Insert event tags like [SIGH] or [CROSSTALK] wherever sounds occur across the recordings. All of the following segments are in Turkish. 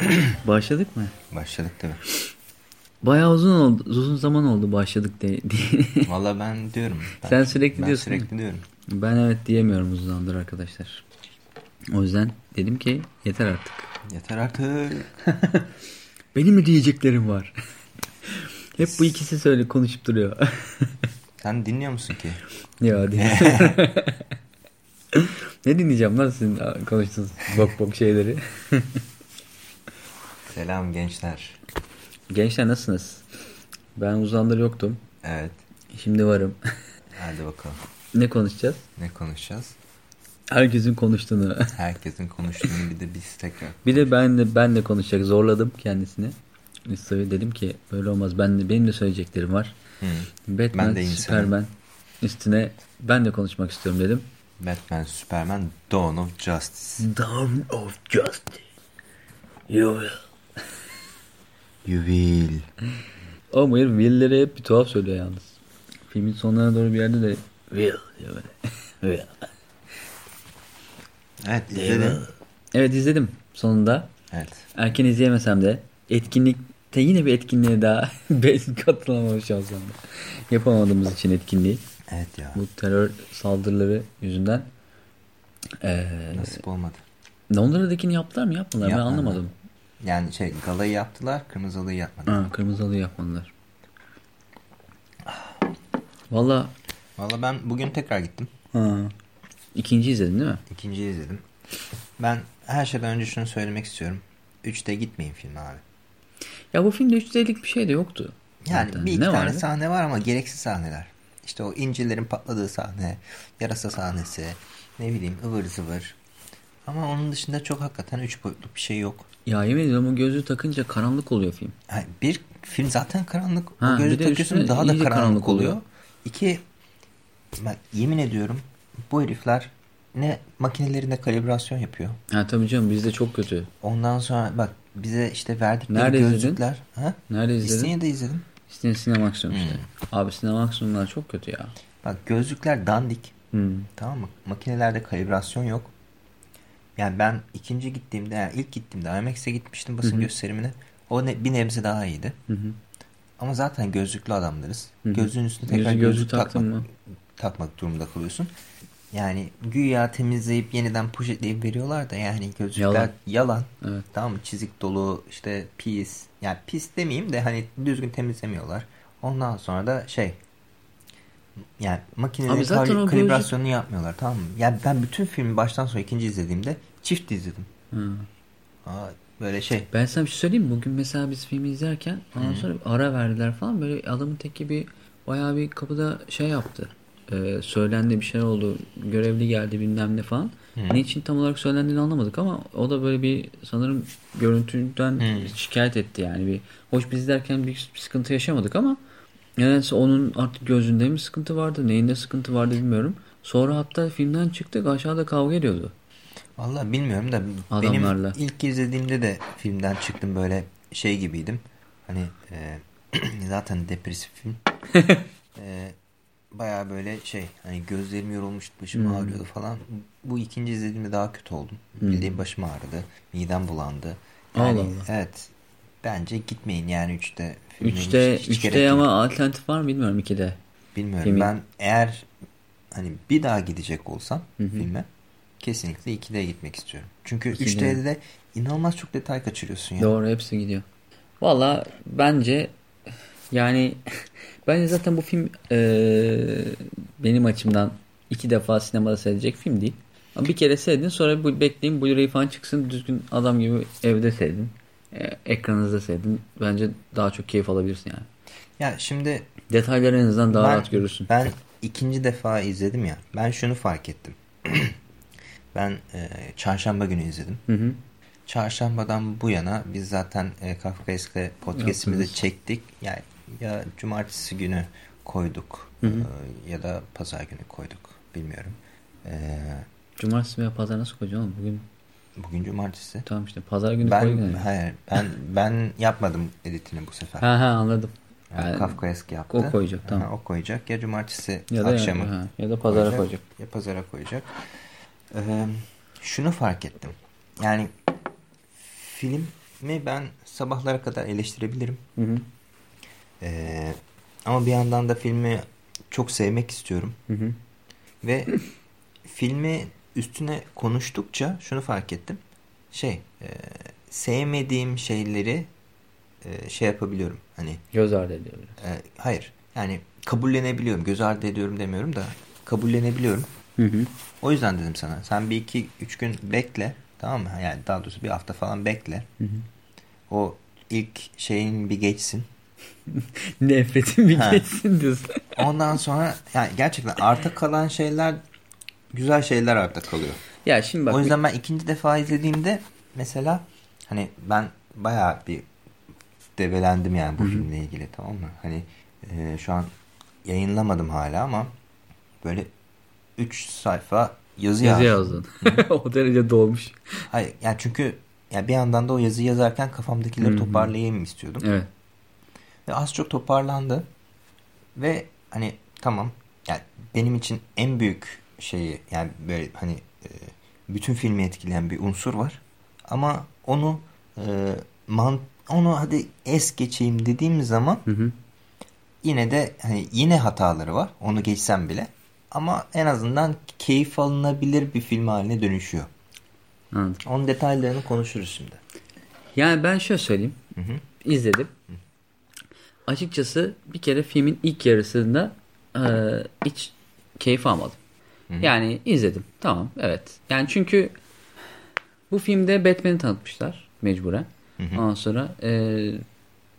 [CLEARS THROAT] Başladık mı? Başladık tabii. Bayağı uzun oldu. Uzun zaman oldu başladık diye. [LAUGHS] Valla ben diyorum. Ben, Sen sürekli ben diyorsun. sürekli diyorum. Ben evet diyemiyorum uzun zamandır arkadaşlar. O yüzden dedim ki yeter artık. Yeter artık. [LAUGHS] Benim mi diyeceklerim var? [LAUGHS] Hep bu ikisi söyle konuşup duruyor. Sen dinliyor musun ki? ya diye. ne dinleyeceğim lan sizin konuştuğunuz bok bok şeyleri. Selam gençler. Gençler nasılsınız? Ben uzandır yoktum. Evet. Şimdi varım. Hadi bakalım. ne konuşacağız? Ne konuşacağız? Herkesin konuştuğunu. Herkesin konuştuğunu bir de biz tekrar. Bir de ben de ben de konuşacak zorladım kendisini. İşte dedim ki böyle olmaz. Ben de benim de söyleyeceklerim var. Hı. Batman, Ben de insanım. Superman üstüne ben de konuşmak istiyorum dedim. Batman, Superman, Dawn of Justice. Dawn of Justice. You will. You will. Ama herif will'leri hep bir tuhaf söylüyor yalnız. Filmin sonlarına doğru bir yerde de will diyor böyle. [LAUGHS] will. Evet izledim. Evet izledim sonunda. Evet. Erken izleyemesem de etkinlikte yine bir etkinliğe daha [LAUGHS] ben katılamamış olsam da. Yapamadığımız için etkinliği. Evet ya. Bu terör saldırıları yüzünden. Ee, Nasip olmadı. Londra'dakini yaptılar mı yapmadılar ben Yapmadılar. anlamadım. Yani şey galayı yaptılar, kırmızılıyı yapmadılar. Ha, kırmızı halıyı yapmadılar. Valla Valla ben bugün tekrar gittim. ha, ikinci izledin değil mi? İkinciyi izledim. Ben her şeyden önce şunu söylemek istiyorum. Üçte gitmeyin filme abi. Ya bu filmde 3D'lik bir şey de yoktu. Yani Zaten. bir iki ne tane vardı? sahne var ama gereksiz sahneler. İşte o incilerin patladığı sahne, yarasa sahnesi, ne bileyim ıvır zıvır. Ama onun dışında çok hakikaten üç boyutlu bir şey yok. Ya yemin ediyorum o gözlüğü takınca karanlık oluyor film. Yani bir film zaten karanlık. Ha, o de takıyorsun daha da karanlık, karanlık oluyor. oluyor. İki, ben yemin ediyorum bu herifler ne makinelerinde kalibrasyon yapıyor. Ha tabii canım bizde çok kötü. Ondan sonra bak bize işte verdikleri Nerede izledin? gözlükler. Ha? Nerede izledin? İstinye'de izledim. İşte Sinemaximum işte. Hmm. Abi Sinemaximum'lar çok kötü ya. Bak gözlükler dandik. Hmm. Tamam mı? Makinelerde kalibrasyon yok. Yani ben ikinci gittiğimde, yani ilk gittiğimde IMAX'e gitmiştim basın Hı hı. gösterimine. O ne, bir nebze daha iyiydi. Hı hı. Ama zaten gözlüklü adamlarız. Hı hı. Gözlüğün üstüne tekrar gözlük takmak, mı? takmak durumunda kalıyorsun. Yani güya temizleyip yeniden poşetleyip veriyorlar da yani gözlükler Yalan. yalan. Evet. Tamam mı? Çizik dolu işte pis. Yani pis demeyeyim de hani düzgün temizlemiyorlar. Ondan sonra da şey yani makinenin kal- kalibrasyonunu yapmıyorlar tamam mı? Yani ben bütün filmi baştan sona ikinci izlediğimde çift izledim. Ha. Aa, böyle şey. Ben sana bir şey söyleyeyim mi? Bugün mesela biz filmi izlerken ondan sonra ara verdiler falan. Böyle adamın teki bir bayağı bir kapıda şey yaptı. Ee, söylendi bir şey oldu. Görevli geldi bilmem ne falan. Hı. Ne için tam olarak söylendiğini anlamadık ama o da böyle bir sanırım görüntüden Hı. şikayet etti yani. bir Hoş biz izlerken bir sıkıntı yaşamadık ama nedense onun artık gözünde mi sıkıntı vardı neyinde sıkıntı vardı bilmiyorum. Sonra hatta filmden çıktık aşağıda kavga ediyordu. Vallahi bilmiyorum da Adamlarla. benim ilk izlediğimde de filmden çıktım böyle şey gibiydim. Hani e, [CLEARS THROAT] zaten depresif film. [LAUGHS] e, Baya böyle şey hani gözlerim yorulmuştu başım Hmm. ağrıyordu falan. Bu ikinci izlediğimde daha kötü oldum. Hmm. Bildiğim başım ağrıdı. Midem bulandı. Allah Yani, Allah. Evet. Bence gitmeyin yani 3'te. Filme Üçte, hiç- hiç üçte gerek yok. ama alternatif var mı bilmiyorum 2'de. Bilmiyorum. Filmin- Ben eğer hani bir daha gidecek olsam Hı hı. filme kesinlikle 2'de gitmek istiyorum. Çünkü İkide. 3'te de inanılmaz çok detay kaçırıyorsun ya. Doğru hepsi gidiyor. Valla bence yani [LAUGHS] bence zaten bu film eee, benim açımdan iki defa sinemada seyredecek film değil. Ama bir kere seyredin sonra bu bekleyin Blu-ray falan çıksın düzgün adam gibi evde seyredin. E, ekranınızda seyredin. Bence daha çok keyif alabilirsin yani. Ya şimdi Detayları en azından daha ben, rahat görürsün. ben ikinci defa izledim ya. Ben şunu fark ettim. [CLEARS THROAT] ben e, çarşamba günü izledim. Hı hı. Çarşambadan bu yana biz zaten e, Kafkaesk'le podcast'imizi Yaptınız. çektik. Yani ya cumartesi günü koyduk Hı hı. e, ya da pazar günü koyduk. Bilmiyorum. E, Cumartesi veya pazar nasıl koyacaksın oğlum? Bugün bugün cumartesi. tamam işte pazar günü koy Ben gene. hayır ben ben yapmadım editini bu sefer. Ha ha anladım. Yani Yani Kafkaesk yaptı. o koyacak, tamam. Ha, o koyacak ya cumartesi ya da akşamı. ha, ya da pazara koyacak. Ya pazara koyacak. Ee, şunu fark ettim. Yani film filmi ben sabahlara kadar eleştirebilirim. Hı hı. Ee, ama bir yandan da filmi çok sevmek istiyorum. Hı hı. Ve filmi üstüne konuştukça şunu fark ettim. Şey, e, sevmediğim şeyleri e, şey yapabiliyorum. Hani Göz ardı ediyor biraz. e, hayır. Yani kabullenebiliyorum. Göz ardı ediyorum demiyorum da kabullenebiliyorum. Hı hı. O yüzden dedim sana. Sen bir iki üç gün bekle. Tamam mı? Yani daha doğrusu bir hafta falan bekle. Hı hı. O ilk şeyin bir geçsin. [LAUGHS] Nefretin bir Ha. geçsin diyorsun. Ondan sonra yani gerçekten arta kalan şeyler güzel şeyler arta kalıyor. ya şimdi bak. o yüzden ben ikinci defa izlediğimde mesela hani ben bayağı bir develendim yani bu Hı hı. filmle ilgili tamam mı? Hani e, şu an yayınlamadım hala ama böyle 3 sayfa yazı, yazı yazdım. yazdın. [LAUGHS] o derece dolmuş. Hayır yani çünkü yani bir yandan da o yazıyı yazarken kafamdakileri Hı hı. toparlayayım istiyordum. Evet. Ve az çok toparlandı. Ve hani tamam yani benim için en büyük şeyi yani böyle hani e, bütün filmi etkileyen bir unsur var. Ama onu e, man, onu hadi es geçeyim dediğim zaman Hı hı. yine de hani yine hataları var. Onu geçsem bile. Ama en azından keyif alınabilir bir film haline dönüşüyor. Anladım. Onun detaylarını konuşuruz şimdi. Yani ben şöyle söyleyeyim. Hı hı. İzledim. Açıkçası bir kere filmin ilk yarısında e, hiç keyif almadım. Hı hı. Yani izledim. Tamam. Evet. Yani çünkü bu filmde Batman'i tanıtmışlar mecburen. Hı hı. Ondan sonra e,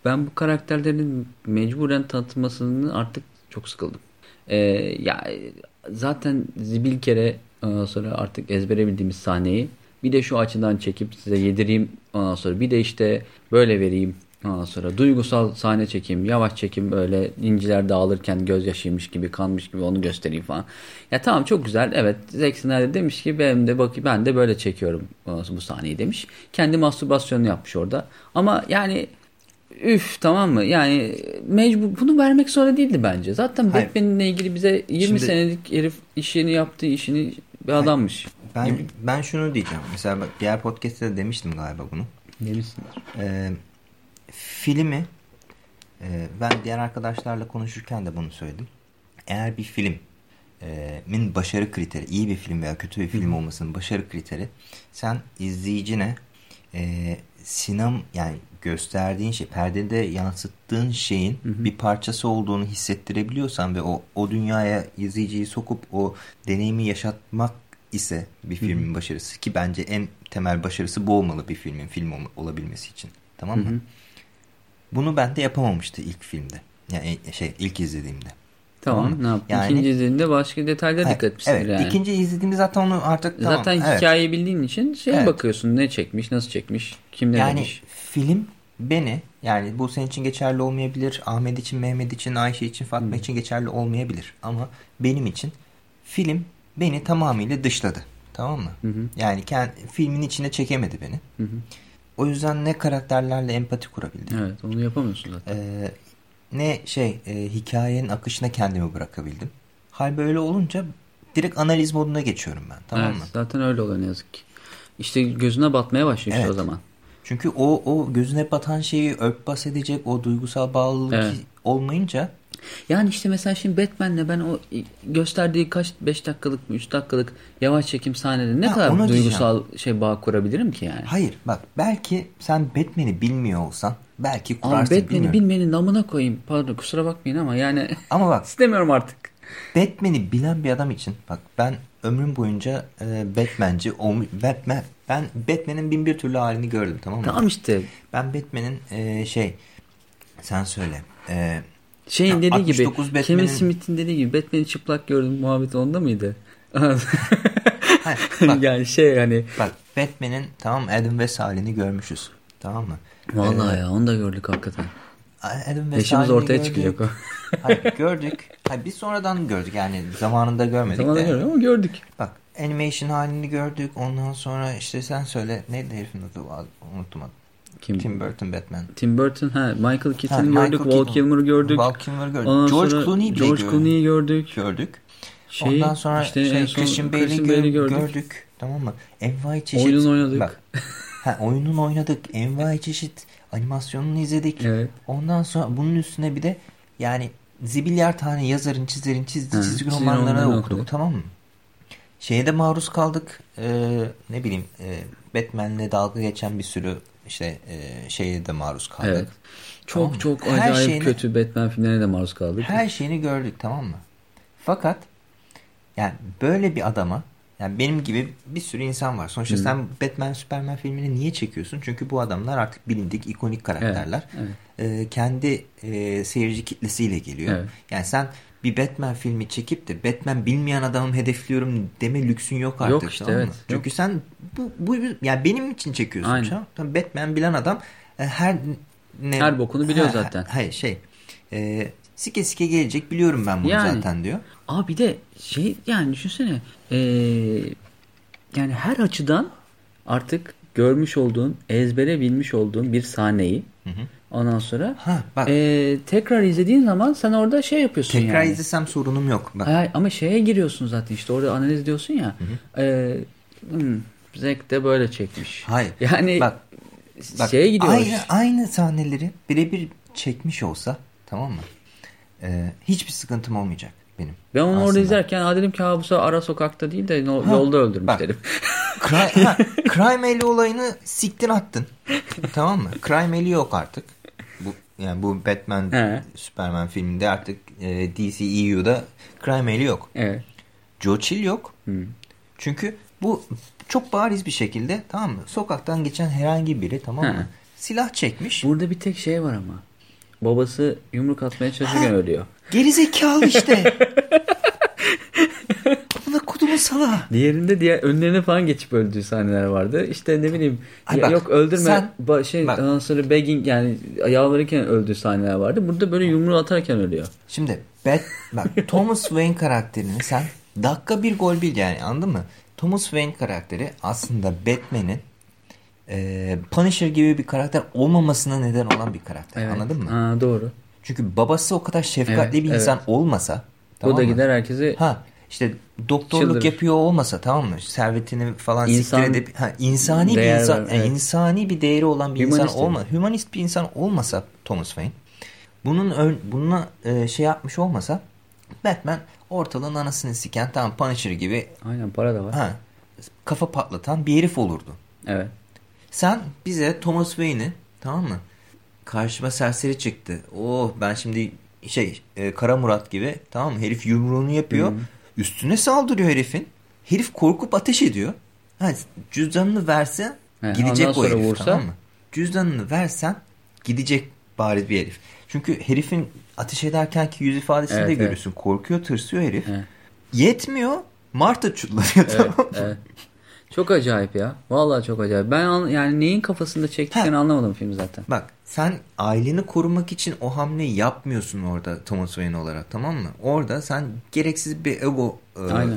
ben bu karakterlerin mecburen tanıtılmasını artık çok sıkıldım. E, ya zaten zibil kere ondan sonra artık ezbere bildiğimiz sahneyi bir de şu açıdan çekip size yedireyim ondan sonra bir de işte böyle vereyim ondan sonra duygusal sahne çekeyim yavaş çekim böyle inciler dağılırken gözyaşıymış gibi kanmış gibi onu göstereyim falan. Ya tamam çok güzel evet Zack Snyder demiş ki ben de bak ben de böyle çekiyorum bu sahneyi demiş. Kendi mastürbasyonunu yapmış orada ama yani Üf tamam mı? Yani mecbur bunu vermek zorunda değildi bence. Zaten Hayır. Batman'le ilgili bize 20 Şimdi- senelik herif işini yaptığı işini bir adammış. Ben ben şunu diyeceğim. Mesela bak diğer podcast'te de demiştim galiba bunu. Demişsindir. Ee, filmi e, ben diğer arkadaşlarla konuşurken de bunu söyledim. Eğer bir film e, min başarı kriteri, iyi bir film veya kötü bir film olmasının başarı kriteri sen izleyicine e, sinem yani gösterdiğin şey, perdede yansıttığın şeyin bir parçası olduğunu hissettirebiliyorsan ve o o dünyaya izleyiciyi sokup o deneyimi yaşatmak ise bir filmin başarısı ki bence en temel başarısı bu olmalı bir filmin film ol- olabilmesi için. Tamam mı? Hı hı. Bunu ben de yapamamıştı ilk filmde. Yani şey ilk izlediğimde. Tamam, ne yaptın? Yani- İkinci izlediğinde başka detaylara dikkat etmişsindir evet, yani. ikinci izlediğimde zaten onu artık tamam. Zaten evet. hikayeyi bildiğin için şeye Evet. bakıyorsun ne çekmiş, nasıl çekmiş, kim ne Yani demiş. film beni yani bu senin için geçerli olmayabilir. Ahmet için, Mehmet için, Ayşe için, Fatma için geçerli olmayabilir. Ama benim için film beni tamamıyla dışladı. Tamam mı? Hı hı. Yani kend, filmin içine çekemedi beni. Hı hı. O yüzden ne karakterlerle empati kurabildim. Evet onu yapamıyorsun zaten. Ee, ne şey e, hikayenin akışına kendimi bırakabildim. Hal böyle olunca direkt analiz moduna geçiyorum ben. Tamam evet, mı? Zaten öyle oluyor ne yazık ki. İşte gözüne batmaya başlıyor işte Evet. o zaman. Çünkü o o gözüne batan şeyi örtbas edecek o duygusal bağlılık Evet. olmayınca Yani işte mesela şimdi Batman'le ben o gösterdiği kaç 5 dakikalık mı 3 dakikalık yavaş çekim sahnede ne Ha, kadar duygusal şey bağ kurabilirim ki yani. hayır bak belki sen Batman'i bilmiyor olsan belki kurarsın Batman'i bilmiyorum. bilmeyenin namına koyayım. Pardon kusura bakmayın ama yani [LAUGHS] Ama bak [LAUGHS] istemiyorum artık. Batman'i bilen bir adam için bak ben ömrüm boyunca e, Batman'ci olmuş Batman ben Batman'in bin bir türlü halini gördüm tamam mı? Tamam işte Ben Batman'in e, şey sen söyle e, şeyin dediği gibi 69 Batman'in- Kevin Smith'in dediği gibi Batman'i çıplak gördüm muhabbeti onda mıydı? [LAUGHS] hayır, bak, yani şey hani bak Batman'in tamam Adam West halini görmüşüz tamam mı? vallahi Ee, ya onu da gördük hakikaten. Adam West halini ortaya gördük. çıkacak o. [LAUGHS] Hayır gördük. Hayır, biz sonradan gördük yani zamanında görmedik Zamanla de. gördük ama gördük. Bak animation halini gördük. Ondan sonra işte sen söyle neydi herifin adı unuttum adı. Kim? Tim, Tim Burton Batman. Burton ha Michael Keaton'ı gördük, Michael Keaton. Kilmer'ı gördük. Val Kilmer'ı gördük. Ondan George Clooney'i George gördük. Clooney'i gördük. gördük. Şey, Ondan sonra işte şey, son Christian Bale'i Bale'i gördük. gördük. Tamam mı? Envai çeşit. Oyun oynadık. Bak, Ha, oyununu oynadık. Envai çeşit animasyonunu izledik. Evet. Ondan sonra bunun üstüne bir de yani zibilyar tane yazarın, çizerin çizdiği Ha, çizgi romanlarına romanlarını okuduk. okuduk. Tamam mı? Şeye de maruz kaldık. Ee, ne bileyim e, Batman'le dalga geçen bir sürü işte e, şeye de maruz kaldık. Evet. Çok Tamam mı? çok Her acayip şeyini- kötü Batman filmlerine de maruz kaldık. Her şeyini gördük tamam mı? Fakat yani böyle bir adama yani benim gibi bir sürü insan var. Sonuçta sen Batman, Superman filmini niye çekiyorsun? Çünkü bu adamlar artık bilindik, ikonik karakterler. Evet, Ee, kendi e, seyirci kitlesiyle geliyor. Evet. Yani sen bir Batman filmi çekip de Batman bilmeyen adamı hedefliyorum deme lüksün yok artık. Yok işte, tamam mı? evet, Çünkü sen bu, bu yani benim için çekiyorsun. Aynen. Tamam. Batman bilen adam e, her ne, Her bokunu biliyor Ha, zaten. Hayır şey e, sike sike gelecek biliyorum ben bunu Yani. zaten diyor. Aa bir de şey yani düşünsene ee, yani her açıdan artık görmüş olduğun, ezbere bilmiş olduğun bir sahneyi ondan sonra Ha bak ee, tekrar izlediğin zaman sen orada şey yapıyorsun tekrar yani. izlesem sorunum yok. Bak Hayır, ama şeye giriyorsun zaten işte orada analiz ediyorsun ya. Ee, hmm, Zack de böyle çekmiş. hayır. Yani bak Bak, şeye gidiyoruz. Aynı, aynı sahneleri birebir çekmiş olsa tamam mı? Ee, hiçbir sıkıntım olmayacak benim. Ben onu orada aslında. izlerken ha dedim ki ha bu sefer ara sokakta değil de no- Ha, yolda öldürmüş bak. dedim. [LAUGHS] Crime, ha, Crime Alley olayını siktin attın. [LAUGHS] tamam mı? Crime Alley yok artık. Yani bu Batman, He. Superman filminde artık e, DCEU'da Crime Alley yok. Evet. Joe Chill yok. Hı. Çünkü bu çok bariz bir şekilde tamam mı? Sokaktan geçen herhangi biri tamam mı? He. Silah çekmiş. Burada bir tek şey var ama. Babası yumruk atmaya çalışırken Ha. ölüyor. Geri zekalı işte. [LAUGHS] Buna kudumu sala. Diğerinde diğer önlerine falan geçip öldüğü sahneler vardı. İşte ne bileyim Ay bak, yok öldürme sen- ba- şey bak. ondan sonra begging yani yalvarırken öldüğü sahneler vardı. Burada böyle yumruğu atarken ölüyor. Şimdi Bat, bak Thomas Wayne karakterini sen dakika bir gol bil yani anladın mı? Thomas Wayne karakteri aslında Batman'in e, Punisher gibi bir karakter olmamasına neden olan bir karakter. Anladın mı? Ha, doğru. Çünkü babası o kadar şefkatli Evet, bir evet. insan olmasa tamam da mı? gider herkesi Ha işte doktorluk Çıldırır. yapıyor olmasa tamam mı? Servetini falan İnsan- siktir edip ha, insani bir insan, yani evet. insani bir değeri olan bir Hümanist insan olma, hümanist bir insan olmasa Thomas Wayne bunun ön, bununla e, şey yapmış olmasa Batman ortalığın anasını siken tam Punisher gibi aynen para da var. ha, kafa patlatan bir herif olurdu. Evet. Sen bize Thomas Wayne'i tamam mı? Karşıma serseri çıktı. Oh ben şimdi şey e, Kara Murat gibi tamam mı? Herif yumruğunu yapıyor. Üstüne saldırıyor herifin. Herif korkup ateş ediyor. Ha, cüzdanını verse He, gidecek o herif vursa- tamam mı? Cüzdanını versen gidecek bariz bir herif. Çünkü herifin ateş ederkenki yüz ifadesini Evet, de evet. görüyorsun. Korkuyor, tırsıyor herif. Evet. Yetmiyor. Marta çutlanıyor [LAUGHS] Evet, tamam mı? evet. Çok acayip ya. Vallahi çok acayip. Ben an- yani neyin kafasında çektiklerini anlamadım film zaten. Bak sen aileni korumak için o hamleyi yapmıyorsun orada Thomas Wayne olarak tamam mı? Orada sen gereksiz bir ego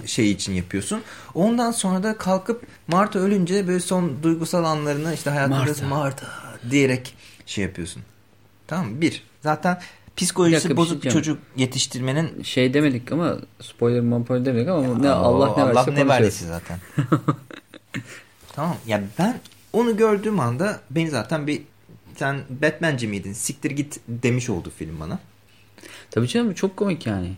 e, şey için yapıyorsun. Ondan sonra da kalkıp Marta ölünce böyle son duygusal anlarını işte hayatında Marta. Marta, diyerek şey yapıyorsun. Tamam? Bir. Zaten psikolojisi bir bozuk bir şey çocuk yetiştirmenin Şey demedik ama spoiler spoiler demedik ama ne Allah ne Allah verse ne konuşuyoruz. verdiyse zaten. [LAUGHS] [LAUGHS] tamam. Ya ben onu gördüğüm anda beni zaten bir sen Batman'ci miydin? Siktir git demiş oldu film bana. Tabii canım çok komik yani.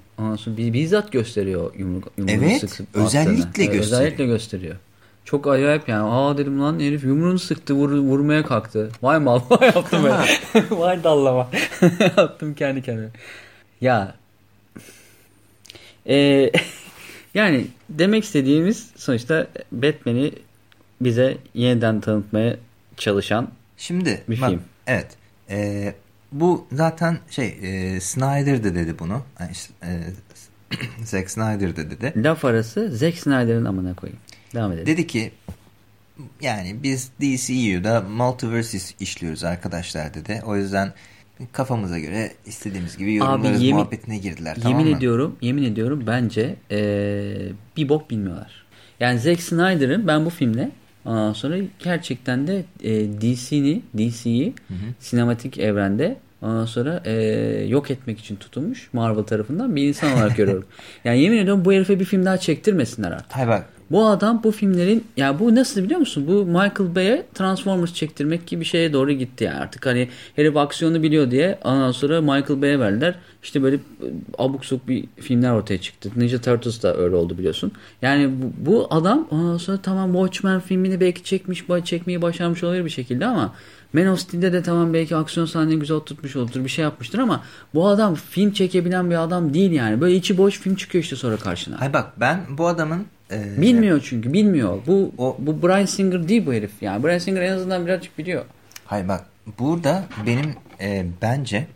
Bi- bizzat gösteriyor yumruk, yumruğunu Evet, sık sık özellikle attığını. Evet, gösteriyor. Özellikle gösteriyor. Çok acayip yani. Aa dedim lan herif yumruğunu sıktı vur, vurmaya kalktı. Vay mal vay [LAUGHS] yaptım ben. [LAUGHS] Vay dallama. yaptım kendi kendime. Ya Ee, yani demek istediğimiz sonuçta Batman'i bize yeniden tanıtmaya çalışan Şimdi Bir bak, film. evet. Ee, bu zaten şey e, Snyder de dedi bunu. Yani işte, e, [CLEARS THROAT] Zack Snyder de dedi. laf arası Zack Snyder'ın amına koyayım. Devam edelim. Dedi ki yani biz DCEU'da multiverse işliyoruz arkadaşlar dedi. O yüzden kafamıza göre istediğimiz gibi yorumlarız yemin- muhabbetine girdiler. yemin tamam mı? ediyorum, yemin ediyorum bence eee, bir bok bilmiyorlar. Yani Zack Snyder'ın ben bu filmle ondan sonra gerçekten de eee, DC'ni, DC'yi sinematik evrende ondan sonra eee, yok etmek için tutulmuş Marvel tarafından bir insan olarak görüyorum. [LAUGHS] Yani yemin ediyorum bu herife bir film daha çektirmesinler artık. Hayır bak Bu adam bu filmlerin ya bu nasıl biliyor musun? Bu Michael Bay'e Transformers çektirmek gibi bir şeye doğru gitti yani. Artık hani herif aksiyonu biliyor diye ondan sonra Michael Bay'e verdiler. İşte böyle abuk subuk bir filmler ortaya çıktı. Ninja Turtles da öyle oldu biliyorsun. Yani bu, bu adam ondan sonra tamam Watchmen filmini belki çekmiş, çekmeyi başarmış olabilir bir şekilde ama Man of Steel'de de tamam belki aksiyon sahneyi güzel tutmuş olur bir şey yapmıştır ama bu adam film çekebilen bir adam değil yani. Böyle içi boş film çıkıyor işte sonra karşına. Hayır bak ben bu adamın ee, bilmiyor çünkü bilmiyor. Bu o, bu Brian Singer değil bu herif yani. Brian Singer en azından birazcık biliyor. Hayır bak burada benim e, bence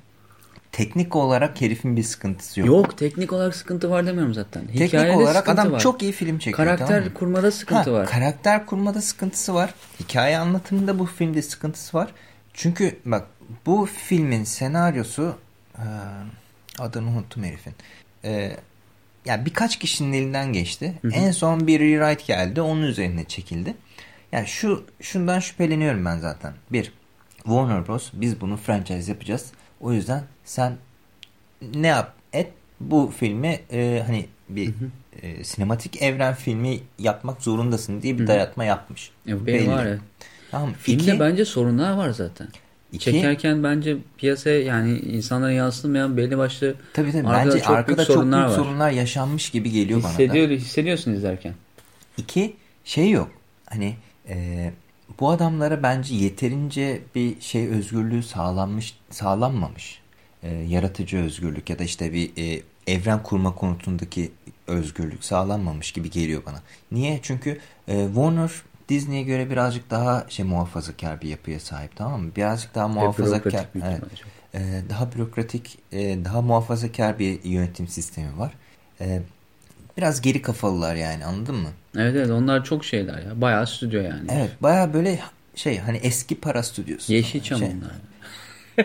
teknik olarak herifin bir sıkıntısı yok. Yok teknik olarak sıkıntı var demiyorum zaten. Teknik Hikayede olarak adam var. çok iyi film çekiyor. Karakter tamam kurmada sıkıntı ha, var. Karakter kurmada sıkıntısı var. Hikaye anlatımında bu filmde sıkıntısı var. Çünkü bak bu filmin senaryosu e, adını unuttum herifin. E, yani birkaç kişinin elinden geçti. Hı hı. En son bir rewrite geldi. Onun üzerine çekildi. Yani şu şundan şüpheleniyorum ben zaten. Bir, Warner Bros. Biz bunu franchise yapacağız. O yüzden sen ne yap et bu filmi e, hani bir hı hı. E, sinematik evren filmi yapmak zorundasın diye bir dayatma yapmış. Ya, Belli. Var ya. Tamam. Filmde İki, bence sorunlar var zaten. İki, Çekerken bence piyasaya yani insanlara yansıtmayan belli başlı tabii, tabii. Bence çok arkada büyük sorunlar çok büyük var. sorunlar yaşanmış gibi geliyor Hissediyor, bana da. Hissediyorsun izlerken. İki şey yok. Hani e, bu adamlara bence yeterince bir şey özgürlüğü sağlanmış sağlanmamış. E, yaratıcı özgürlük ya da işte bir e, evren kurma konusundaki özgürlük sağlanmamış gibi geliyor bana. Niye? Çünkü e, Warner Disney'e göre birazcık daha şey muhafazakar bir yapıya sahip tamam mı? Birazcık daha muhafazakar. Evet, e, daha bürokratik, e, daha muhafazakar bir yönetim sistemi var. E, biraz geri kafalılar yani anladın mı? Evet evet onlar çok şeyler ya. Bayağı stüdyo yani. Evet bayağı böyle şey hani eski para stüdyosu. Yeşilçam şey. onlar.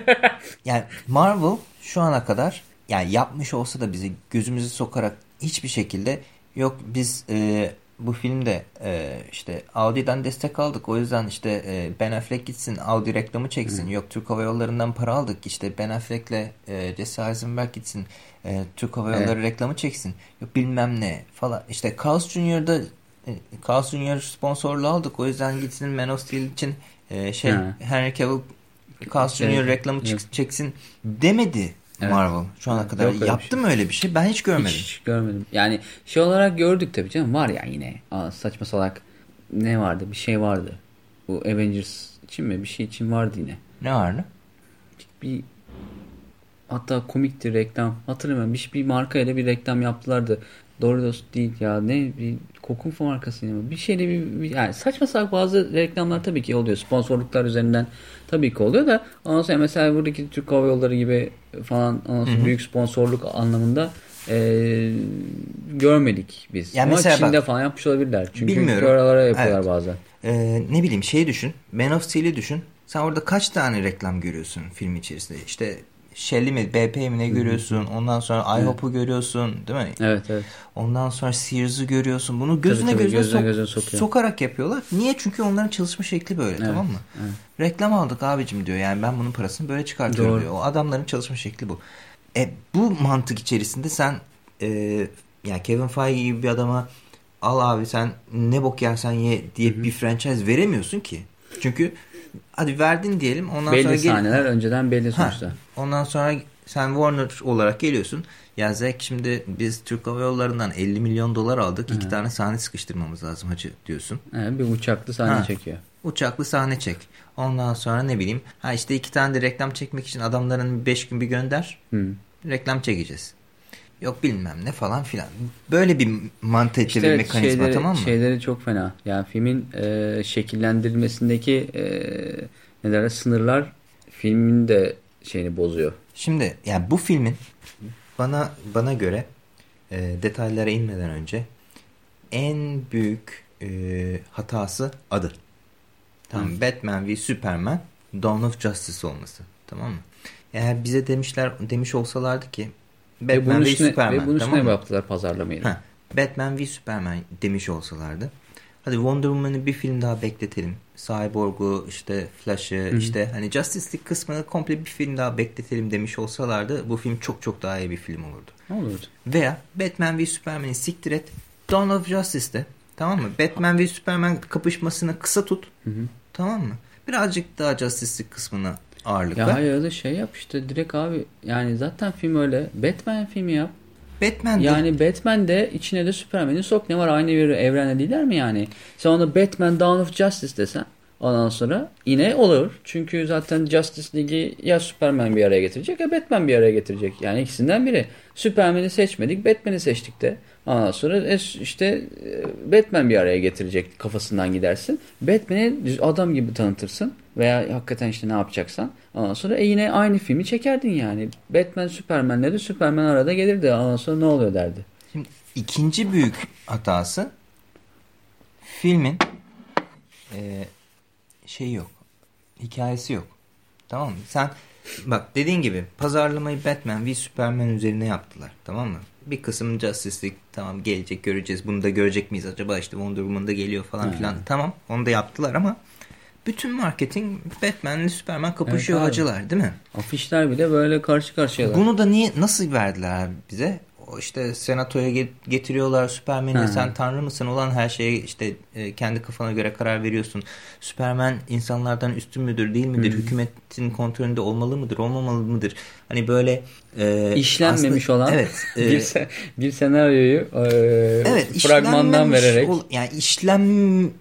[LAUGHS] yani Marvel şu ana kadar yani yapmış olsa da bizi gözümüzü sokarak hiçbir şekilde yok biz e, bu filmde e, işte Audi'den destek aldık. O yüzden işte e, Ben Affleck gitsin Audi reklamı çeksin. Hı. Yok Türk Hava Yolları'ndan para aldık. İşte Ben Affleck'le e, Jesse Eisenberg gitsin. E, Türk Hava Yolları evet. reklamı çeksin. Yok bilmem ne falan. İşte Carl's Jr.'da e, Carl's Jr. sponsorluğu aldık. O yüzden gitsin Man of Steel için e, şey Hı. Henry Cavill Carl's Jr. Evet. reklamı evet. çeksin demedi. Evet. Marvel şu ana kadar Yok yaptı şey. mı öyle bir şey? Ben hiç görmedim. Hiç görmedim. Yani şey olarak gördük tabii canım. Var ya yine. Aa, saçma salak ne vardı? Bir şey vardı. Bu Avengers için mi? Bir şey için vardı yine. Ne vardı? Bir hatta komikti reklam. Hatırlamıyorum. Bir, bir markayla bir reklam yaptılardı. Doritos değil ya ne bir kokun markası mı? Bir şeyle bir, bir yani saçma salak bazı reklamlar tabii ki oluyor. Sponsorluklar üzerinden tabii ki oluyor da ondan sonra mesela buradaki Türk Hava Yolları gibi falan ondan sonra büyük sponsorluk anlamında e, görmedik biz. Yani Ama mesela Çin'de bak, falan yapmış olabilirler. Çünkü bilmiyorum. oralara yapıyorlar evet. bazen. Ee, ne bileyim şeyi düşün. Man of Steel'i düşün. Sen orada kaç tane reklam görüyorsun film içerisinde? İşte Shell'i mi BP mi ne görüyorsun. Ondan sonra IHOP'u görüyorsun değil mi? Evet evet. Ondan sonra Sears'ı görüyorsun. Bunu gözüne tabii, tabii, gözüne, gözüne, sok gözüne sokarak yapıyorlar. Niye? Çünkü onların çalışma şekli böyle evet, tamam mı? Evet. Reklam aldık abicim diyor. Yani ben bunun parasını böyle çıkartıyorum Doğru. diyor. O adamların çalışma şekli bu. E, bu mantık içerisinde sen e, yani Kevin Feige gibi bir adama al abi sen ne bok yersen ye diye Hı -hı. bir franchise veremiyorsun ki. Çünkü hadi verdin diyelim. Ondan belli sonra sahneler gel... önceden belli sonuçta. Ha, ondan sonra sen Warner olarak geliyorsun. Ya Zek şimdi biz Türk Hava Yolları'ndan 50 milyon dolar aldık. Hı. iki tane sahne sıkıştırmamız lazım hacı diyorsun. Evet, bir uçaklı sahne ha, çekiyor. Uçaklı sahne çek. Ondan sonra ne bileyim. Ha işte iki tane de reklam çekmek için adamların 5 gün bir gönder. Hı. Reklam çekeceğiz. Yok bilmem ne falan filan. Böyle bir mantıklı işte bir mekanizma şeyleri, tamam mı? Şeyleri çok fena. Yani filmin e, şekillendirilmesindeki e, ne derler sınırlar filmin de şeyini bozuyor. Şimdi yani bu filmin bana bana göre e, detaylara inmeden önce en büyük e, hatası adı. Tamam Hı. Batman v Superman Dawn of Justice olması. Tamam mı? Eğer bize demişler demiş olsalardı ki Batman ve, v Superman. Ve bunun tamam üstüne yaptılar pazarlamayı. Ha, Batman v Superman demiş olsalardı. Hadi Wonder Woman'ı bir film daha bekletelim. Cyborg'u işte Flash'ı işte hani Justice League kısmını komple bir film daha bekletelim demiş olsalardı bu film çok çok daha iyi bir film olurdu. Olurdu. Veya Batman v Superman'i siktir et. Dawn of Justice'de Tamam mı? Batman ve Superman kapışmasını kısa tut. Hı hı. Tamam mı? Birazcık daha Justice League kısmına ağırlık Ya hayır da şey yap işte direkt abi yani zaten film öyle. Batman filmi yap. Batman Yani Batman de içine de Superman'i sok. Ne var aynı bir evrende değiller mi yani? Sen ona Batman Dawn of Justice desen ondan sonra yine olur. Çünkü zaten Justice League'i ya Superman bir araya getirecek ya Batman bir araya getirecek. Yani ikisinden biri. Superman'i seçmedik Batman'i seçtik de. Ondan sonra e, işte e, Batman bir araya getirecek kafasından gidersin. Batman'i adam gibi tanıtırsın. Veya hakikaten işte ne yapacaksan. Ondan sonra e yine aynı filmi çekerdin yani. Batman Superman'le de Superman arada gelirdi. Ondan sonra ne oluyor derdi. Şimdi ikinci büyük hatası filmin e, şey yok. Hikayesi yok. Tamam mı? Sen bak dediğin gibi pazarlamayı Batman ve Superman üzerine yaptılar. Tamam mı? Bir kısım Justice League tamam gelecek göreceğiz. Bunu da görecek miyiz acaba işte Wonder Woman da geliyor falan filan. Tamam onu da yaptılar ama bütün marketing Batman ile Superman kapışıyor Evet abi. acılar değil mi? Afişler bile böyle karşı karşıyalar. Bunu da niye nasıl verdiler bize? İşte senatoya get- getiriyorlar Superman'i Hı. sen tanrı mısın olan her şeye işte e, kendi kafana göre karar veriyorsun. Superman insanlardan üstün müdür değil midir? Hükümetin kontrolünde olmalı mıdır olmamalı mıdır? Hani böyle e, İşlenmemiş aslında- olan evet, [LAUGHS] e, bir, se- bir senaryoyu e, evet fragmandan vererek ol- yani işlenmesi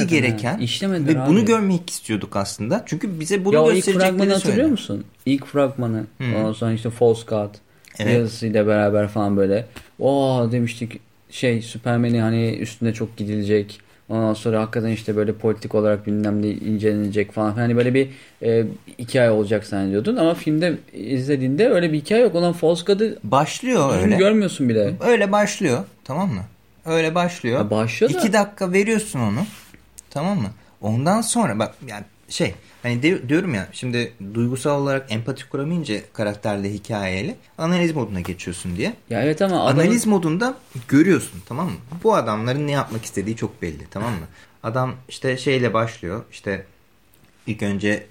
Hakikaten gereken işlemediler ve bunu abi. görmek istiyorduk aslında. Çünkü bize bunu ya göstereceklerini fragmanı hatırlıyor söyledi. musun? İlk fragmanı. Hı. Ondan sonra işte False God Evet. yazısıyla beraber falan böyle. Oo demiştik şey Superman'i hani üstünde çok gidilecek. Ondan sonra hakikaten işte böyle politik olarak bilmem ne incelenecek falan. Hani böyle bir e, hikaye olacak zannediyordun. Ama filmde izlediğinde öyle bir hikaye yok. Olan False God'ı Başlıyor öyle. görmüyorsun bile. Öyle başlıyor. Tamam mı? Öyle başlıyor. Ya başlıyor da- İki dakika veriyorsun onu. Tamam mı? Ondan sonra bak yani şey hani de- diyorum ya şimdi duygusal olarak empati kuramayınca karakterle hikayeyle analiz moduna geçiyorsun diye. Ya evet ama adamın- Analiz modunda görüyorsun tamam mı? Bu adamların ne yapmak istediği çok belli tamam mı? Adam işte şeyle başlıyor işte ilk önce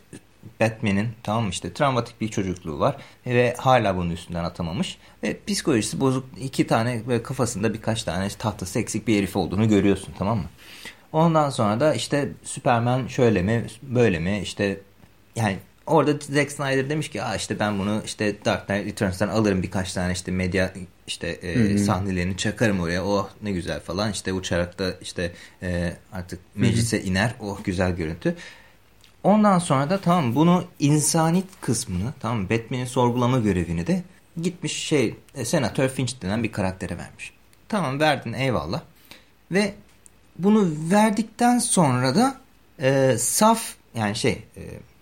Batman'in tamam mı işte travmatik bir çocukluğu var ve hala bunun üstünden atamamış ve psikolojisi bozuk iki tane böyle kafasında birkaç tane tahtası eksik bir herif olduğunu görüyorsun tamam mı? Ondan sonra da işte Superman şöyle mi böyle mi işte yani orada Zack Snyder demiş ki Aa işte ben bunu işte Dark Knight Returns'tan alırım birkaç tane işte medya işte e, sahnelerini çakarım oraya oh ne güzel falan işte uçarak da işte e, artık meclise iner oh güzel görüntü. Ondan sonra da tamam bunu insani kısmını tamam Batman'in sorgulama görevini de gitmiş şey e, Senatör Finch denen bir karaktere vermiş. Tamam verdin eyvallah. Ve bunu verdikten sonra da e, saf yani şey e,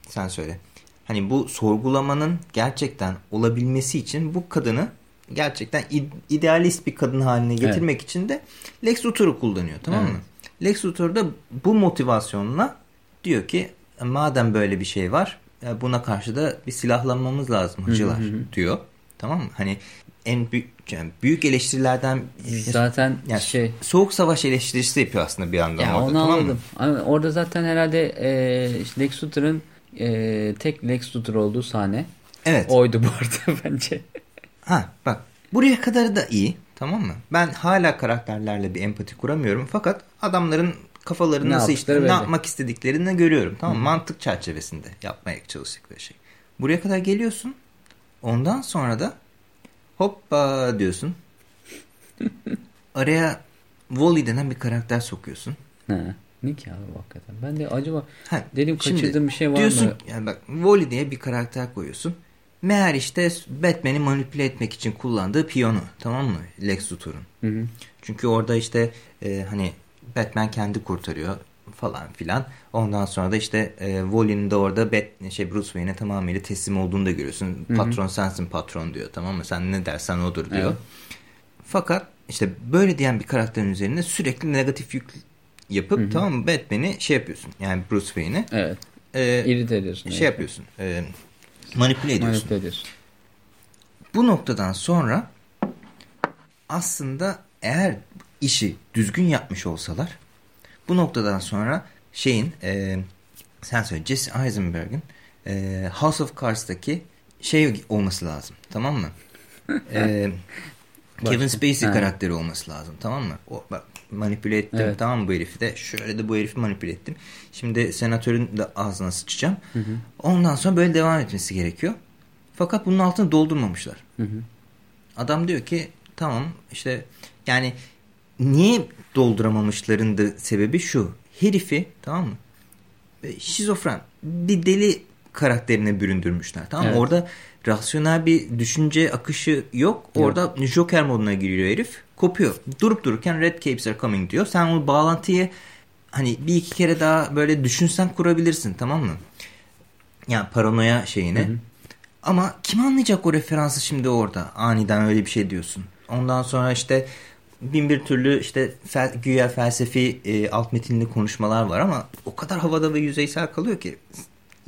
sen söyle. Hani bu sorgulamanın gerçekten olabilmesi için bu kadını gerçekten id- idealist bir kadın haline getirmek için de Lex Luthor'u kullanıyor tamam mı? Lex Luthor da bu motivasyonla diyor ki madem böyle bir şey var e, buna karşı da bir silahlanmamız lazım hıcılar diyor. Tamam mı? Hani en büyük yani büyük eleştirilerden zaten yani şey soğuk savaş eleştirisi yapıyor aslında bir yandan Ya orada onu tamam anladım. mı? Orada zaten herhalde e, işte Lex Luthor'ın e, tek Lex Luthor olduğu sahne Evet. oydu bu arada [LAUGHS] bence. Ha bak buraya kadar da iyi tamam mı? Ben hala karakterlerle bir empati kuramıyorum fakat adamların kafaları Ne nasıl işte ne yapmak istediklerini görüyorum. Tamam mı? Mantık çerçevesinde yapmaya çalıştıkları şey. Buraya kadar geliyorsun. Ondan sonra da hoppa diyorsun. [LAUGHS] Araya Wally denen bir karakter sokuyorsun. Ha. Ne ki abi hakikaten? Ben de acaba Ha, dedim kaçırdığım bir şey var diyorsun, mı? Yani bak Wally diye bir karakter koyuyorsun. Meğer işte Batman'i manipüle etmek için kullandığı piyonu. Tamam mı? Lex Luthor'un. Çünkü orada işte e, hani Batman kendi kurtarıyor falan filan. Ondan sonra da işte e, Wally'nin de orada Bat, şey Bruce Wayne'e tamamıyla teslim olduğunu da görüyorsun. Patron sensin patron diyor tamam mı? Sen ne dersen odur diyor. Evet. Fakat işte böyle diyen bir karakterin üzerine sürekli negatif yük yapıp tamam mı Batman'i şey yapıyorsun. Yani Bruce Wayne'i Evet. e, İrit ediyorsun. şey evet. yapıyorsun. E, manipüle ediyorsun. Manipüle ediyorsun. Bu noktadan sonra aslında eğer işi düzgün yapmış olsalar bu noktadan sonra şeyin e, sen söyle Jesse Eisenberg'in e, House of Cards'taki şey olması lazım. Tamam mı? [LAUGHS] E, Kevin Spacey Ha. karakteri olması lazım tamam mı? O, bak manipüle ettim Evet. tamam mı bu herifi de şöyle de bu herifi manipüle ettim. Şimdi senatörün de ağzına sıçacağım. Ondan sonra böyle devam etmesi gerekiyor. Fakat bunun altını doldurmamışlar. Hı hı. Adam diyor ki tamam işte yani niye dolduramamışların da sebebi şu. Herifi tamam mı? E, Şizofren bir deli karakterine büründürmüşler. Tamam mı? Evet. Orada rasyonel bir düşünce akışı yok. Orada Joker moduna giriyor herif. Kopuyor. Durup dururken Red Capes are coming diyor. Sen o bağlantıyı hani bir iki kere daha böyle düşünsen kurabilirsin tamam mı? Yani paranoya şeyine. Ama kim anlayacak o referansı şimdi orada? Aniden öyle bir şey diyorsun. Ondan sonra işte bin bir türlü işte fel, güya felsefi e, alt metinli konuşmalar var ama o kadar havada ve yüzeysel kalıyor ki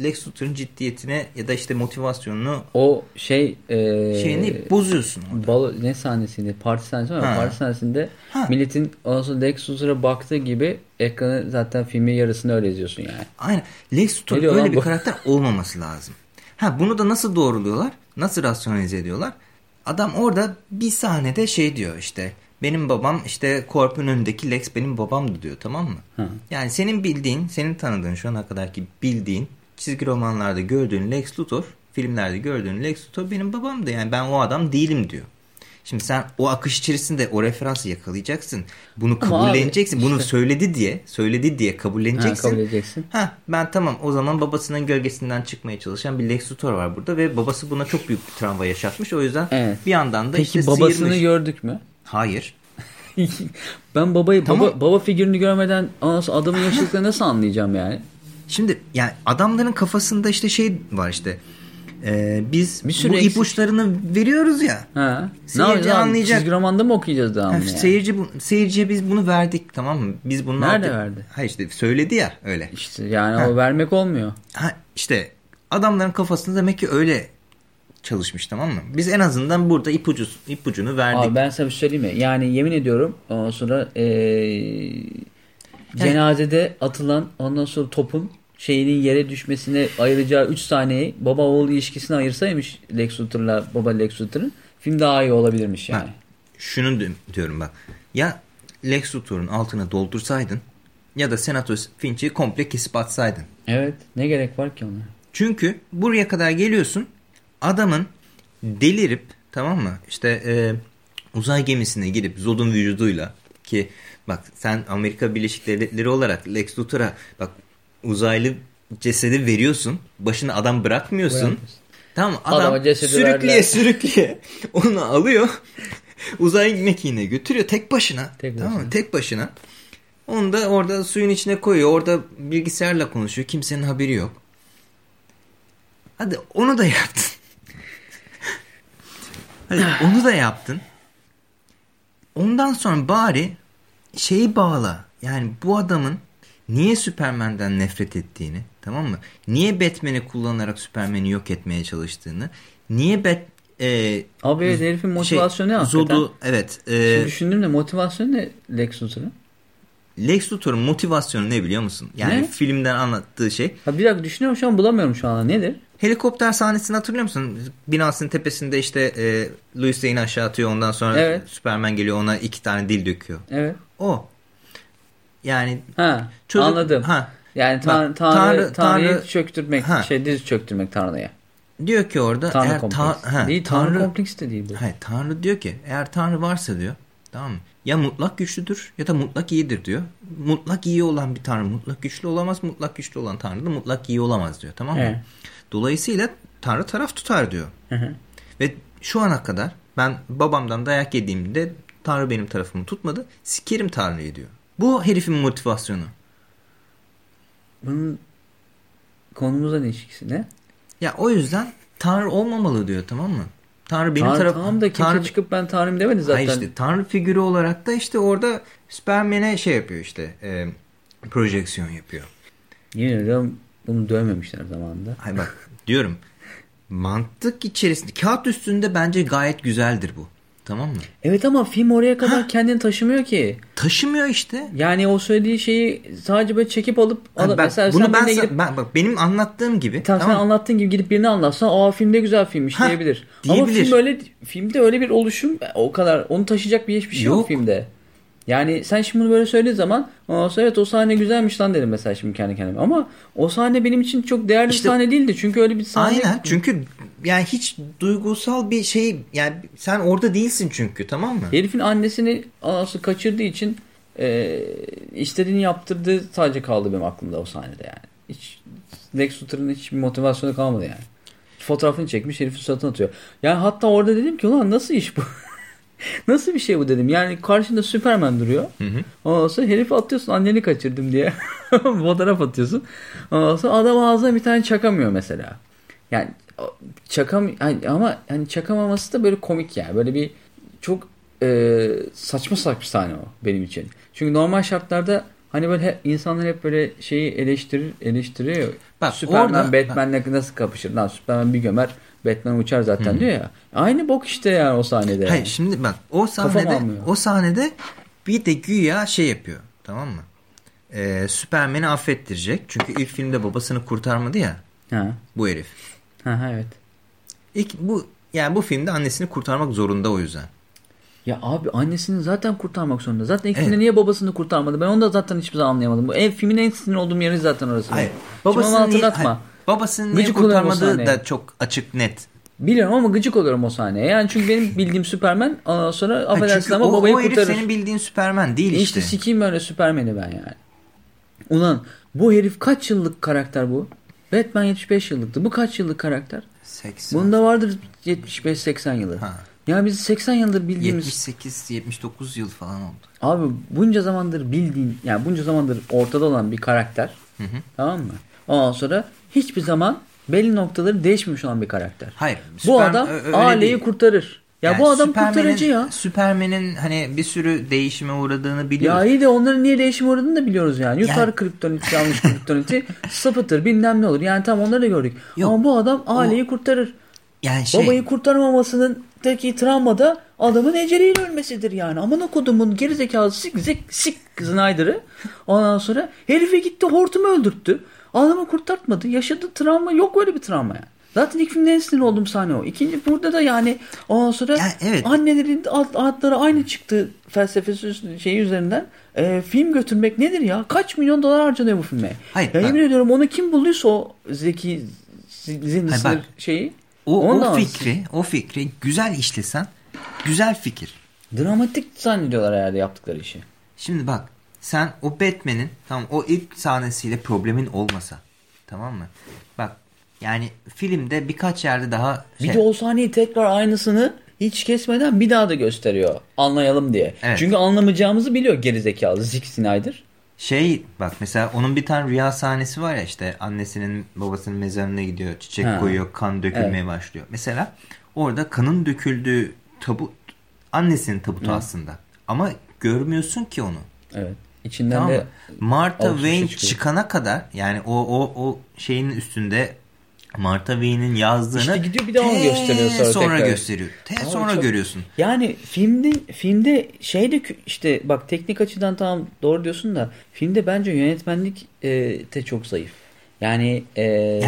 Lex Luthor'ın ciddiyetine ya da işte motivasyonunu O şey e, şeyini bozuyorsun. orada. balo, ne sahnesiydi? Parti sahnesi var. Parti sahnesinde Ha. milletin ondan sonra Lex Luthor'a baktığı gibi ekranı zaten filmin yarısını öyle izliyorsun yani. Aynen. Lex Luthor Ne diyor öyle lan bir bu? karakter olmaması lazım. Ha bunu da nasıl doğruluyorlar? Nasıl rasyonalize ediyorlar? Adam orada bir sahnede şey diyor işte benim babam işte korpun önündeki Lex benim babamdı diyor tamam mı? Hı. Yani senin bildiğin, senin tanıdığın şu ana kadarki bildiğin çizgi romanlarda gördüğün Lex Luthor, filmlerde gördüğün Lex Luthor benim babamdı. Yani ben o adam değilim diyor. Şimdi sen o akış içerisinde o referansı yakalayacaksın. Bunu Ama abi, kabulleneceksin. Bunu işte- söyledi diye, söyledi diye Ha, kabulleneceksin. kabul edeceksin. Ha ben tamam o zaman babasının gölgesinden çıkmaya çalışan bir Lex Luthor var burada ve babası buna çok büyük bir travma yaşatmış. O yüzden Evet. bir yandan da Peki işte babasını sıyırmış. gördük mü? Hayır. [LAUGHS] ben babayı Tamam. baba, baba figürünü görmeden adamın yaşadıklarını nasıl anlayacağım yani? Şimdi yani adamların kafasında işte şey var işte. Ee, biz Bir sürü bu eksik- ipuçlarını veriyoruz ya. Ha. Seyirci ne anlayacak. Çizgi romanda mı okuyacağız Ha, yani? Seyirci bu, seyirciye biz bunu verdik tamam mı? Biz bunu Nerede aldık. verdi? Ha işte söyledi ya öyle. İşte yani Ha. o vermek olmuyor. Ha işte adamların kafasında demek ki öyle çalışmış tamam mı? Biz en azından burada ipucu ipucunu verdik. Abi ben sana bir şey söyleyeyim mi? Yani yemin ediyorum ondan sonra eee, cenazede atılan ondan sonra topun şeyinin yere düşmesine ayıracağı 3 saniyeyi baba oğul ilişkisine ayırsaymış Lex Luthor'la baba Lex Luthor'ın film daha iyi olabilirmiş yani. Ha, şunu di- diyorum bak. Ya Lex Luthor'un altına doldursaydın ya da Senator Finch'i komple kesip atsaydın. Evet. Ne gerek var ki ona? Çünkü buraya kadar geliyorsun adamın delirip tamam mı işte e, uzay gemisine gidip Zod'un vücuduyla ki bak sen Amerika Birleşik Devletleri olarak Lex Luthor'a bak uzaylı cesedi veriyorsun başını adam bırakmıyorsun. Tamam adam cesedi sürükleye verdiler. sürükleye [LAUGHS] onu alıyor uzay mekiğine götürüyor tek başına. Tek Tamam başına. Tek başına. Onu da orada suyun içine koyuyor. Orada bilgisayarla konuşuyor. Kimsenin haberi yok. Hadi onu da yaptın. Hadi [SIGHS] onu da yaptın. Ondan sonra bari şeyi bağla. Yani bu adamın niye Superman'den nefret ettiğini tamam mı? Niye Batman'i kullanarak Superman'i yok etmeye çalıştığını niye Bat e, Abi evet, herifin motivasyonu ne hakikaten? Zod'u evet e, Şimdi düşündüm de motivasyonu ne Lex Luthor'ın? Lex Luthor'un motivasyonu ne biliyor musun? Yani Ne? filmden anlattığı şey. Ha bir dakika düşünüyorum şu an bulamıyorum şu an. Nedir? Helikopter sahnesini hatırlıyor musun? Binasının tepesinde işte e, Louis Lane'i aşağı atıyor. Ondan sonra Evet. Superman geliyor ona iki tane dil döküyor. Evet. O. Yani Ha çocuk... anladım. Ha, Yani tan Bak, tanrı, Tanrı- Tanrı'yı Tanrı- çöktürmek, Ha. şey diz çöktürmek Tanrı'ya. diyor ki orada Tanrı eğer kompleks. ta- ha, değil, Tanrı, Tanrı, kompleks de değil bu. hayır, Tanrı diyor ki eğer Tanrı varsa diyor tamam mı? Ya mutlak güçlüdür ya da mutlak iyidir diyor. Mutlak iyi olan bir Tanrı mutlak güçlü olamaz. Mutlak güçlü olan Tanrı da mutlak iyi olamaz diyor tamam mı? Evet. Dolayısıyla Tanrı taraf tutar diyor. Hı hı. Ve şu ana kadar ben babamdan dayak yediğimde Tanrı benim tarafımı tutmadı. Sikerim Tanrı'yı diyor. Bu herifin motivasyonu. Bunun konumuzla ne ilişkisi ne? Ya o yüzden Tanrı olmamalı diyor tamam mı? Tanrı benim Tanrı, tarafım. tamam da kimse Tanrı... çıkıp ben Tanrım demedi zaten. Hayır işte Tanrı figürü olarak da işte orada Superman'e şey yapıyor işte e, projeksiyon yapıyor. Yemin ediyorum bunu dövmemişler zamanında. Hay bak diyorum mantık içerisinde kağıt üstünde bence gayet güzeldir bu. Tamam mı? Evet ama film oraya kadar kendini taşımıyor ki. Taşımıyor işte. Yani o söylediği şeyi sadece böyle çekip alıp Ha, alıp bak, mesela bunu sen ben, gidip ben bak benim anlattığım gibi Tamam, tamam sen anlattığın gibi gidip birine anlatsan aa filmde güzel filmmiş Ha, diyebilir. Ama diyebilir. film öyle filmde öyle bir oluşum o kadar onu taşıyacak bir hiçbir şey yok, Yok. filmde. Yani sen şimdi bunu böyle söylediğin zaman sonra evet o sahne güzelmiş lan dedim mesela şimdi kendi kendime. Ama o sahne benim için çok değerli İşte- bir sahne değildi. Çünkü öyle bir sahne Aynen çünkü yani hiç duygusal bir şey yani sen orada değilsin çünkü tamam mı? Herifin annesini anası kaçırdığı için e, istediğini yaptırdığı sadece kaldı benim aklımda o sahnede yani. Hiç Lex Luthor'ın hiçbir motivasyonu kalmadı yani. Fotoğrafını çekmiş herifin suratına atıyor. Yani hatta orada dedim ki ulan nasıl iş bu? Nasıl bir şey bu dedim. Yani karşında Superman duruyor. Hı hı. Ondan sonra herifi atıyorsun anneni kaçırdım diye. [LAUGHS] Fotoğraf atıyorsun. Ondan sonra adam ağzına bir tane çakamıyor mesela. Yani çakam yani ama hani çakamaması da böyle komik yani. Böyle bir çok e, saçma saçma sahne o benim için. Çünkü normal şartlarda hani böyle hep, insanlar hep böyle şeyi eleştirir eleştiriyor. Bak, Superman orada- Batman'le nasıl kapışır? Lan Superman bir gömer Batman uçar zaten diyor ya. Aynı bok işte yani o sahnede. Hayır yani. şimdi bak o sahnede o sahnede bir de güya şey yapıyor tamam mı? Ee, Superman'i affettirecek. Çünkü ilk filmde babasını kurtarmadı ya Ha. bu herif. Ha, ha evet. İlk bu yani bu filmde annesini kurtarmak zorunda o yüzden. Ya abi annesini zaten kurtarmak zorunda. Zaten ilk Evet. filmde niye babasını kurtarmadı? Ben onu da zaten hiçbir zaman anlayamadım. Bu ev filmin en sinir olduğum yeri zaten orası. Hayır. Şimdi Babasını niye, hatırlatma. hayır, babasını niye kurtarmadığı da çok açık net. Biliyorum ama gıcık oluyorum o sahneye. Yani çünkü benim bildiğim Superman ondan sonra affedersin ama o, babayı o kurtarır. senin bildiğin Superman değil işte. işte. sikeyim öyle Superman'i ben yani. Ulan bu herif kaç yıllık karakter bu? Batman 75 yıllıktı. Bu kaç yıllık karakter? 80. Bunda vardır 75-80 yılı. Ha. Ya biz 80 yıldır bildiğimiz 78 79 yıl falan oldu. Abi bunca zamandır bildiğin yani bunca zamandır ortada olan bir karakter. Hı hı. Tamam mı? Ondan sonra hiçbir zaman belli noktaları değişmemiş olan bir karakter. Hayır. bu Süper- adam ö- öyle aileyi kurtarır. Ya Yani bu adam kurtarıcı ya. Superman'in hani bir sürü değişime uğradığını biliyoruz. Ya iyi de onların niye değişim uğradığını da biliyoruz yani. Yutar Yani- kriptonit, yanlış kriptoniti, [LAUGHS] sapıtır, bilmem ne olur. Yani tam onları da gördük. Yok, Ama bu adam aileyi kurtarır. yani şey Babayı kurtaramamasının teki travma da adamın eceliyle ölmesidir yani. Aman okudumun gerizekalı sik sik sik Snyder'ı. Ondan sonra herife gitti hortumu öldürttü. Adamı kurtartmadı. Yaşadığı travma yok öyle bir travma yani. Zaten ilk filmde en sinir olduğum sahne o. İkinci burada da yani ondan sonra Yani evet. annelerin ad- adları aynı çıktı felsefesi şeyi üzerinden. E, film götürmek nedir ya? Kaç milyon dolar harcanıyor bu filme? Hayır, ya bak. yemin ediyorum onu kim bulduysa o zeki zihni Hayır, bak. şeyi. o, o alsın. fikri o fikri güzel işlesen güzel fikir. Dramatik zannediyorlar herhalde yaptıkları işi. Şimdi bak sen o Batman'in tamam o ilk sahnesiyle problemin olmasa tamam mı? Bak yani filmde birkaç yerde daha Bir şey, de o sahneyi tekrar aynısını hiç kesmeden bir daha da gösteriyor. Anlayalım diye. Evet. Çünkü anlamayacağımızı biliyor gerizekalı Zack Snyder. şey bak mesela onun bir tane rüya sahnesi var ya işte annesinin babasının mezarına gidiyor çiçek Ha. koyuyor kan dökülmeye başlıyor. Mesela orada kanın döküldüğü tabut annesinin tabutu aslında ama görmüyorsun ki onu. Evet. İçinden Tamam de? Martha şey Wayne çıkıyor. çıkana kadar yani o o o şeyin üstünde Martha Wayne'in yazdığını İşte gidiyor bir daha onu te gösteriyor sonra sonra tekrar. gösteriyor. Te Abi sonra çok- görüyorsun. Yani filmde filmde şeyde kü- işte bak teknik açıdan tamam doğru diyorsun da filmde bence yönetmenlik e, de çok zayıf. Yani, e,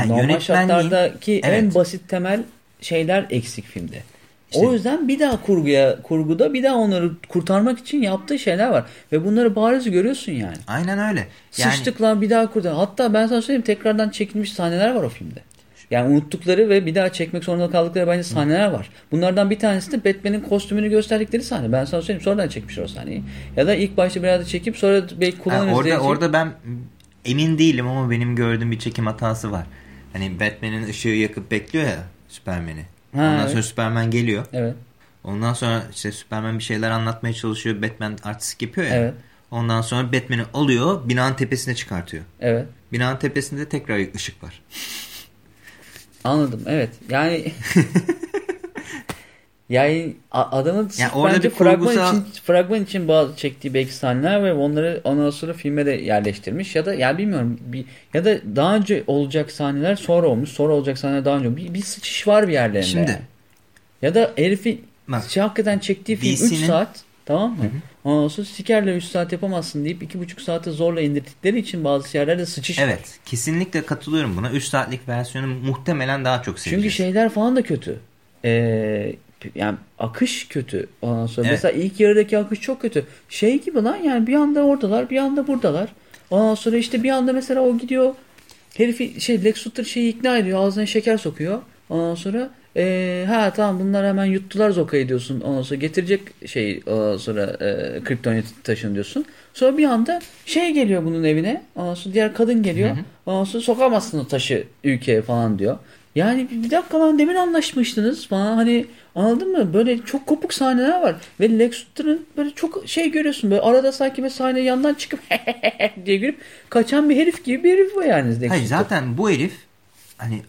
normal yönetmenliğin- şartlardaki en evet. basit temel şeyler eksik filmde. İşte- o yüzden bir daha kurguya kurguda bir daha onları kurtarmak için yaptığı şeyler var ve bunları bariz görüyorsun yani. Aynen öyle. Yani Sıçtık lan bir daha kurtar. Hatta ben sana söyleyeyim tekrardan çekilmiş sahneler var o filmde. Yani unuttukları ve bir daha çekmek zorunda kaldıkları bence sahneler var. Bunlardan bir tanesi de Batman'in kostümünü gösterdikleri sahne. Ben sana söyleyeyim sonradan çekmişler o sahneyi. Ya da ilk başta biraz da çekip sonra belki kullanırız orada diye. orada ben emin değilim ama benim gördüğüm bir çekim hatası var. Hani Batman'in ışığı yakıp bekliyor ya Superman'i. Ha, Ondan evet. sonra Superman geliyor. Evet. Ondan sonra işte Superman bir şeyler anlatmaya çalışıyor. Batman artistik yapıyor ya. Evet. Ondan sonra Batman'i alıyor binanın tepesine çıkartıyor. Evet. Binanın tepesinde tekrar ışık var. Anladım. Evet. Yani [LAUGHS] yani adamın sırf orada bir fragman kurgusal- için fragman için bazı çektiği belki sahneler ve onları ondan sonra filme de yerleştirmiş ya da ya bilmiyorum bir, ya da daha önce olacak sahneler sonra olmuş sonra olacak sahneler daha önce bir, bir sıçış var bir yerlerinde. Şimdi- yani. ya da herifi bak, şey, hakikaten çektiği film 3 saat tamam mı? Ondan sonra sikerle 3 saat yapamazsın deyip 2,5 saate zorla indirdikleri için bazı yerlerde sıçış evet, var. Evet kesinlikle katılıyorum buna. 3 saatlik versiyonu muhtemelen daha çok seveceğiz. Çünkü şeyler falan da kötü. Ee, yani akış kötü. Ondan sonra evet. mesela ilk yarıdaki akış çok kötü. Şey gibi lan yani bir anda oradalar bir anda buradalar. Ondan sonra işte bir anda mesela o gidiyor herifi şey Lex Luthor şeyi ikna ediyor ağzına şeker sokuyor. Ondan sonra e, ha tamam bunlar hemen yuttular Zoka'yı diyorsun. Ondan sonra getirecek şey ondan sonra e, kriptonit taşın diyorsun. Sonra bir anda şey geliyor bunun evine. Ondan sonra diğer kadın geliyor. Hı hı. Ondan sonra sokamazsın o taşı ülkeye falan diyor. Yani bir dakika lan demin anlaşmıştınız falan hani anladın mı? Böyle çok kopuk sahneler var. Ve Lex Luthor'ın böyle çok şey görüyorsun. Böyle arada sanki bir sahne yandan çıkıp [LAUGHS] diye gülüp kaçan bir herif gibi bir herif var yani. Lex Hayır zaten bu herif hani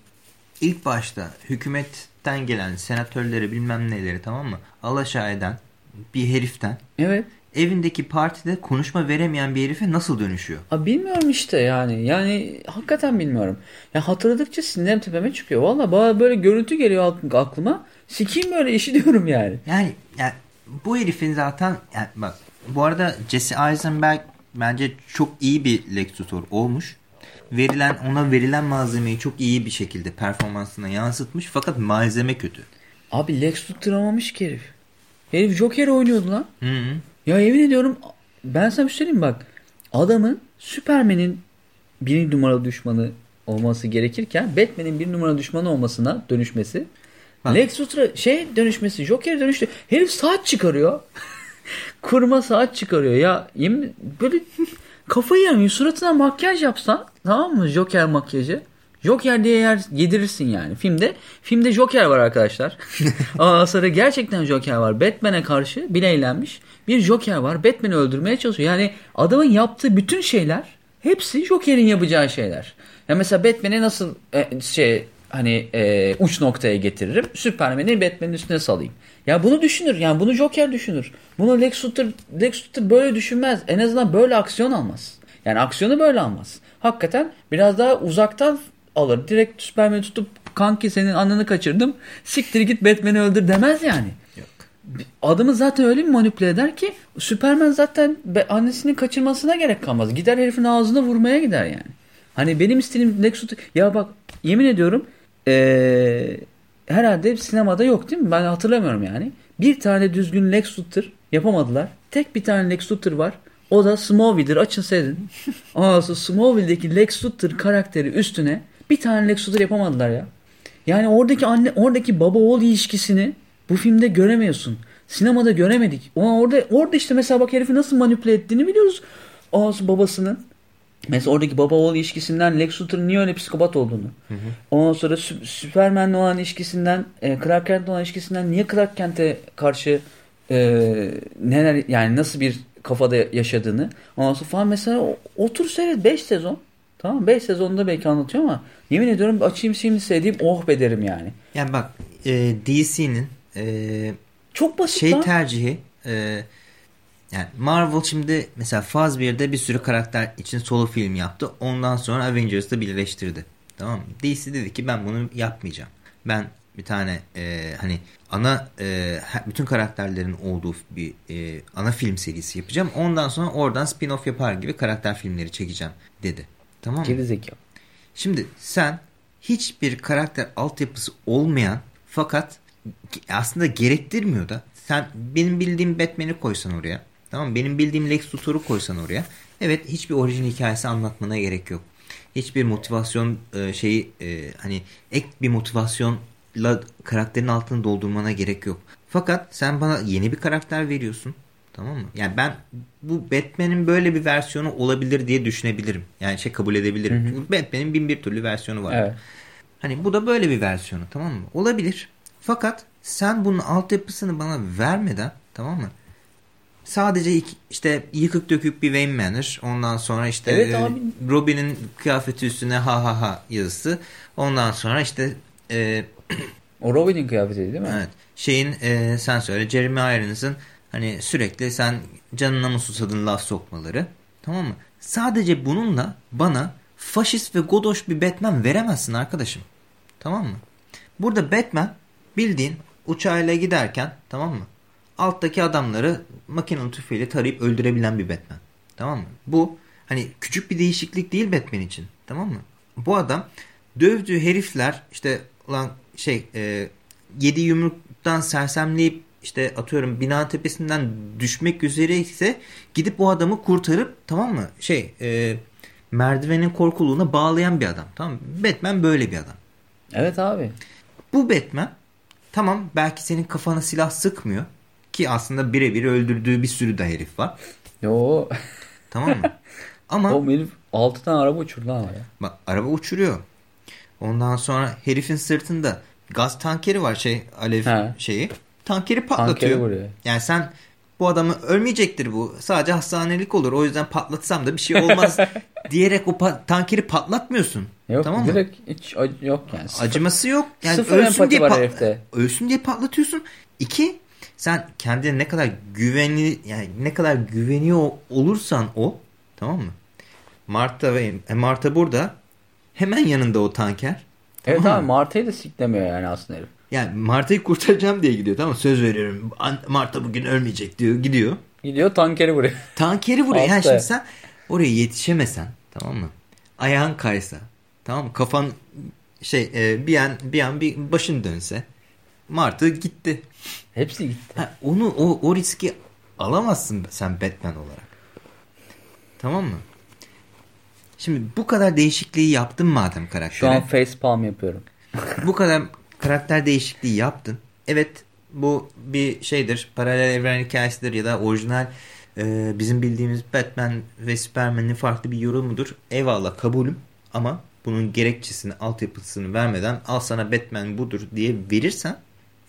ilk başta hükümetten gelen senatörleri bilmem neleri tamam mı? Alaşağı eden bir heriften. Evet evindeki partide konuşma veremeyen bir herife nasıl dönüşüyor? Abi bilmiyorum işte yani. Yani hakikaten bilmiyorum. Ya hatırladıkça sinirlerim tepeme çıkıyor. Valla böyle görüntü geliyor aklıma. Sikiyim böyle işi [LAUGHS] diyorum yani. Yani, yani bu herifin zaten yani bak bu arada Jesse Eisenberg bence çok iyi bir Lex Luthor olmuş. Verilen ona verilen malzemeyi çok iyi bir şekilde performansına yansıtmış fakat malzeme kötü. Abi Lex Luthor olmamış ki herif. Herif Joker oynuyordu lan. Hı hı. Ya yemin ediyorum ben sana bir şey söyleyeyim bak. Adamın Superman'in bir numaralı düşmanı olması gerekirken Batman'in bir numaralı düşmanı olmasına dönüşmesi. Ha. Lex Luthor'a şey dönüşmesi, Joker dönüştü. Herif saat çıkarıyor. [LAUGHS] Kurma saat çıkarıyor. Ya yemin böyle kafayı yani suratına makyaj yapsan tamam mı Joker makyajı. Joker diye yer yedirirsin yani. Filmde filmde Joker var arkadaşlar. [LAUGHS] Aa, sonra gerçekten Joker var. Batman'e karşı bileylenmiş bir Joker var. Batman'i öldürmeye çalışıyor. Yani adamın yaptığı bütün şeyler hepsi Joker'in yapacağı şeyler. Ya mesela Batman'i nasıl e, şey hani e, uç noktaya getiririm. Superman'i Batman'in üstüne salayım. Ya bunu düşünür. Yani bunu Joker düşünür. Bunu Lex Luthor, Lex Luthor böyle düşünmez. En azından böyle aksiyon almaz. Yani aksiyonu böyle almaz. Hakikaten biraz daha uzaktan alır. Direkt Superman'i tutup kanki senin anını kaçırdım. Siktir git Batman'i öldür demez yani. Yok. Adamı zaten öyle bir manipüle eder ki Superman zaten annesinin kaçırmasına gerek kalmaz. Gider herifin ağzına vurmaya gider yani. Hani benim istediğim Lex Luthor... Ya bak yemin ediyorum ee, herhalde sinemada yok değil mi? Ben hatırlamıyorum yani. Bir tane düzgün Lex Luthor yapamadılar. Tek bir tane Lex Luthor var. O da Smallville'dir. Açın seyredin. [LAUGHS] Ondan sonra Smallville'deki Lex Luthor karakteri üstüne bir tane Lex Luthor yapamadılar ya. Yani oradaki anne, oradaki baba oğul ilişkisini bu filmde göremiyorsun. Sinemada göremedik. O orada orada işte mesela bak herifi nasıl manipüle ettiğini biliyoruz. Ağzı babasının. Mesela oradaki baba oğul ilişkisinden Lex Luthor'ın niye öyle psikopat olduğunu. Hı hı. Ondan sonra Sü Superman'le olan ilişkisinden, e, Clark Kent'le olan ilişkisinden niye Clark Kent'e karşı e, neler yani nasıl bir kafada yaşadığını. Ondan sonra falan mesela otur seyret 5 sezon. Tamam 5 sezonunda belki anlatıyor ama yemin ediyorum açayım şimdi seyredeyim oh be derim yani. Yani bak e, DC'nin e, çok basit şey lan. tercihi e, yani Marvel şimdi mesela Faz 1'de bir sürü karakter için solo film yaptı. Ondan sonra Avengers'da birleştirdi. Tamam mı? DC dedi ki ben bunu yapmayacağım. Ben bir tane e, hani ana e, bütün karakterlerin olduğu bir e, ana film serisi yapacağım. Ondan sonra oradan spin-off yapar gibi karakter filmleri çekeceğim dedi. Tamam mı? Gerizekalı. Şimdi sen hiçbir karakter altyapısı olmayan fakat aslında gerektirmiyor da sen benim bildiğim Batman'i koysan oraya. Tamam mı? Benim bildiğim Lex Luthor'u koysan oraya. Evet hiçbir orijin hikayesi anlatmana gerek yok. Hiçbir motivasyon e, şeyi e, hani ek bir motivasyonla karakterin altını doldurmana gerek yok. Fakat sen bana yeni bir karakter veriyorsun. Tamam mı? Yani ben bu Batman'in böyle bir versiyonu olabilir diye düşünebilirim. Yani şey kabul edebilirim. Hı hı. Çünkü Batman'in bin bir türlü versiyonu var. Evet. Hani bu da böyle bir versiyonu tamam mı? Olabilir. Fakat sen bunun altyapısını bana vermeden tamam mı? Sadece iki, işte yıkık dökük bir Wayne Manor. Ondan sonra işte evet, e, Robin'in kıyafeti üstüne ha ha ha yazısı. Ondan sonra işte e, o Robin'in kıyafeti değil mi? Evet. Şeyin e, sen söyle Jeremy Irons'ın Hani sürekli sen canına mı susadın laf sokmaları. Tamam mı? Sadece bununla bana faşist ve godoş bir Batman veremezsin arkadaşım. Tamam mı? Burada Batman bildiğin uçağıyla giderken tamam mı? Alttaki adamları makinalı tüfeğiyle tarayıp öldürebilen bir Batman. Tamam mı? Bu hani küçük bir değişiklik değil Batman için. Tamam mı? Bu adam dövdüğü herifler işte lan şey e, yedi yumruktan sersemleyip işte atıyorum bina tepesinden düşmek üzere ise gidip o adamı kurtarıp tamam mı şey e, merdivenin korkuluğuna bağlayan bir adam. Tamam mı? Batman böyle bir adam. Evet abi. Bu Batman tamam belki senin kafana silah sıkmıyor ki aslında birebir öldürdüğü bir sürü de herif var. Yo. Tamam mı? [LAUGHS] Ama o herif 6 tane araba uçurdu ama ya. Bak araba uçuruyor. Ondan sonra herifin sırtında gaz tankeri var şey alev He. şeyi. Tankeri patlatıyor. Tankeri. Yani sen bu adamı ölmeyecektir bu. Sadece hastanelik olur. O yüzden patlatsam da bir şey olmaz [LAUGHS] diyerek o pa- tankeri patlatmıyorsun. Yok tamam mı? direkt hiç yok yani. Sıfır. Acıması yok. Yani Sıfır ölsün diye, var herifte. ölsün diye patlatıyorsun. İki, sen kendine ne kadar güvenli yani ne kadar güveniyor olursan o tamam mı? Marta ve e, Marta burada hemen yanında o tanker. Evet Tamam abi mı? Marta'yı da siklemiyor yani aslında herif. Yani Marta'yı kurtaracağım diye gidiyor tamam? Söz veriyorum. Marta bugün ölmeyecek diyor. Gidiyor. Gidiyor tankeri vuruyor. [LAUGHS] Tankeri vuruyor. Yani şimdi sen oraya yetişemesen tamam mı? Ayağın kaysa tamam mı? Kafan şey e, bir an bir an bir başın dönse Marta gitti. Hepsi gitti. Ha, onu o, o riski alamazsın sen Batman olarak. Tamam mı? Şimdi bu kadar değişikliği yaptın madem karaktere. Şu an face palm yapıyorum. bu kadar karakter değişikliği yaptın. Evet bu bir şeydir. Paralel evren hikayesidir ya da orijinal e, bizim bildiğimiz Batman ve Superman'in farklı bir yorumudur. Eyvallah kabulüm ama bunun gerekçesini, altyapısını vermeden al sana Batman budur diye verirsen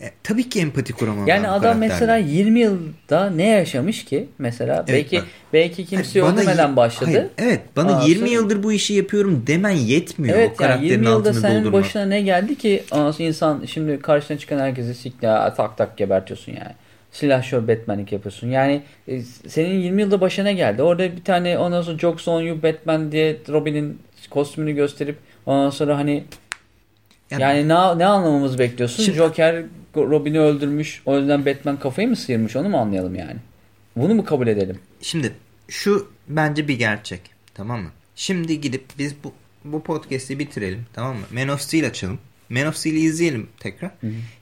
e, tabii ki empati kuramam. Yani adam karakterle. mesela 20 yılda ne yaşamış ki? Mesela Evet, belki bak. belki kimse öldürmeden yi- başladı. Hayır, evet bana Aa, 20 sonra- yıldır bu işi yapıyorum demen yetmiyor. o Evet yani karakterin 20 yılda altını senin doldurmak. başına ne geldi ki Aa, insan şimdi karşına çıkan herkesi sikla tak tak gebertiyorsun yani. Silahşör Batman'lik yapıyorsun. Yani e, senin 20 yılda başına geldi? Orada bir tane ondan sonra Jokes on You Batman diye Robin'in kostümünü gösterip ondan sonra hani Yani- yani ne, ne anlamamızı bekliyorsun? Şimdi- Joker Robin'i öldürmüş. O yüzden Batman kafayı mı sıyırmış? Onu mu anlayalım yani? Bunu mu kabul edelim? Şimdi şu bence bir gerçek. Tamam mı? Şimdi gidip biz bu, bu podcast'i bitirelim. Tamam mı? Man of Steel açalım. Man of Steel'i izleyelim tekrar.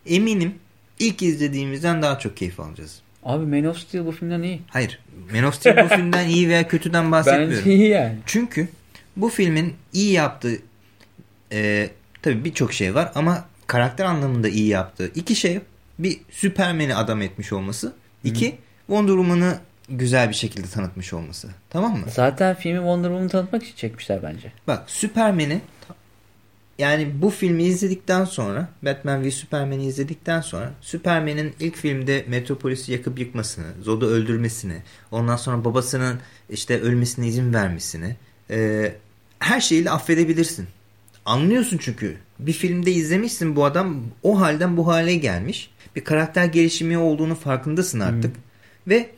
Eminim ilk izlediğimizden daha çok keyif alacağız. Abi Man of Steel bu filmden iyi. Hayır. Man of Steel bu [LAUGHS] filmden iyi veya kötüden bahsetmiyorum. Bence iyi yani. Çünkü bu filmin iyi yaptığı e, tabii birçok şey var ama karakter anlamında iyi yaptığı iki şey. Bir Superman'i adam etmiş olması. iki Wonder Woman'ı güzel bir şekilde tanıtmış olması. Tamam mı? Zaten filmi Wonder Woman'ı tanıtmak için çekmişler bence. Bak Superman'i yani bu filmi izledikten sonra Batman v Superman'i izledikten sonra Superman'in ilk filmde Metropolis'i yakıp yıkmasını, Zod'u öldürmesini, ondan sonra babasının işte ölmesine izin vermesini e, her şeyiyle affedebilirsin. Anlıyorsun çünkü. Bir filmde izlemişsin bu adam o halden bu hale gelmiş. Bir karakter gelişimi olduğunu farkındasın artık. Ve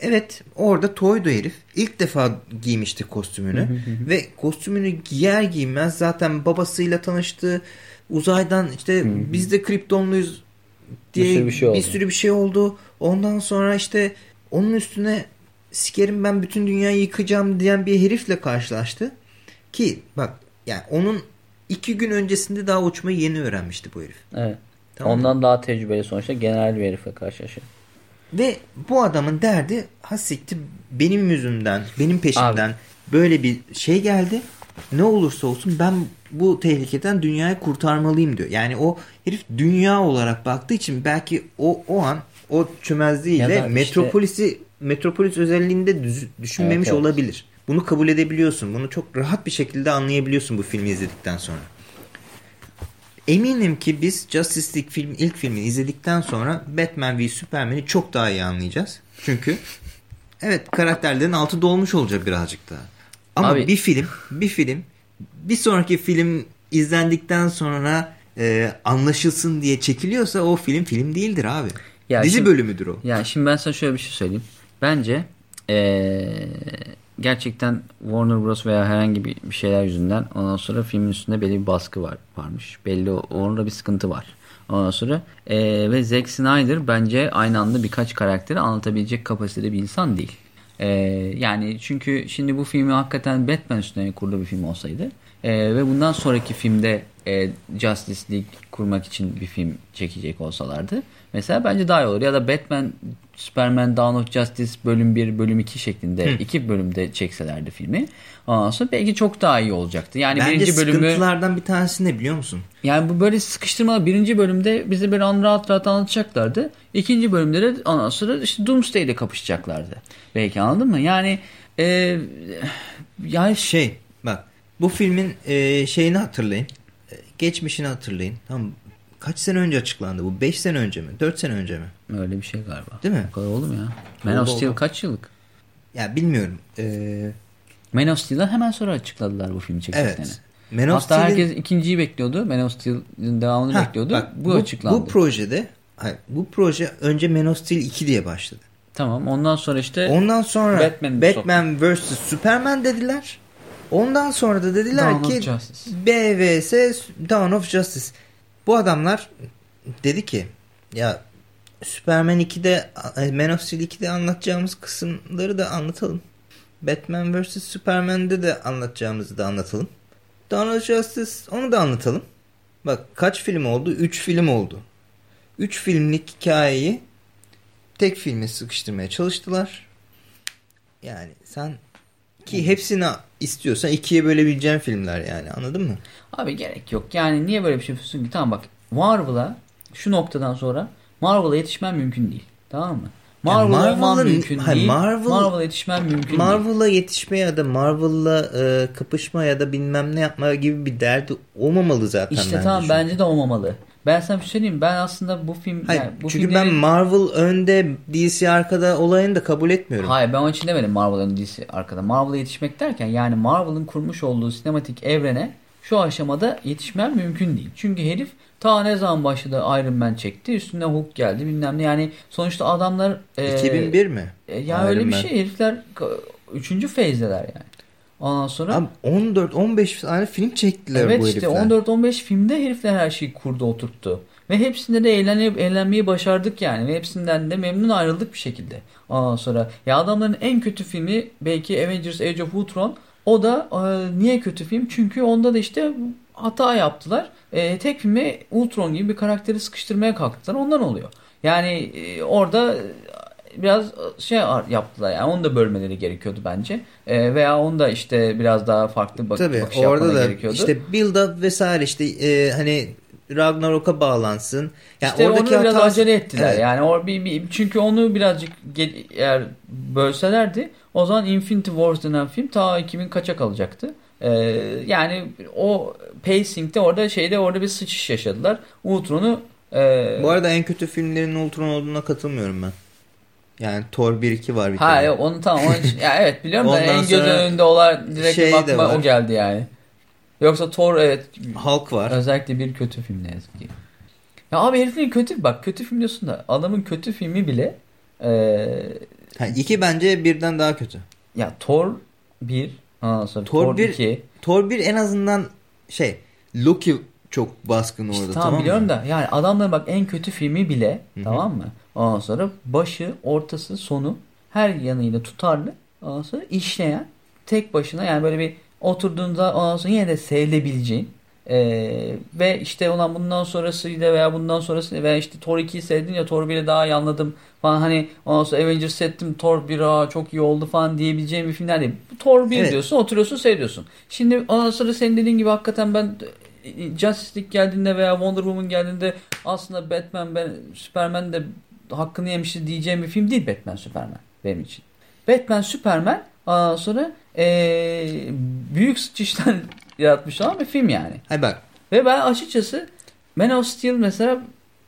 evet orada toydu herif. İlk defa giymişti kostümünü. Ve kostümünü giyer giymez zaten babasıyla tanıştı. Uzaydan işte biz de Kryptonluyuz diye Bir sürü bir şey oldu. sürü bir şey oldu. Ondan sonra işte onun üstüne sikerim ben bütün dünyayı yıkacağım diyen bir herifle karşılaştı. Ki bak yani onun iki gün öncesinde daha uçmayı yeni öğrenmişti bu herif. Evet. Tamam? Ondan daha tecrübeli sonuçta genel bir herifle karşılaşıyor. Ve bu adamın derdi hasikti benim yüzümden, benim peşimden böyle bir şey geldi. Ne olursa olsun ben bu tehlikeden dünyayı kurtarmalıyım diyor. Yani o herif dünya olarak baktığı için belki o o an o çömezliğiyle işte- metropolisi metropolis özelliğinde düz- düşünmemiş Evet, evet. olabilir. Bunu kabul edebiliyorsun. Bunu çok rahat bir şekilde anlayabiliyorsun bu filmi izledikten sonra. Eminim ki biz Justice League film, ilk filmini izledikten sonra Batman v Superman'i çok daha iyi anlayacağız. Çünkü evet karakterlerin altı dolmuş olacak birazcık daha. Ama Abi- bir film, bir film bir sonraki film izlendikten sonra e, anlaşılsın diye çekiliyorsa o film film değildir abi. Ya Dizi şimdi- bölümüdür o. Yani şimdi ben sana şöyle bir şey söyleyeyim. Bence eee, gerçekten Warner Bros. veya herhangi bir, şeyler yüzünden ondan sonra filmin üstünde belli bir baskı var varmış. Belli orada bir sıkıntı var. Ondan sonra e, ve Zack Snyder bence aynı anda birkaç karakteri anlatabilecek kapasitede bir insan değil. E, yani çünkü şimdi bu filmi hakikaten Batman üstüne kurulu bir film olsaydı e, ve bundan sonraki filmde e, Justice League kurmak için bir film çekecek olsalardı mesela bence daha iyi olur. Ya da Batman, Superman, Dawn of Justice bölüm 1, bölüm 2 şeklinde Hı. iki bölümde çekselerdi filmi. Ondan sonra belki çok daha iyi olacaktı. Yani Bence birinci bölümü sıkıntılardan bir tanesi ne biliyor musun? Yani bu böyle sıkıştırma birinci bölümde bize bir an rahat rahat anlatacaklardı. İkinci bölümde de ondan sonra işte Doomsday ile kapışacaklardı. Belki anladın mı? Yani e, yani şey bak bu filmin e, şeyini hatırlayın. E, geçmişini hatırlayın. Tamam Kaç sene önce açıklandı bu? 5 sene önce mi? 4 sene önce mi? Öyle bir şey galiba. Değil mi? O kadar oldu mu ya? Man of Steel kaç yıllık? Ya bilmiyorum. Ee... Man of Steel'den hemen sonra açıkladılar bu filmi çekeceklerini. Evet. Man of Hatta herkes ikinciyi bekliyordu. Man of Steel'in devamını ha, bekliyordu. Bak, bu, bu açıklandı. Bu projede hayır, bu proje önce Man of Steel 2 diye başladı. Tamam. Ondan sonra işte Ondan sonra Batman, Batman vs Superman dediler. Ondan sonra da dediler Dawn ki BVS Dawn of Justice. Bu adamlar dedi ki ya Superman 2'de Man of Steel 2'de anlatacağımız kısımları da anlatalım. Batman vs. Superman'de de anlatacağımızı da anlatalım. Dawn of Justice onu da anlatalım. Bak kaç film oldu? 3 film oldu. 3 filmlik hikayeyi tek filme sıkıştırmaya çalıştılar. Yani sen ki hepsini istiyorsan ikiye bölebileceğin filmler yani anladın mı? Abi gerek yok. Yani niye böyle bir şey yapıyorsun ki? Tamam bak Marvel'a şu noktadan sonra Marvel'a yetişmen mümkün değil. Tamam mı? Marvel yani olman mümkün hayır, değil. Marvel, Marvel'a yetişmen mümkün Marvel'a değil. Marvel'a yetişme ya da Marvel'la e, kapışma ya da bilmem ne yapma gibi bir derdi olmamalı zaten. İşte tamam bence de olmamalı. Ben sana bir şey söyleyeyim. Ben aslında bu film... Hayır, yani bu çünkü filmlerin... ben Marvel önde DC arkada olayını da kabul etmiyorum. Hayır ben onun için demedim Marvel önde DC arkada. Marvel'a yetişmek derken yani Marvel'ın kurmuş olduğu sinematik evrene şu aşamada yetişmem mümkün değil. Çünkü herif ta ne zaman başladı Iron Man çekti. Üstüne Hulk geldi bilmem ne. Yani sonuçta adamlar... E, 2001 mi? E, ya Iron öyle bir Man. şey. Herifler 3. feyzdeler yani. Ondan sonra... 14-15 tane film çektiler evet bu herifler. Evet işte 14-15 filmde herifler her şeyi kurdu oturttu. Ve hepsinde de eğlenip eğlenmeyi başardık yani. Ve hepsinden de memnun ayrıldık bir şekilde. Ondan sonra ya adamların en kötü filmi belki Avengers Age of Ultron. O da e, niye kötü film? Çünkü onda da işte hata yaptılar. E, tek filme Ultron gibi bir karakteri sıkıştırmaya kalktılar. Ondan oluyor. Yani e, orada biraz şey yaptılar yani onu da bölmeleri gerekiyordu bence. E, veya onu da işte biraz daha farklı bak Tabii, bakış orada da gerekiyordu. işte build up vesaire işte e, hani Ragnarok'a bağlansın. Yani işte oradaki onu biraz hatası... acele ettiler. Evet. Yani or bir, bir, çünkü onu birazcık eğer bölselerdi o zaman Infinity Wars denen film ta 2000 kaça kalacaktı. Ee, yani o pacing'de orada şeyde orada bir sıçış yaşadılar. Ultron'u e... Bu arada en kötü filmlerin Ultron olduğuna katılmıyorum ben. Yani Thor 1-2 var bir ha, kere. Ha onu tamam. Onu, ya evet biliyorum da [LAUGHS] en göz önünde olan direkt şey aklıma o geldi yani. Yoksa Thor evet. Hulk var. Özellikle bir kötü film ne yazık ki. Ya abi herifin kötü bak kötü film diyorsun da adamın kötü filmi bile e, ha, iki bence birden daha kötü. Ya Thor 1 ondan sonra Thor, Thor 1 2 Thor 1 en azından şey Loki çok baskın orada işte, tamam, tamam biliyorum mı? da yani adamların bak en kötü filmi bile Hı-hı. tamam mı? Ondan sonra başı, ortası, sonu her yanıyla tutarlı. Ondan sonra işleyen tek başına yani böyle bir oturduğunda ondan sonra yine de sevilebileceğin ee, ve işte olan bundan sonrasıyla veya bundan sonrası veya işte Thor 2'yi sevdin ya Thor 1'i daha iyi anladım falan hani ondan sonra Avengers settim Thor 1 aa çok iyi oldu falan diyebileceğim bir filmler değil. Thor 1 evet. diyorsun oturuyorsun seyrediyorsun. Şimdi ondan sonra senin dediğin gibi hakikaten ben Justice League geldiğinde veya Wonder Woman geldiğinde aslında Batman ben Superman de hakkını yemişiz diyeceğim bir film değil Batman Superman benim için. Batman Superman ondan sonra ee, büyük sıçışlar [LAUGHS] yaratmış olan bir film yani. Hay bak. Ve ben açıkçası Man of Steel mesela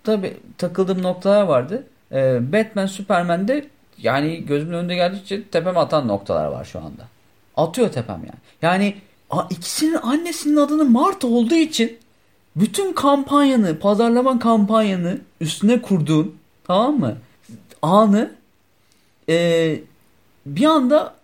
tabi takıldığım noktalar vardı. Ee, Batman Superman'de yani gözümün önünde geldikçe tepem atan noktalar var şu anda. Atıyor tepem yani. Yani ikisinin annesinin adını Marta olduğu için bütün kampanyanı, pazarlama kampanyanı üstüne kurduğun tamam mı? Anı e, bir anda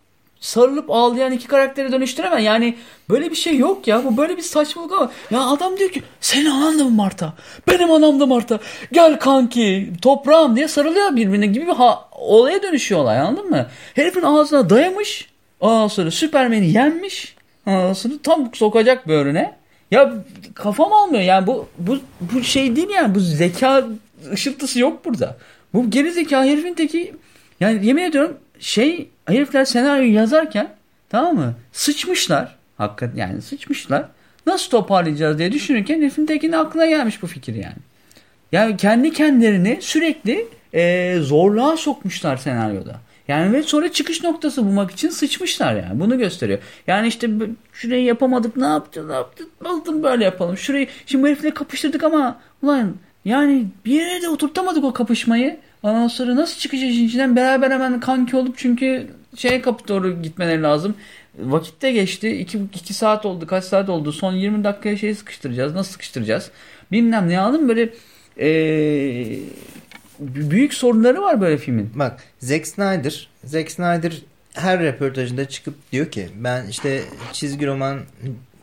sarılıp ağlayan iki karaktere dönüştüremez. Yani böyle bir şey yok ya. Bu böyle bir saçmalık ama. Ya adam diyor ki senin anan da mı Marta? Benim anam da Marta. Gel kanki toprağım diye sarılıyor birbirine gibi bir ha olaya dönüşüyor olay anladın mı? Herifin ağzına dayamış. Ondan sonra Süpermen'i yenmiş. Ondan sonra tam sokacak böğrüne. Ya kafam almıyor yani bu bu bu şey değil yani bu zeka ışıltısı yok burada. Bu geri zeka herifin teki yani yemin ediyorum şey herifler senaryoyu yazarken tamam mı sıçmışlar hakikaten yani sıçmışlar nasıl toparlayacağız diye düşünürken herifin tekinin aklına gelmiş bu fikir yani. Yani kendi kendilerini sürekli e, zorluğa sokmuşlar senaryoda. Yani ve sonra çıkış noktası bulmak için sıçmışlar yani. Bunu gösteriyor. Yani işte şurayı yapamadık ne yapacağız ne aldım böyle yapalım. Şurayı şimdi bu herifle kapıştırdık ama ulan yani bir yere de oturtamadık o kapışmayı. Ondan sonra nasıl çıkacağız içinden beraber hemen kanki olup çünkü şeye kapı doğru gitmeleri lazım. Vakit de geçti. 2 2 saat oldu. Kaç saat oldu? Son 20 dakikaya şeyi sıkıştıracağız. Nasıl sıkıştıracağız? Bilmem ne aldım böyle ee, büyük sorunları var böyle filmin. Bak Zack Snyder, Zack Snyder her röportajında çıkıp diyor ki ben işte çizgi roman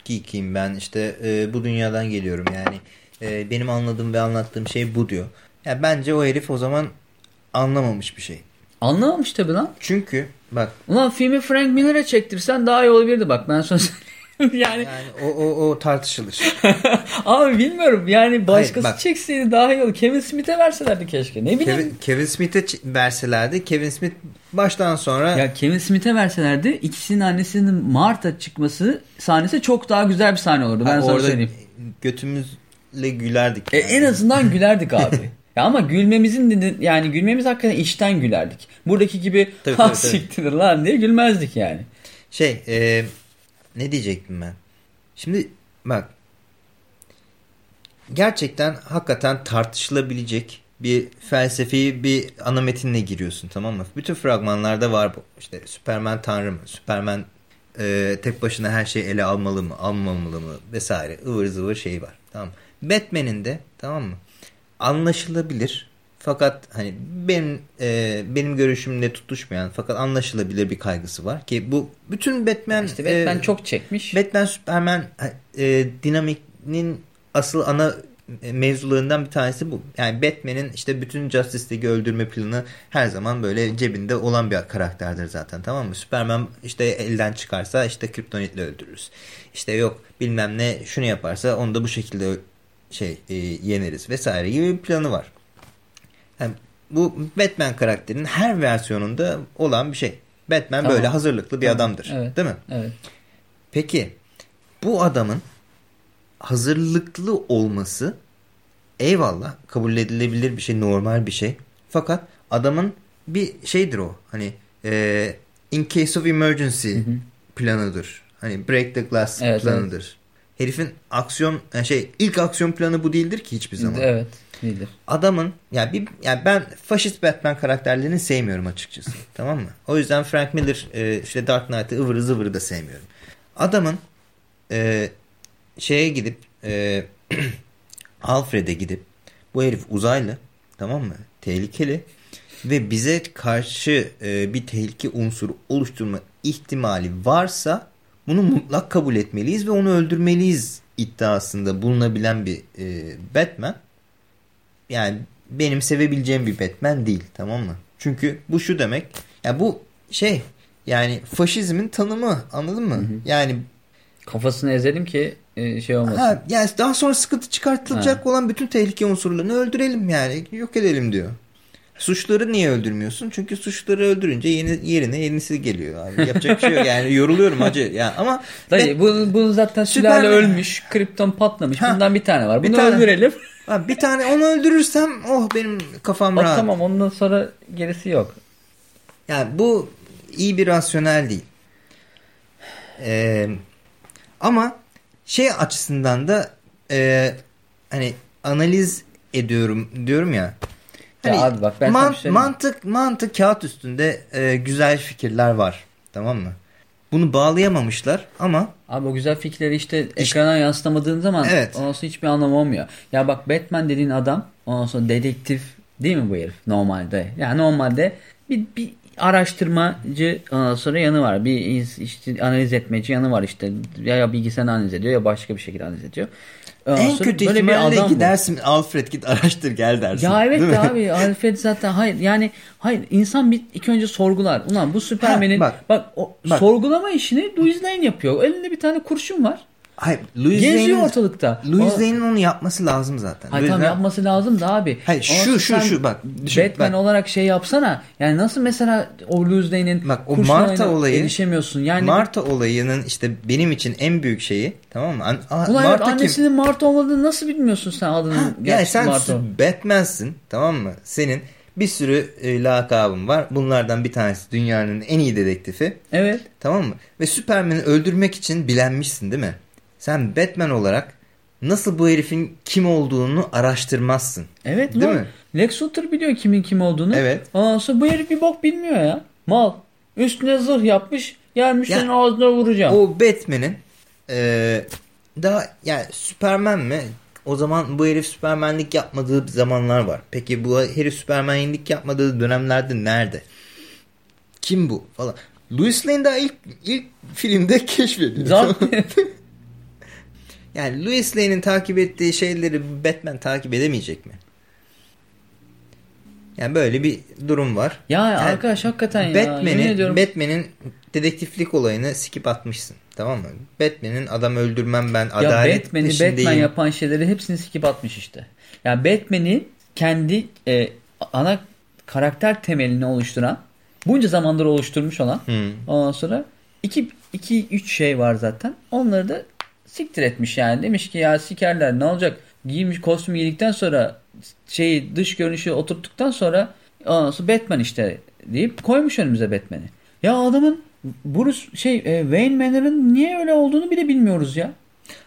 geekiyim ben işte e, bu dünyadan geliyorum yani e, benim anladığım ve anlattığım şey bu diyor. Ya yani bence o herif o zaman anlamamış bir şey. Anlamamış tabii lan. Çünkü bak. Ulan filmi Frank Miller'e çektirsen daha iyi olabilirdi bak ben sana [LAUGHS] yani, yani o, o, o tartışılır. [LAUGHS] Ama bilmiyorum yani başkası Hayır, çekseydi daha iyi olur. Kevin Smith'e verselerdi keşke. Ne bileyim. Kevin, Kevin Smith'e verselerdi. Kevin Smith baştan sonra... Ya Kevin Smith'e verselerdi ikisinin annesinin Marta çıkması sahnesi çok daha güzel bir sahne olurdu. Ben ha, sana söyleyeyim. Götümüzle gülerdik. Yani. E, en azından [LAUGHS] gülerdik abi. Ya ama gülmemizin yani gülmemiz hakikaten içten gülerdik. Buradaki gibi tabii, ha siktir lan diye gülmezdik yani. Şey e, ne diyecektim ben? Şimdi bak gerçekten hakikaten tartışılabilecek bir felsefi bir ana metinle giriyorsun tamam mı? Bütün fragmanlarda var bu. İşte Süpermen tanrı mı? Süpermen e, tek başına her şeyi ele almalı mı? Almamalı mı? Vesaire. ıvır zıvır şey var. Tamam Batman'in de tamam mı? Anlaşılabilir fakat hani benim e, benim görüşümle tutuşmayan fakat anlaşılabilir bir kaygısı var ki bu bütün Batman işte Batman e, çok çekmiş. Batman Superman e, dinamikinin asıl ana mevzularından bir tanesi bu. Yani Batman'in işte bütün Justice League'i öldürme planı her zaman böyle cebinde olan bir karakterdir zaten tamam mı? Superman işte elden çıkarsa işte Kryptonit'le öldürürüz. İşte yok bilmem ne şunu yaparsa onu da bu şekilde şey e, yeneriz vesaire gibi bir planı var. Yani bu Batman karakterinin her versiyonunda olan bir şey. Batman tamam. böyle hazırlıklı bir tamam. adamdır. Evet. Değil mi? Evet. Peki bu adamın hazırlıklı olması eyvallah kabul edilebilir bir şey, normal bir şey. Fakat adamın bir şeydir o. Hani e, in case of emergency hı hı. planıdır. Hani break the glass evet, planıdır. Evet. Herifin aksiyon yani şey ilk aksiyon planı bu değildir ki hiçbir zaman. Evet. Değildir. Adamın yani bir yani ben faşist Batman karakterlerini sevmiyorum açıkçası. [LAUGHS] tamam mı? O yüzden Frank Miller e, işte Dark Knight'ı ıvırı zıvırı da sevmiyorum. Adamın e, şeye gidip e, [CLEARS THROAT] Alfred'e gidip bu herif uzaylı tamam mı? Tehlikeli ve bize karşı e, bir tehlike unsuru oluşturma ihtimali varsa bunu mutlak kabul etmeliyiz ve onu öldürmeliyiz iddiasında bulunabilen bir e, Batman yani benim sevebileceğim bir Batman değil tamam mı? Çünkü bu şu demek ya yani bu şey yani faşizmin tanımı anladın mı? Hı hı. Yani kafasını ezelim ki e, şey olmasın. Ha, yani daha sonra sıkıntı çıkartılacak ha. olan bütün tehlike unsurlarını öldürelim yani yok edelim diyor. Suçları niye öldürmüyorsun? Çünkü suçları öldürünce yeni yerine yenisi geliyor abi. Yapacak bir şey yok. Yani yoruluyorum acı. Yani ama Dayı bu, bu zaten sülale ölmüş. Kripton patlamış. Ha, Bundan bir tane var. Bunu bir tane. öldürelim. Ha, bir tane onu öldürürsem oh benim kafam rahat. Tamam ondan sonra gerisi yok. Yani bu iyi bir rasyonel değil. Ee, ama şey açısından da e, hani analiz ediyorum diyorum ya. Hani ya abi bak ben man, mantık mantık kağıt üstünde e, güzel fikirler var. Tamam mı? Bunu bağlayamamışlar ama... Abi o güzel fikirleri işte, işte ekrana yansıtamadığın zaman evet. ondan sonra hiçbir anlamı olmuyor. Ya bak Batman dediğin adam ondan sonra dedektif değil mi bu herif normalde? Yani normalde bir, bir araştırmacı ondan sonra yanı var. Bir işte analiz etmeci yanı var işte. Ya, ya bilgisayarını analiz ediyor ya başka bir şekilde analiz ediyor. Ondan En kötü böyle bir adam bu. gidersin Alfred git araştır gel dersin. Ya evet de abi Alfred zaten hayır yani hayır insan bir ilk önce sorgular. Ulan bu Superman'in bak, bak, o bak. sorgulama işini Louis Lane yapıyor. Elinde bir tane kurşun var. Hayır, Louis Geziyor Lane'in- ortalıkta. Louis O- Lane'in onu yapması lazım zaten. Hayır Louis tam yapması lazım da abi. Hayır, şu, şu, sen şu, bak, düşün, Batman bak. olarak şey yapsana. Yani nasıl mesela o Louis Lane'in Bak, o Marta olayı- erişemiyorsun. Yani Marta olayının işte benim için en büyük şeyi tamam mı? An- Ulan evet, Marta kim? annesinin Marta olmadığını nasıl bilmiyorsun sen adının Ha, yani sen Marta. Batman'sin tamam mı? Senin bir sürü e, lakabın var. Bunlardan bir tanesi dünyanın en iyi dedektifi. Evet. Tamam mı? Ve Superman'i öldürmek için bilenmişsin değil mi? Sen Batman olarak nasıl bu herifin kim olduğunu araştırmazsın. Evet Değil lan. mi? Lex Luthor biliyor kimin kim olduğunu. Evet. Ondan sonra bu herif bir bok bilmiyor ya. Mal. Üstüne zırh yapmış. Gelmiş Ya, senin ağzına vuracağım. O Batman'in e, daha yani Superman mi? O zaman bu herif Superman'lik yapmadığı zamanlar var. Peki bu herif Superman'lik yapmadığı dönemlerde nerede? Kim bu falan. Louis Lane daha ilk, ilk filmde [LAUGHS] keşfediyor. Zaten [LAUGHS] Yani Louis Lane'in takip ettiği şeyleri Batman takip edemeyecek mi? Yani böyle bir durum var. ya Yani arkadaş hakikaten ya. Ediyorum. Batman'in dedektiflik olayını skip atmışsın. Tamam mı? Batman'in adam öldürmem ben ya adalet Batman'i. Batman yapan şeyleri hepsini skip atmış işte. Ya Batman'i kendi e, ana karakter temelini oluşturan bunca zamandır oluşturmuş olan Hı. ondan sonra iki, iki üç şey var zaten. Onları da siktir etmiş yani. Demiş ki ya sikerler ne olacak? Giymiş kostüm giydikten sonra şeyi dış görünüşü oturttuktan sonra ondan sonra Batman işte deyip koymuş önümüze Batman'i. Ya adamın Bruce şey e, Wayne Manor'ın niye öyle olduğunu bile bilmiyoruz ya.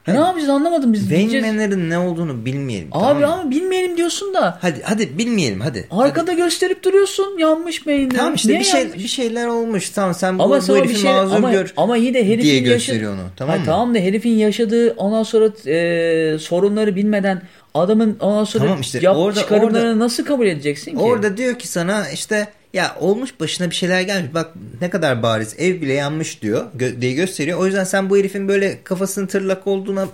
Ya ne yapacağız anlamadım biz. Wayne. Manor'ın ne olduğunu bilmeyelim. Abi tamam mı? ama bilmeyelim diyorsun da Hadi hadi bilmeyelim hadi. arkada gösterip duruyorsun yanmış beyinle. Tamam işte Niye bir şey yanmış? bir şeyler olmuş. Tamam sen bu, Ama bu sana herifi bir şey mazur ama, gör ama yine herifin diye gösteriyor onu. Tamam Hayır, mı? tamam da herifin yaşadığı ondan sonra e, sorunları bilmeden adamın ondan sonra Tamam işte yap, orada- çıkarımlarını orada- nasıl kabul edeceksin ki? Orada diyor ki sana işte ya olmuş başına bir şeyler gelmiş. Bak ne kadar bariz ev bile yanmış diyor gö- diye gösteriyor. O yüzden sen bu herifin böyle kafasının tırlak olduğuna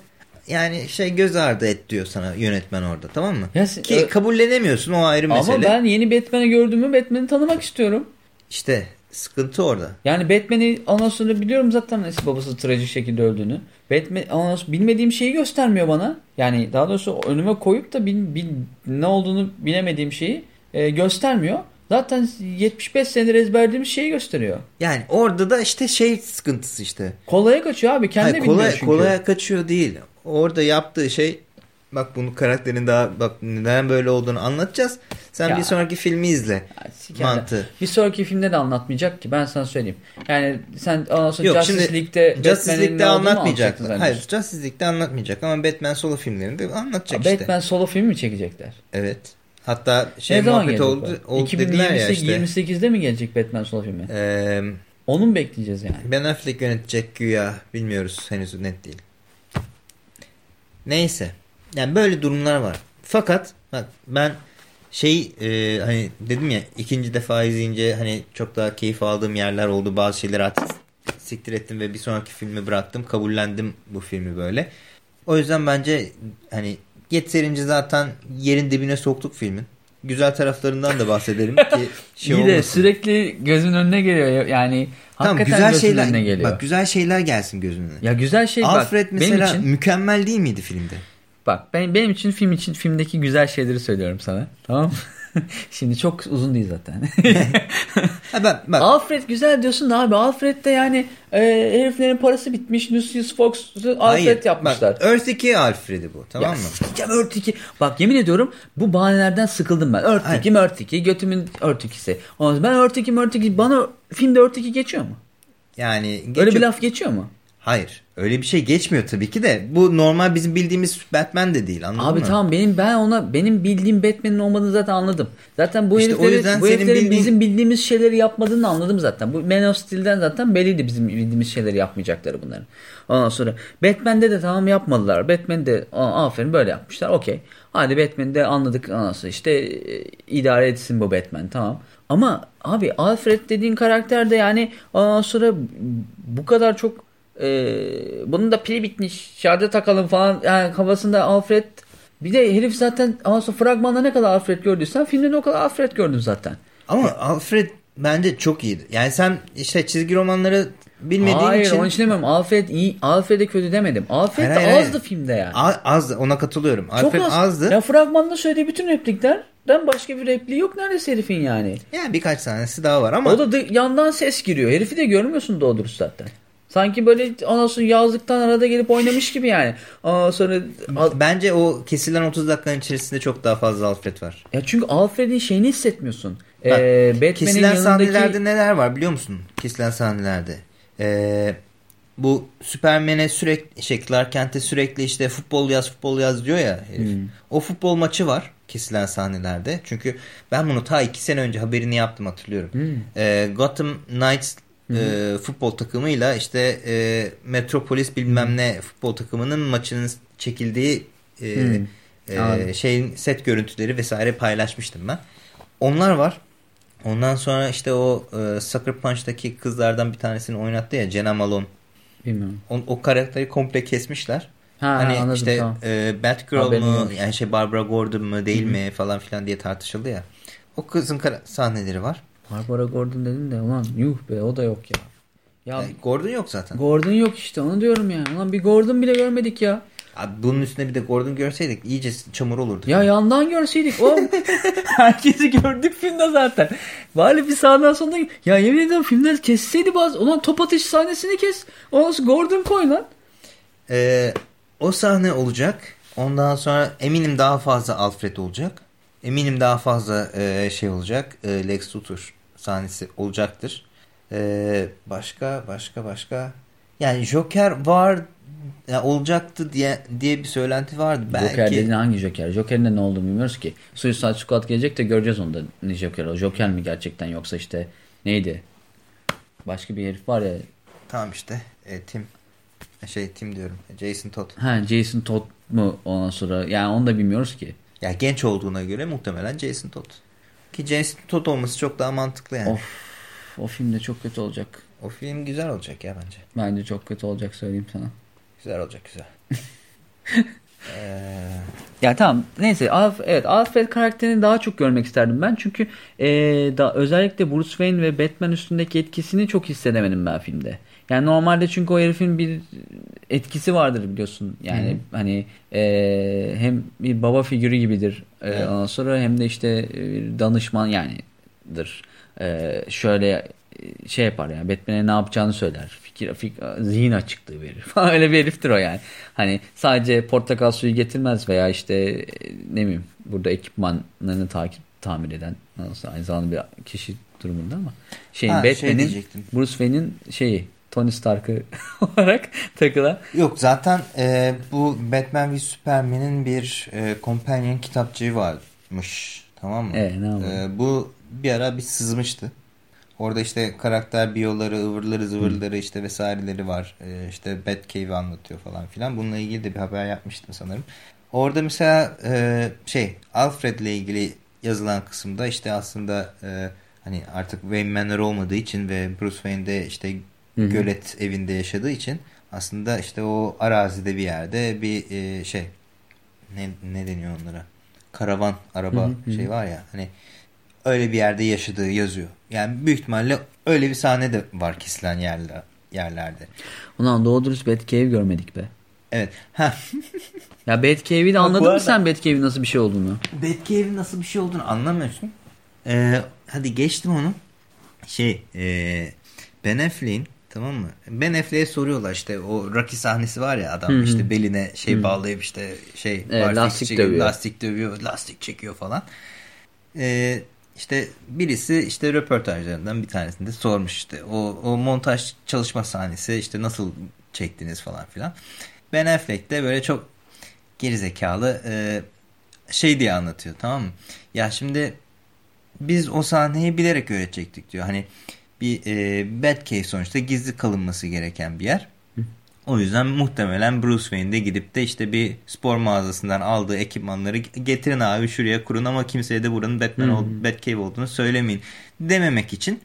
yani şey göz ardı et diyor sana yönetmen orada tamam mı? Ya Ki Ö- kabullenemiyorsun o ayrı Ama mesele. ben yeni Batman'i gördüğümü Batman'i tanımak istiyorum. İşte sıkıntı orada. Yani Batman'i sonra biliyorum zaten eski babası trajik şekilde öldüğünü. Batman sonra bilmediğim şeyi göstermiyor bana. Yani daha doğrusu önüme koyup da bil, bil- ne olduğunu bilemediğim şeyi e, göstermiyor. Zaten 75 senedir ezberlediğimiz şeyi gösteriyor. Yani orada da işte şey sıkıntısı işte. Kolaya kaçıyor abi. Kendi Hayır, kolay, çünkü. kolaya kaçıyor değil. Orada yaptığı şey bak bunu karakterin daha bak neden böyle olduğunu anlatacağız. Sen Ya. bir sonraki filmi izle. Ya. Mantığı. Bir sonraki filmde de anlatmayacak ki ben sana söyleyeyim. Yani sen ondan sonra Yok Justice şimdi League'de Justice League'de anlatmayacak. Hayır. Justice League'de anlatmayacak ama Batman solo filmlerinde anlatacak Aa, işte. Batman solo filmi mi çekecekler? Evet. Hatta şey ne zaman oldu, o? oldu dediler ya 2028 işte. 28'de mi gelecek Batman solo filmi? Ee, Onu mu bekleyeceğiz yani? ben Affleck yönetecek güya. Bilmiyoruz henüz net değil. Neyse. Yani böyle durumlar var. Fakat bak ben şey e, hani dedim ya ikinci defa izleyince hani çok daha keyif aldığım yerler oldu. Bazı şeyleri artık siktir ettim ve bir sonraki filmi bıraktım. Kabullendim bu filmi böyle. O yüzden bence hani yeterince zaten yerin dibine soktuk filmin. Güzel taraflarından da bahsedelim ki [LAUGHS] şey İyi de olmasın. sürekli gözün önüne geliyor. Yani Tamam hakikaten güzel şeyler önüne geliyor. bak güzel şeyler gelsin gözünün önüne. ya güzel şey Alfred bak mesela benim için mükemmel değil miydi filmde? bak ben benim için film için filmdeki güzel şeyleri söylüyorum sana. Tamam? [LAUGHS] Şimdi çok uzun değil zaten. [LAUGHS] Ha ben bak Alfred güzel diyorsun da abi Alfred de yani e, heriflerin parası bitmiş. Lucius Fox'u Alfred hayır, yapmışlar. Bak, Earth 2 Alfred'i bu tamam ya mı? sikeceğim Earth 2. Bak yemin ediyorum bu bahanelerden sıkıldım ben. Earth Hayır. 2, Earth 2, götümün Earth 2'si. Ama Ben Earth 2, Earth 2 bana filmde Earth 2 geçiyor mu? Yani Öyle geçiyor- bir laf geçiyor mu? Hayır. Öyle bir şey geçmiyor tabii ki de. Bu normal bizim bildiğimiz Batman de değil anladın Abi mı? tamam benim ben ona benim bildiğim Batman'in olmadığını zaten anladım. Zaten bu İşte heriflerin, bu heriflerin bildiğin- bizim bildiğimiz şeyleri yapmadığını anladım zaten. Bu Man of Steel'den zaten belliydi bizim bildiğimiz şeyleri yapmayacakları bunların. Ondan sonra Batman'de de tamam yapmadılar. Batman'de aferin böyle yapmışlar. Okey. Hadi Batman'de anladık. Sonra işte e, idare etsin bu Batman tamam. Ama abi Alfred dediğin karakter de yani ondan sonra bu kadar çok e, bunun da pili bitmiş şarja takalım falan yani kafasında Alfred bir de herif zaten ondan sonra fragmanda ne kadar Alfred gördüysen filmde de o kadar Alfred gördün zaten. Ama Alfred bence çok iyiydi. Yani sen işte çizgi romanları bilmediğin Hayır için... onun için demiyorum. Alfred iyi. Alfred'e kötü demedim. Alfred Hayır, de hayır, azdı hayır. filmde yani. A- azdı ona katılıyorum. Çok Alfred az. azdı. Ya fragmanda söylediği bütün repliklerden başka bir repliği yok neredeyse herifin yani. Yani birkaç tanesi daha var ama O da yandan ses giriyor. Herifi de görmüyorsun doğru dürüst zaten. Sanki böyle ondan sonra yazlıktan arada gelip oynamış gibi yani. Ondan sonra bence o kesilen 30 dakikanın içerisinde çok daha fazla Alfred var. ya çünkü Alfred'in şeyini hissetmiyorsun. Bak, ee, Batman'in Kesilen yanındaki sahnelerde neler var biliyor musun? Kesilen sahnelerde. Ee, bu Superman'e sürekli şey Clark Kent'e sürekli işte futbol yaz futbol yaz diyor ya herif. Hmm. O futbol maçı var kesilen sahnelerde. Çünkü ben bunu ta iki sene önce haberini yaptım hatırlıyorum. Hmm. Ee, Gotham Knights e, futbol takımıyla işte e, Metropolis bilmem ne futbol takımının maçının çekildiği e, e, Anladım. şeyin set görüntüleri vesaire paylaşmıştım ben. Onlar var. Ondan sonra işte o e, Sucker Punch'taki kızlardan bir tanesini oynattı ya Jenna Malone. Bilmiyorum. O, o karakteri komple kesmişler. Ha, hani anladım, işte tamam. e, Batgirl Haberim mu yani şey Barbara Gordon mu değil mi falan filan diye tartışıldı ya. O kızın sahneleri var. Barbara Gordon dedin de ulan yuh be o da yok ya. Ya Yani Gordon yok zaten. Gordon yok işte onu diyorum yani. Ulan bir Gordon bile görmedik ya. Abi bunun üstüne bir de Gordon görseydik iyice çamur olurdu. Ya yandan görseydik. O [LAUGHS] herkesi gördük filmde zaten. Bari bir sahneden sonra ya yemin ediyorum filmler kesseydi bazı. Ulan top atışı sahnesini kes. Ondan Gordon koy lan. Ee, o sahne olacak. Ondan sonra eminim daha fazla Alfred olacak. Eminim daha fazla e, şey olacak. E, Lex Luthor sahnesi olacaktır. E, başka başka başka. Yani Joker var ya olacaktı diye diye bir söylenti vardı. Belki Joker dediğin hangi Joker? Joker'in de ne olduğunu bilmiyoruz ki. Suicide Squad gelecek de göreceğiz onu da ne Joker o. Joker mi gerçekten yoksa işte neydi? Başka bir herif var ya. tamam işte e, Tim şey Tim diyorum. Jason Todd. Ha Jason Todd mu ondan sonra. Yani onu da bilmiyoruz ki. Ya genç olduğuna göre muhtemelen Jason Todd. Ki Jason Todd olması çok daha mantıklı yani. Of. O film de çok kötü olacak. O film güzel olacak ya bence. Bence çok kötü olacak söyleyeyim sana. Güzel olacak güzel. Ee, [LAUGHS] Ya tamam neyse Alf, evet Alfred karakterini daha çok görmek isterdim ben çünkü e, da, özellikle Bruce Wayne ve Batman üstündeki etkisini çok hissedemedim ben filmde. Yani normalde çünkü o herifin bir etkisi vardır biliyorsun yani Hı hı. hani e, hem bir baba figürü gibidir e, Evet. ondan sonra hem de işte bir danışman yanidir. E, şöyle e, şey yapar yani Batman'e ne yapacağını söyler. Fikir, fik, zihin açıklığı verir falan [LAUGHS] öyle bir heriftir o yani. Hani sadece portakal suyu getirmez veya işte ne bileyim burada ekipmanlarını takip tamir eden nasıl aynı zamanda bir kişi durumunda ama şeyin şey Batman'in diyecektim. Bruce Wayne'in şeyi Tony Stark'ı [LAUGHS] olarak takılan yok zaten e, bu Batman v Superman'in bir e, companion kitapçığı varmış. Tamam mı? Evet, ne? E, bu bir ara bir sızmıştı. Orada işte karakter biyoları, ıvırları, zıvırları işte vesaireleri var. E, işte Batcave'i anlatıyor falan filan. Bununla ilgili de bir haber yapmıştım sanırım. Orada mesela e, şey Alfred'le ilgili yazılan kısımda işte aslında e, hani artık Wayne Manor olmadığı için ve Bruce Wayne de işte Hı hı. gölet evinde yaşadığı için aslında işte o arazide bir yerde bir e, şey ne, ne deniyor onlara? Karavan araba Hı hı şey var ya hani öyle bir yerde yaşadığı yazıyor. Yani büyük ihtimalle öyle bir sahne de var kesilen yerler, yerlerde. Ulan doğru dürüst Batcave görmedik be. Evet. Ha. [LAUGHS] Ya Batcave'i de anladın mı sen Batcave'in nasıl bir şey olduğunu? Batcave'in nasıl bir şey olduğunu anlamıyorsun. Ee, hadi geçtim onu. Şey e, Ben Affleck'in tamam mı? Ben Affleck'e soruyorlar işte o Rocky sahnesi var ya adam Hı hı. işte beline şey Hı. bağlayıp işte şey Evet, lastik çekiyor, dövüyor. lastik dövüyor, lastik çekiyor falan. Ee, işte birisi işte röportajlarından bir tanesinde sormuş işte o, o montaj çalışma sahnesi işte nasıl çektiniz falan filan. Ben Affleck de böyle çok gerizekalı e, şey diye anlatıyor tamam mı? Ya şimdi biz o sahneyi bilerek öğretecektik diyor. Hani bir e, Batcave sonuçta gizli kalınması gereken bir yer. O yüzden muhtemelen Bruce Wayne de gidip de işte bir spor mağazasından aldığı ekipmanları getirin abi şuraya kurun ama kimseye de buranın Batman ol, Batcave olduğunu söylemeyin dememek için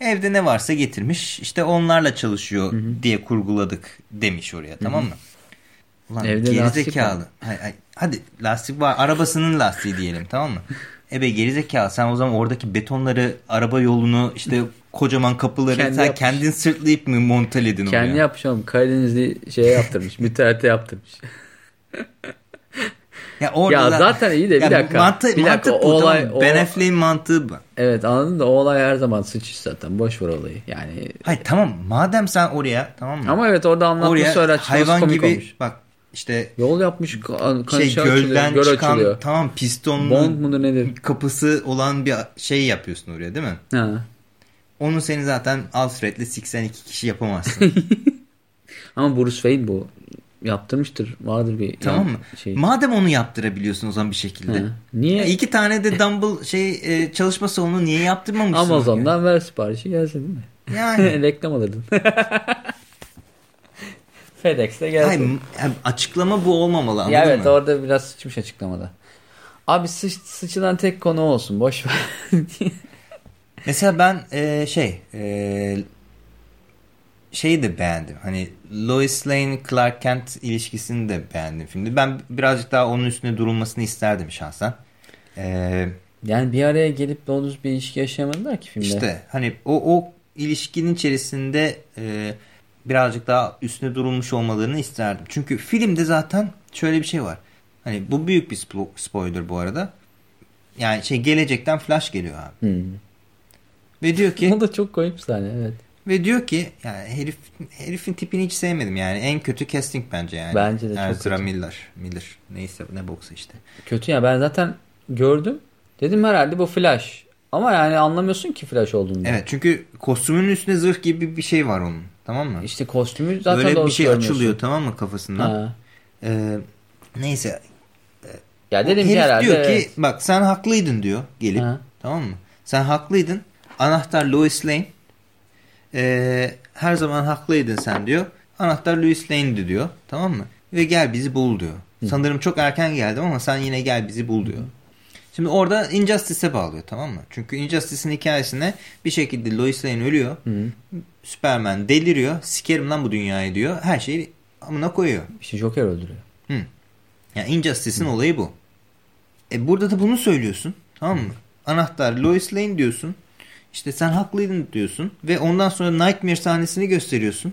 evde ne varsa getirmiş işte onlarla çalışıyor diye kurguladık demiş oraya tamam mı? Ulan Evde lastik gerizekalı. Hay, hay, hadi lastik var arabasının lastiği diyelim tamam mı? [LAUGHS] Ebe gerizekalı sen o zaman oradaki betonları araba yolunu işte kocaman kapıları Kendi sen yapmış. kendin sırtlayıp mı montaledin Kendi oraya? yapmış oğlum. Karadenizli şeye yaptırmış. [LAUGHS] müteahhite yaptırmış. Ya, orada Ya zaten iyi de bir Ya dakika. Mantık, Bir dakika, mantık o olay- o- Ben Affleck'in mantığı bu. Evet anladın da o olay her zaman sıçış zaten. Boş ver olayı. Yani Hayır tamam madem sen oraya tamam mı? ama evet orada anlatması oraya açıklaması hayvan gibi olmuş. bak işte Yol yapmış kan şey gölden açılıyor, göl çıkan açılıyor. tamam pistonlu Bond mudur nedir? kapısı olan bir şey yapıyorsun oraya değil mi? Ha. Onu seni zaten Alfred'le 82 kişi yapamazsın. [LAUGHS] Ama Bruce Wayne bu. Yaptırmıştır. Vardır bir tamam mı? Şey. Madem onu yaptırabiliyorsun o zaman bir şekilde. Ha. Niye? Ya iki tane de dumbbell şey e, çalışma salonu niye yaptırmamışsın? Amazon'dan ver siparişi gelsin değil mi? Yani. [LAUGHS] Reklam alırdın. [LAUGHS] FedEx'te gelsin. Hayır, yani açıklama bu olmamalı anladın ya evet mı? orada biraz sıçmış açıklamada. Abi sıç, sıçılan tek konu olsun. Boş ver. [LAUGHS] Mesela ben e, şey e, şeyi de beğendim. Hani Lois Lane Clark Kent ilişkisini de beğendim filmde. Ben birazcık daha onun üstüne durulmasını isterdim şahsen. E, yani bir araya gelip doğru bir ilişki yaşayamadılar ki filmde. işte hani o o ilişkinin içerisinde e, birazcık daha üstüne durulmuş olmalarını isterdim. Çünkü filmde zaten şöyle bir şey var. Hani bu büyük bir spo- spoiler bu arada. Yani şey gelecekten Flash geliyor abi. Hmm. Ve diyor ki [LAUGHS] O da çok bir sahne evet. Ve diyor ki yani herif herifin tipini hiç sevmedim yani. En kötü casting bence yani. Bence de çok Ezra kötü. Miller. Miller. Neyse ne boksa işte. Kötü ya ben zaten gördüm. Dedim herhalde bu Flash. Ama yani anlamıyorsun ki Flash olduğunu. Evet çünkü kostümünün üstüne zırh gibi bir şey var onun. Tamam mı? İşte kostümü zaten Böyle bir şey açılıyor tamam mı kafasından. Ee, neyse. Ya dedim ki herhalde diyor evet. ki bak sen haklıydın diyor gelip. Ha. Tamam mı? Sen haklıydın. Anahtar Lois Lane. Ee, her zaman haklıydın sen diyor. Anahtar Lois Lane'di diyor. Tamam mı? Ve gel bizi bul diyor. Sanırım çok erken geldim ama sen yine gel bizi bul diyor. Şimdi orada Injustice'e bağlıyor tamam mı? Çünkü Injustice'in hikayesine bir şekilde Lois Lane ölüyor. Superman deliriyor. Sikerim lan bu dünyayı diyor. Her şeyi amına koyuyor. İşte Joker öldürüyor. Hı. Yani Injustice'in olayı bu. E burada da bunu söylüyorsun. Tamam mı? Anahtar Lois Lane diyorsun. İşte sen haklıydın diyorsun. Ve ondan sonra Nightmare sahnesini gösteriyorsun.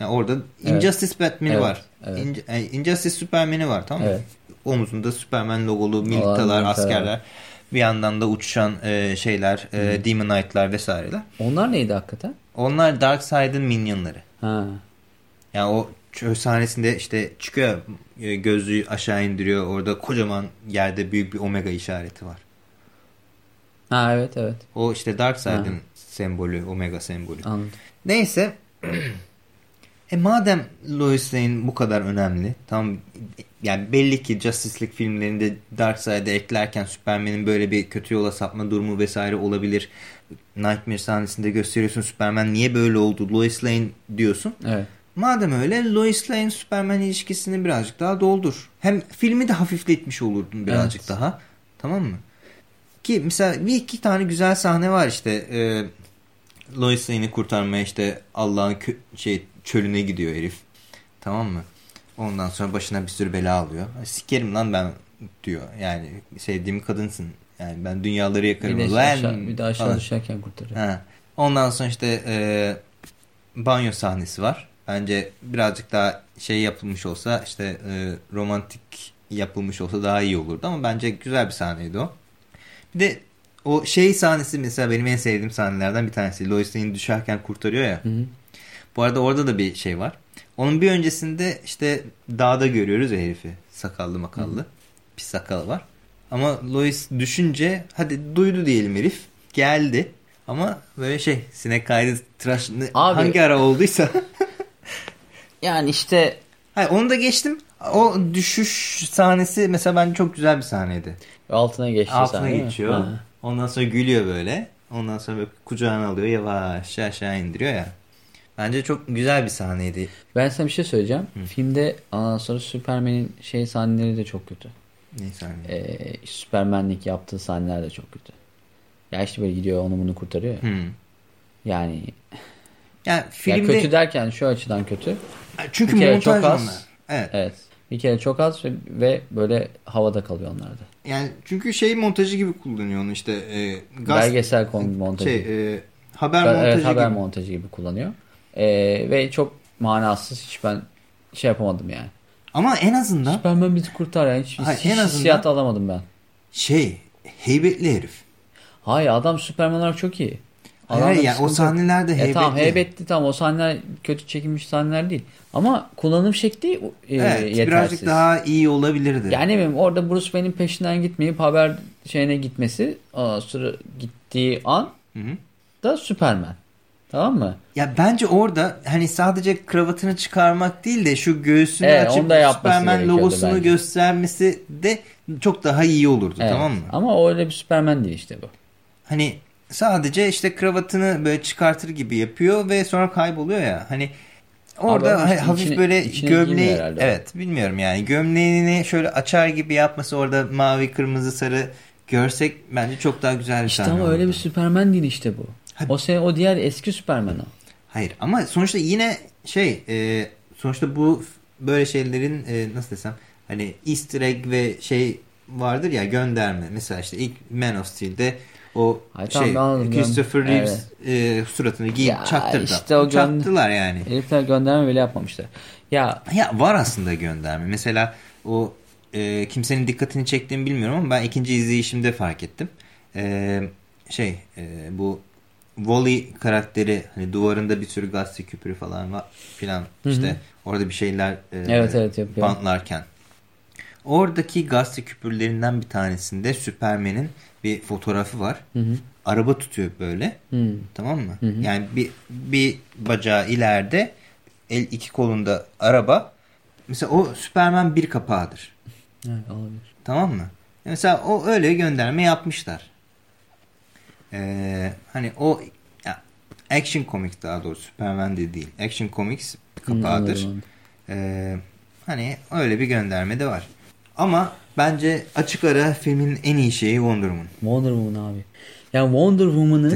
Yani orada Evet. Injustice Batman'i Evet, var. evet. In- e, Injustice Superman'i var tamam mı? Evet. Omuzunda Superman logolu militalar, askerler. Bir yandan da uçuşan e, şeyler, e, Demon Knight'lar vesaireler. Onlar neydi hakikaten? Onlar Darkseid'in minyonları. Ha. Yani o çöl sahnesinde işte çıkıyor e, gözlüğü aşağı indiriyor. Orada kocaman yerde büyük bir omega işareti var. Ha evet evet. O işte Darkseid'in Ha. sembolü, omega sembolü. Anladım. Neyse. E madem Lois Lane bu kadar önemli. Tam yani belli ki Justice League filmlerinde Darkseid'e eklerken Superman'in böyle bir kötü yola sapma durumu vesaire olabilir. Nightmare sahnesinde gösteriyorsun Superman niye böyle oldu? Lois Lane diyorsun. Evet. Madem öyle Lois Lane Superman ilişkisini birazcık daha doldur. Hem filmi de hafifletmiş olurdun birazcık Evet. daha. Tamam mı? Ki mesela bir iki tane güzel sahne var işte. E, Lois Lane'i kurtarmaya işte Allah'ın şey çölüne gidiyor herif. Tamam mı? Ondan sonra başına bir sürü bela alıyor. Sikerim lan ben diyor. Yani sevdiğim kadınsın. Yani ben dünyaları yakarım. Bir de, aşağı, bir de aşağı falan. düşerken kurtarıyor. Ha. Ondan sonra işte e, banyo sahnesi var. Bence birazcık daha şey yapılmış olsa işte e, romantik yapılmış olsa daha iyi olurdu ama bence güzel bir sahneydi o. Bir de o şey sahnesi mesela benim en sevdiğim sahnelerden bir tanesi. Lois Lane düşerken kurtarıyor ya. Hı hı. Bu arada orada da bir şey var. Onun bir öncesinde işte dağda görüyoruz ya herifi. Sakallı makallı. Pis sakalı var. Ama Lois düşünce hadi duydu diyelim herif. Geldi. Ama böyle şey sinek kaydı tıraş Abi- hangi ara olduysa. [LAUGHS] Yani işte Hayır onu da geçtim. O düşüş sahnesi mesela bence çok güzel bir sahneydi. altına geçti Altına sahne, geçiyor. Ha. Ondan sonra gülüyor böyle. Ondan sonra böyle kucağına alıyor yavaş aşağı indiriyor ya. Bence çok güzel bir sahneydi. Ben sana bir şey söyleyeceğim. Filmde ondan sonra Superman'in şey sahneleri de çok kötü. Ne sahne? Ee, Superman'lik yaptığı sahneler de çok kötü. Ya işte böyle gidiyor onu bunu kurtarıyor. ya. Hmm. Yani Yani ya filmde kötü derken şu açıdan kötü. çünkü bir kere montaj çok az. onlar. Evet. Evet. Bir kere çok az ve, ve böyle havada kalıyor onlar da. Yani çünkü şey montajı gibi kullanıyor onu işte e, gaz Belgesel konu montajı. şey e, haber Evet, montajı haber gibi. montajı gibi kullanıyor. Ee, ve çok manasız hiç ben şey yapamadım yani. Ama en azından Superman bizi kurtar yani. Hiç, Hayır, hiç en azından- hissiyat alamadım ben. şey heybetli herif. Hayır adam Superman olarak çok iyi. Hayır, Adamda bir yani o sahnelerde E heybetli. tamam heybetli tamam o sahneler kötü çekilmiş sahneler değil. Ama kullanım şekli e, Evet, yetersiz. birazcık daha iyi olabilirdi. Yani ne bileyim orada Bruce Wayne'in peşinden gitmeyip haber şeyine gitmesi o sıra gittiği an Hı hı. da Superman. Tamam mı? Ya bence orada hani sadece kravatını çıkarmak değil de şu göğsünü Evet, açıp Superman logosunu bence. göstermesi de çok daha iyi olurdu Evet. tamam mı? Ama öyle bir Superman değil işte bu. Hani sadece işte kravatını böyle çıkartır gibi yapıyor ve sonra kayboluyor ya. Hani orada Abi ama işte ha- hafif içine- böyle içine gömleği evet bilmiyorum yani gömleğini şöyle açar gibi yapması orada mavi kırmızı sarı görsek bence çok daha güzel bir İşte sahne ama öyle olurdu. bir Superman değil işte bu. Ha- O sen o diğer eski Superman o. Hayır ama sonuçta yine şey e, sonuçta bu böyle şeylerin e, nasıl desem hani easter egg ve şey vardır ya gönderme. Mesela işte ilk Man of Steel'de o Ay, şey tamam. Christopher Reeves e, suratını giyip Ya, çaktırdı. işte o Çaktılar yani. Herifler gönderme bile yapmamışlar. Ya Ya var aslında gönderme. Mesela o e, kimsenin dikkatini çektiğimi bilmiyorum ama ben ikinci izleyişimde fark ettim. E, şey e, bu Wally karakteri hani duvarında bir sürü gazete küpürü falan var filan Hı hı. işte orada bir şeyler e, Evet, evet, yapıyor. bantlarken. Oradaki gazete küpürlerinden bir tanesinde Superman'in bir fotoğrafı var. Hı hı. Araba tutuyor böyle. Hı. Tamam mı? Hı hı. Yani bir, bir bacağı ileride el iki kolunda araba. Mesela o Superman bir kapağıdır. Evet, olabilir. Tamam mı? Mesela o öyle gönderme yapmışlar. Ee, hani o ya, Action Comics daha doğrusu Superman de değil. Action Comics kapağıdır. anladım. Ee, hani öyle bir gönderme de var. Ama bence açık ara filmin en iyi şeyi Wonder Woman. Wonder Woman abi. Yani Wonder Woman'ın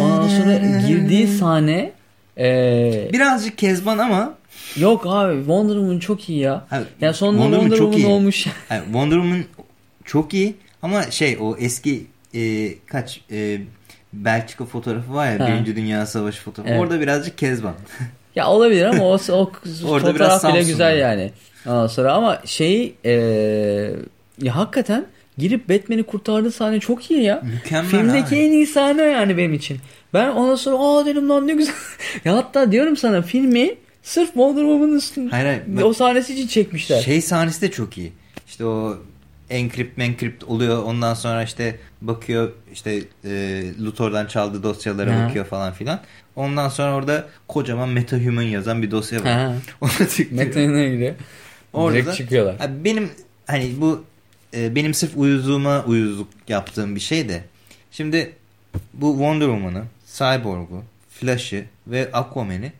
ondan sonra girdiği sahne e, Birazcık kezban ama yok abi Wonder Woman çok iyi ya. Ha, Yani sonunda Wonder Wonder, Woman çok Woman iyi. olmuş. Yani Wonder Woman çok iyi ama şey o eski e, kaç e, Belçika fotoğrafı var ya Ha. Birinci Dünya Savaşı fotoğrafı. Evet. Orada birazcık kezban. [LAUGHS] ya olabilir ama o, o [LAUGHS] Orada fotoğraf bile güzel var. yani. Ondan sonra ama şey e, ya hakikaten girip Batman'i kurtardığı sahne çok iyi ya. Mükemmel Filmdeki abi. en iyi sahne yani benim için. Ben ondan sonra aa dedim lan ne güzel. [LAUGHS] ya hatta diyorum sana filmi sırf Wonder Woman'ın üstünde Hayır, hayır, o sahnesi için çekmişler. Şey sahnesi de çok iyi. İşte o encrypt mencrypt oluyor. Ondan sonra işte bakıyor işte e, Luthor'dan çaldığı dosyalara Ha. bakıyor falan filan. Ondan sonra orada kocaman metahuman yazan bir dosya var. Ha. [LAUGHS] Ona tıklıyor. Metanine giriyor. Orada Direkt çıkıyorlar. Benim hani bu e, benim sırf uyuzluğuma uyuzluk yaptığım bir şey de. Şimdi bu Wonder Woman'ı, Cyborg'u, Flash'ı ve Aquaman'i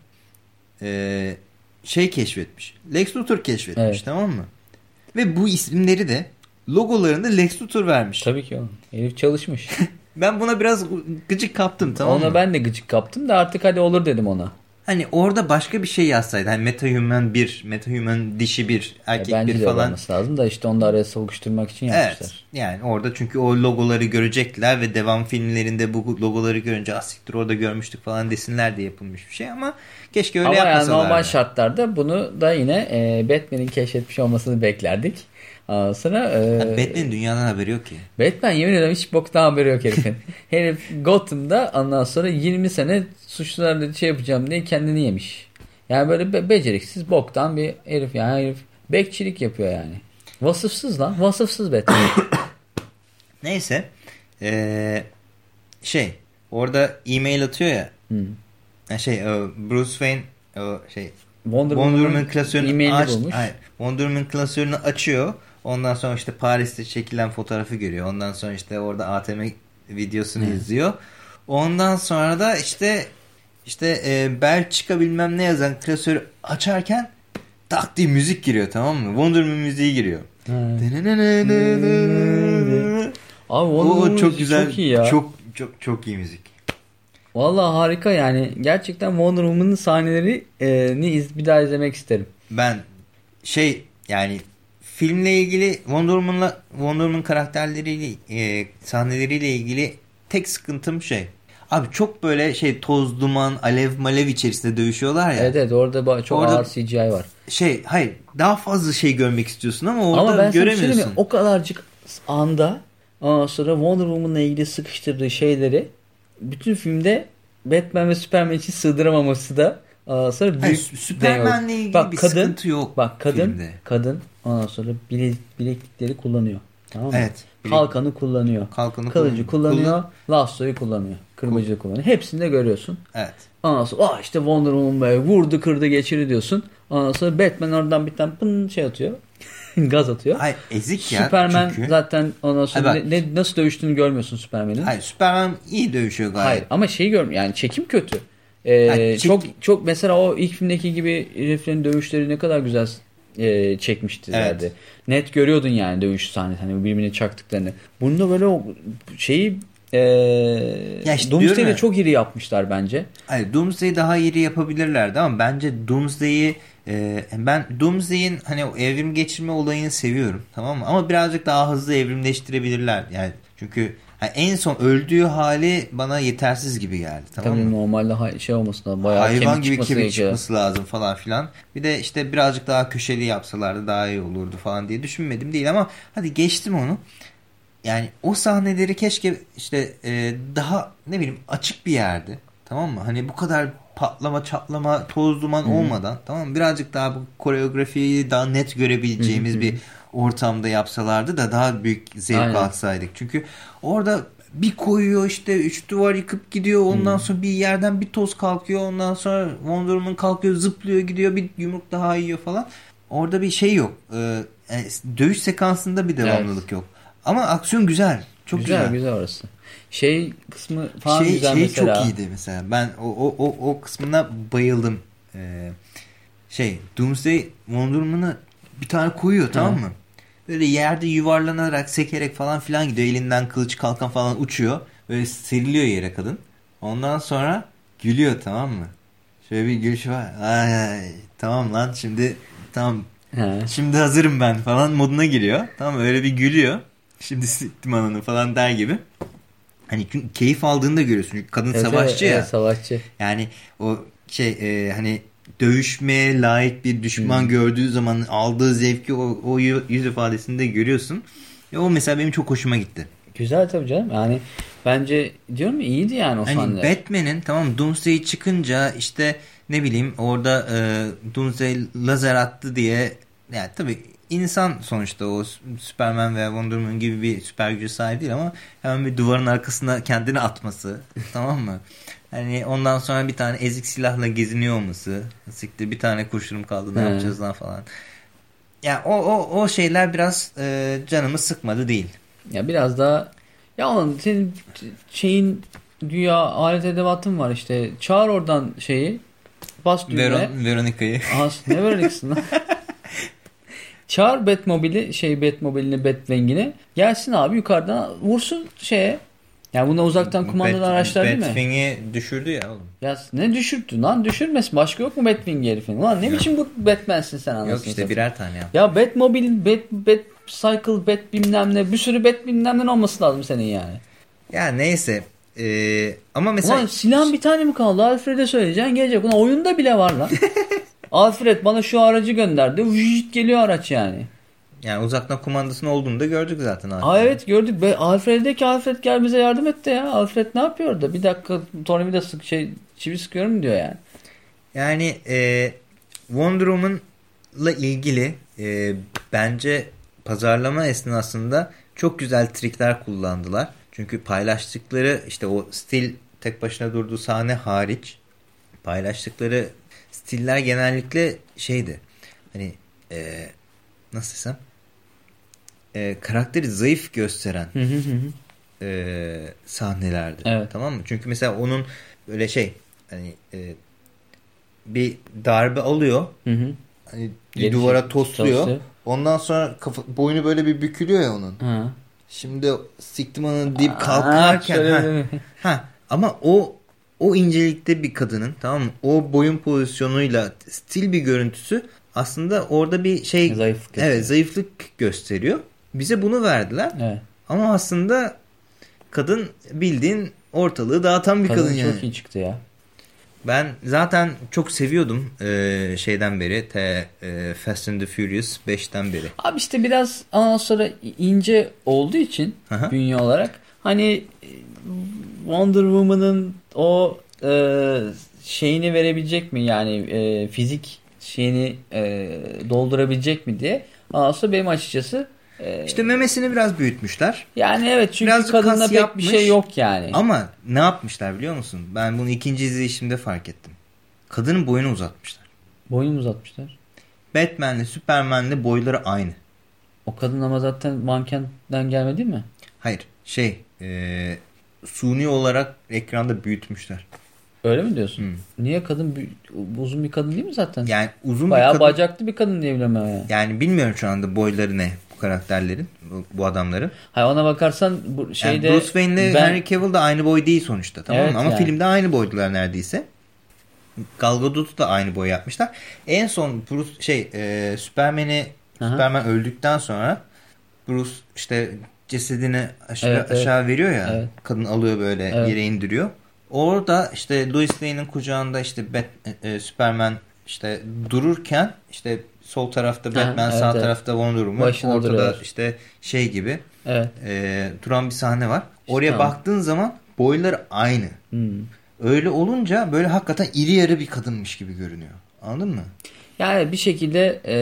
e, şey keşfetmiş. Lex Luthor keşfetmiş Evet. tamam mı? Ve bu isimleri de logolarında Lex Luthor vermiş. Tabii ki oğlum. Herif çalışmış. [LAUGHS] Ben buna biraz gıcık kaptım tamam ona mı? ben de gıcık kaptım da artık hadi olur dedim ona. Hani orada başka bir şey yazsaydı. Hani Metahuman 1, Metahuman dişi 1, E, erkek bence 1 de falan. olması lazım da işte onu da araya sokuşturmak için Evet. yapmışlar. Yani orada çünkü o logoları görecekler ve devam filmlerinde bu logoları görünce asiktir orada görmüştük falan desinler diye yapılmış bir şey ama keşke öyle Ama yani yapmasalar. normal şartlarda bunu da yine e, Batman'in keşfetmiş olmasını beklerdik. Ondan sonra e, Batman'in dünyadan haberi yok ki. Batman yemin ederim hiç boktan haberi yok herifin. [LAUGHS] Herif Gotham'da ondan sonra 20 sene suçlularla şey yapacağım diye kendini yemiş. Yani böyle be- beceriksiz boktan bir herif yani herif bekçilik yapıyor yani. Vasıfsız lan vasıfsız Batman. [COUGHS] Neyse. Ee, şey orada e-mail atıyor ya. Hmm. Şey o Bruce Wayne o şey Wonder, Wonder Woman klasörünü aç, hayır, Wonder Woman klasörünü açıyor. Ondan sonra işte Paris'te çekilen fotoğrafı görüyor. Ondan sonra işte orada ATM videosunu izliyor. Ondan sonra da işte işte e, Belçika bilmem ne yazan klasörü açarken tak diye müzik giriyor tamam mı? Wonder Woman müziği giriyor. Abi o Wonder çok Woman güzel. Çok iyi ya. Çok çok çok iyi müzik. Vallahi harika yani. Gerçekten Wonder Woman'ın sahneleri e, iz, bir daha izlemek isterim. Ben şey yani filmle ilgili Wonder Woman'la Wonder Woman karakterleriyle e, sahneleriyle ilgili tek sıkıntım şey. Abi çok böyle şey toz duman alev malev içerisinde dövüşüyorlar ya. Evet evet orada çok Orada- ağır CGI var. Şey hayır daha fazla şey görmek istiyorsun ama orada Ama ben şey göremiyorsun. mi? O kadarcık anda ondan sonra Wonder Woman'la ilgili sıkıştırdığı şeyleri bütün filmde Batman ve Superman için sığdıramaması da ondan sonra büyük Hayır, Superman'le deney. ilgili Bak, bir kadın, sıkıntı yok Bak kadın filmde. kadın ondan sonra bile, bileklikleri kullanıyor. Tamam mı? Evet. bilek- Kalkanı kullanıyor. Kalkanı Kılıcı kullanıyor. Kullan- Lastoyu kullanıyor. Kırbacı kullanıyor. Hepsini de görüyorsun. Evet. Ondan sonra "Aa işte Wonder Woman böyle vurdu kırdı geçirdi diyorsun. Ondan sonra Batman oradan bir tane pın şey atıyor. [LAUGHS] Gaz atıyor. Hayır ezik ya Superman çünkü. zaten ondan sonra Hayır, ne, ne- nasıl dövüştüğünü görmüyorsun Superman'in. Hayır Superman iyi dövüşüyor gayet. Hayır ama şeyi görmüyorum yani çekim kötü. Ee, çek- Çok çok mesela o ilk filmdeki gibi heriflerin dövüşleri ne kadar güzel e, çekmiştilerdi. Evet. Net görüyordun yani dövüş sahnesi hani birbirine çaktıklarını. Bunda böyle o şeyi e, Ya işte Doomsday'de çok iri yapmışlar bence. Hayır Doomsday'i daha iyi yapabilirlerdi ama bence Doomsday'i e, ben Doomsday'in hani o evrim geçirme olayını seviyorum tamam mı? Ama birazcık daha hızlı evrimleştirebilirler. Yani çünkü hani en son öldüğü hali bana yetersiz gibi geldi tamam Tabii mı? normalde şey olması lazım. Bayağı Hayvan kemik gibi kemik çıkması lazım falan filan. Bir de işte birazcık daha köşeli yapsalardı daha iyi olurdu falan diye düşünmedim değil ama hadi geçtim onu. Yani o sahneleri keşke işte e, daha ne bileyim açık bir yerde tamam mı? Hani bu kadar patlama çatlama toz duman olmadan tamam mı? Birazcık daha bu koreografiyi daha net görebileceğimiz bir ortamda yapsalardı da daha büyük zevk Aynen. alsaydık. Çünkü orada bir koyuyor işte üç duvar yıkıp gidiyor ondan sonra bir yerden bir toz kalkıyor ondan sonra Wonder Woman kalkıyor zıplıyor gidiyor bir yumruk daha yiyor falan. Orada bir şey yok. Ee, yani dövüş sekansında bir devamlılık yok. Ama aksiyon güzel. Çok güzel, güzel. güzel orası. Şey kısmı falan şey güzel şey mesela. çok iyiydi mesela. Ben o o o, o kısmına bayıldım. Ee, şey Doomsday Wonder Woman'ı bir tane koyuyor tamam mı? Böyle yerde yuvarlanarak sekerek falan filan gidiyor. Elinden kılıç kalkan falan uçuyor. Böyle seriliyor yere kadın. Ondan sonra gülüyor tamam mı? Şöyle bir gülüş var. Ay, ay, tamam lan şimdi tamam He. şimdi hazırım ben falan moduna giriyor. Tamam öyle bir gülüyor. Şimdi siktim ananı falan der gibi. Hani keyif aldığını da görüyorsun. Çünkü kadın Evet, savaşçı evet, ya. evet, savaşçı. Yani o şey e, hani dövüşmeye layık bir düşman Hmm. gördüğü zaman aldığı zevki o, o yüz ifadesinde görüyorsun. Ve o mesela benim çok hoşuma gitti. Güzel tabii canım. Yani bence diyorum ya iyiydi yani o Hani sahneler. Batman'in tamam Doomsday çıkınca işte ne bileyim orada e, Doomsday lazer attı diye yani tabii insan sonuçta o Superman veya Wonder Woman gibi bir süper gücü sahip değil ama hemen bir duvarın arkasına kendini atması [LAUGHS] tamam mı? Hani ondan sonra bir tane ezik silahla geziniyor olması. Siktir bir tane kurşunum kaldı ne He. yapacağız lan falan. Yani o, o, o şeyler biraz e, canımı sıkmadı değil. Ya biraz daha ya oğlum senin şeyin güya alet edevatın var işte. Çağır oradan şeyi. Bas düğmeye. Veron, Veronica'yı. As ne vereceksin lan? [LAUGHS] Çağır Batmobile'i şey Batmobile'ini Batwing'ini gelsin abi yukarıdan vursun şeye. Yani buna uzaktan kumandalı Bat- araçlar değil mi? Batwing'i düşürdü ya oğlum. Ya ne düşürttü lan düşürmesin. Başka yok mu Batwing herifin? Lan ne Yok. biçim bu Batman'sin sen anasını Yok işte satayım. birer tane yap. Ya Batmobile, Bat, Bat Cycle, Bat bilmem ne bir sürü Bat bilmem ne olması lazım senin yani. Ya neyse. Ee, ama mesela Ulan silahın bir tane mi kaldı? Alfred'e söyleyeceksin gelecek. Ulan oyunda bile var lan. [LAUGHS] Alfred bana şu aracı gönderdi. Vücut geliyor araç yani. Yani uzaktan kumandasının olduğunu da gördük zaten. abi. Aa evet gördük. Be Alfred'e ki Alfred gel bize yardım et de ya. Alfred ne yapıyor orada? Bir dakika tornavida sık şey çivi sıkıyorum diyor yani. Yani e, Wonder Woman'la ilgili e, bence pazarlama esnasında çok güzel trikler kullandılar. Çünkü paylaştıkları işte o stil tek başına durduğu sahne hariç paylaştıkları stiller genellikle şeydi. Hani e, nasıl desem e, karakteri zayıf gösteren Hı hı hı. e, sahnelerdi. Evet. Tamam mı? Çünkü mesela onun böyle şey hani e, bir darbe alıyor. Hı hı. Hani bir duvara tosluyor. tosluyor. Ondan sonra kafa, boynu böyle bir bükülüyor ya onun. Ha. Şimdi siktimanı deyip Aa, kalkarken ha, [LAUGHS] ha, ama o o incelikte bir kadının tamam mı? O boyun pozisyonuyla stil bir görüntüsü aslında orada bir şey Zayıflık. Evet, zayıflık gösteriyor. Bize bunu verdiler. Evet. Ama aslında kadın bildiğin ortalığı dağıtan bir kadın, Kadın yani. çok iyi çıktı ya. Ben zaten çok seviyordum e, şeyden beri. T, e, Fast and the Furious 5'ten beri. Abi işte biraz ondan sonra ince olduğu için Aha. bünye olarak hani e, Wonder Woman'ın o e, şeyini verebilecek mi yani e, fizik şeyini e, doldurabilecek mi diye ondan sonra benim açıkçası e, İşte memesini biraz büyütmüşler. yani evet çünkü birazcık kadında pek yapmış. bir şey yok yani. Ama ne yapmışlar biliyor musun? Ben bunu ikinci izleyişimde fark ettim. Kadının boyunu uzatmışlar. Boyunu uzatmışlar. Batman'le Superman'le boyları aynı. O kadın ama zaten mankenden gelmedi mi? Hayır şey e, suni olarak ekranda büyütmüşler. Öyle mi diyorsun? Hmm. Niye kadın uzun bir kadın değil mi zaten? Yani uzun Bayağı bir kadın. bacaklı bir kadın diye biliyorum ben. Yani. Yani bilmiyorum şu anda boyları ne bu karakterlerin, bu, bu adamların. Hayır ona bakarsan bu şeyde yani Bruce Wayne ile ben- Henry Cavill da aynı boy değil sonuçta tamam Evet mı? Ama yani. filmde aynı boydular neredeyse. Gal Gadot'u da aynı boy yapmışlar. En son Bruce şey e, Superman'i. Superman öldükten sonra Bruce işte cesedini aşağı, Evet, evet. aşağı veriyor ya. Evet. Kadın alıyor böyle Evet. yere indiriyor. Orada işte Lois Lane'in kucağında işte Bat, e, Superman işte dururken işte sol tarafta Batman evet, sağ evet. tarafta Wonder Woman Başında ortada duruyor. işte şey gibi Evet. e, duran bir sahne var. Oraya tamam. baktığın zaman boyları aynı. Hmm. Öyle olunca böyle hakikaten iri yarı bir kadınmış gibi görünüyor. Anladın mı? Yani bir şekilde e,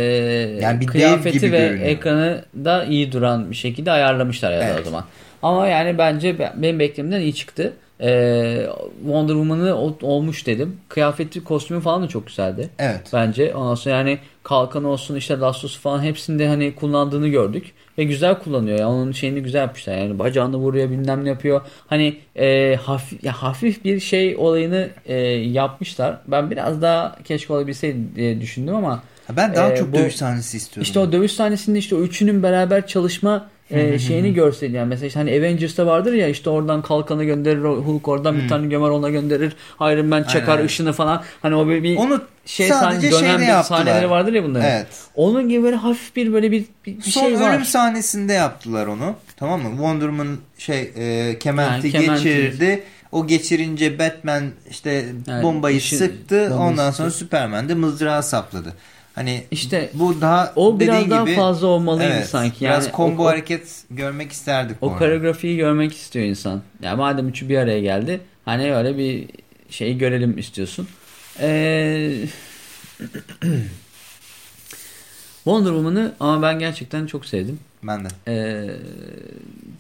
Yani bir kıyafeti gibi ve görünüyor. ekranı da iyi duran bir şekilde ayarlamışlar ya Evet. o zaman. Ama yani bence be- benim beklememden iyi çıktı. E, Wonder Woman'ı ol- olmuş dedim. Kıyafeti, kostümü falan da çok güzeldi. Evet. Bence. Ondan sonra yani kalkan olsun işte lastosu falan hepsinde hani kullandığını gördük. Ve güzel kullanıyor. Yani onun şeyini güzel yapmışlar. Yani bacağını vuruyor bilmem ne yapıyor. Hani e, hafif, ya hafif bir şey olayını e, yapmışlar. Ben biraz daha keşke olabilseydi diye düşündüm ama Ha, Ben daha Ee, çok bu- dövüş sahnesi istiyorum. işte o dövüş sahnesinde işte o üçünün beraber çalışma e, şeyini görseydi. Yani mesela işte hani Avengers'ta vardır ya işte oradan kalkanı gönderir Hulk oradan bir tane gömer ona gönderir. Iron Man çakar Aynen. ışını falan. Hani o böyle bir Onu şey sadece sahne, dönem bir sahneleri vardır ya bunların. Evet. Onun gibi böyle hafif bir böyle bir, bir, Son şey var. ölüm sahnesinde yaptılar onu. Tamam mı? Wonder Woman şey e, kementi Yani kementi- geçirdi. O geçirince Batman işte Yani bombayı işin- sıktı. bombayı Ondan sıktı. sonra Superman de mızrağı sapladı. Hani İşte bu daha o biraz daha gibi, fazla olmalıydı evet, sanki. Biraz Yani combo o- hareket görmek isterdik. O koreografiyi görmek istiyor insan. Yani madem üçü bir araya geldi hani öyle bir şeyi görelim istiyorsun. Ee... [CLEARS THROAT] Wonder Woman'ı ama ben gerçekten çok sevdim. Ben de. Ee,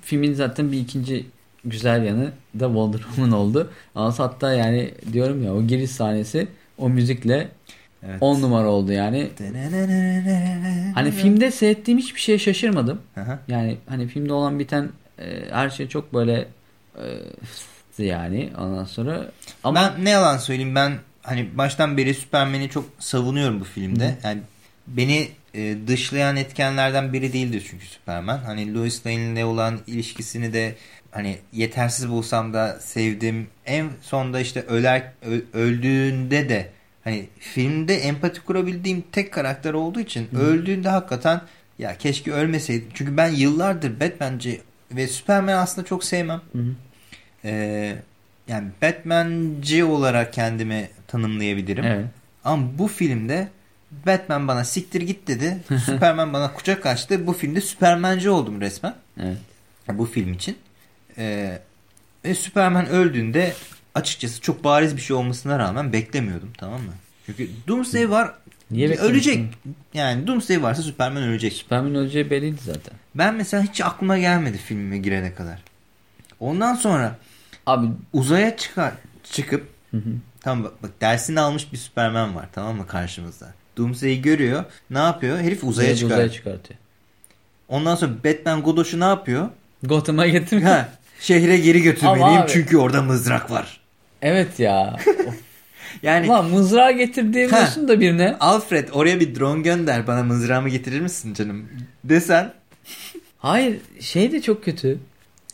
filmin zaten bir ikinci güzel yanı da Wonder Woman oldu. Ama hatta yani diyorum ya o giriş sahnesi o müzikle Evet. 10 numara oldu yani. Hani filmde seyrettiğim hiçbir şeye şaşırmadım. Aha. Yani hani filmde olan biten e, her şey çok böyle e, yani ondan sonra ama Ben ne yalan söyleyeyim ben hani baştan beri Superman'i çok savunuyorum bu filmde. Yani beni e, dışlayan etkenlerden biri değildir çünkü Superman. Hani Lois Lane'le olan ilişkisini de hani yetersiz bulsam da sevdim. En sonda işte öler öldüğünde de hani filmde empati kurabildiğim tek karakter olduğu için öldüğünde hakikaten ya keşke ölmeseydi. Çünkü ben yıllardır Batman'ci ve Superman aslında çok sevmem. Hı hı. Ee, yani Batman'ci olarak kendimi tanımlayabilirim. evet. Ama bu filmde Batman bana siktir git dedi. Superman bana kucak açtı. Bu filmde Superman'ci oldum resmen. Evet. Bu film için. Ee, ve Superman öldüğünde açıkçası çok bariz bir şey olmasına rağmen beklemiyordum tamam mı? Çünkü Doomsday var. Niye ölecek. Yani Doomsday varsa Superman ölecek. Superman öleceği belliydi zaten. Ben mesela hiç aklıma gelmedi filmime girene kadar. Ondan sonra Abi uzaya çıkar çıkıp hı hı. tamam bak, bak dersini almış bir Superman var tamam mı karşımızda. Doomsday'i görüyor. Ne yapıyor? Herif uzaya çıkar. uzaya çıkartıyor. Ondan sonra Batman Godos'u ne yapıyor? Gotham'a getirmiyor. ha, şehre geri götürmeliyim çünkü orada mızrak var. Evet ya. [LAUGHS] Yani Lan mızrağı getir diyemiyorsun da birine. Alfred oraya bir drone gönder bana mızrağımı getirir misin canım desen. Hayır şey de çok kötü.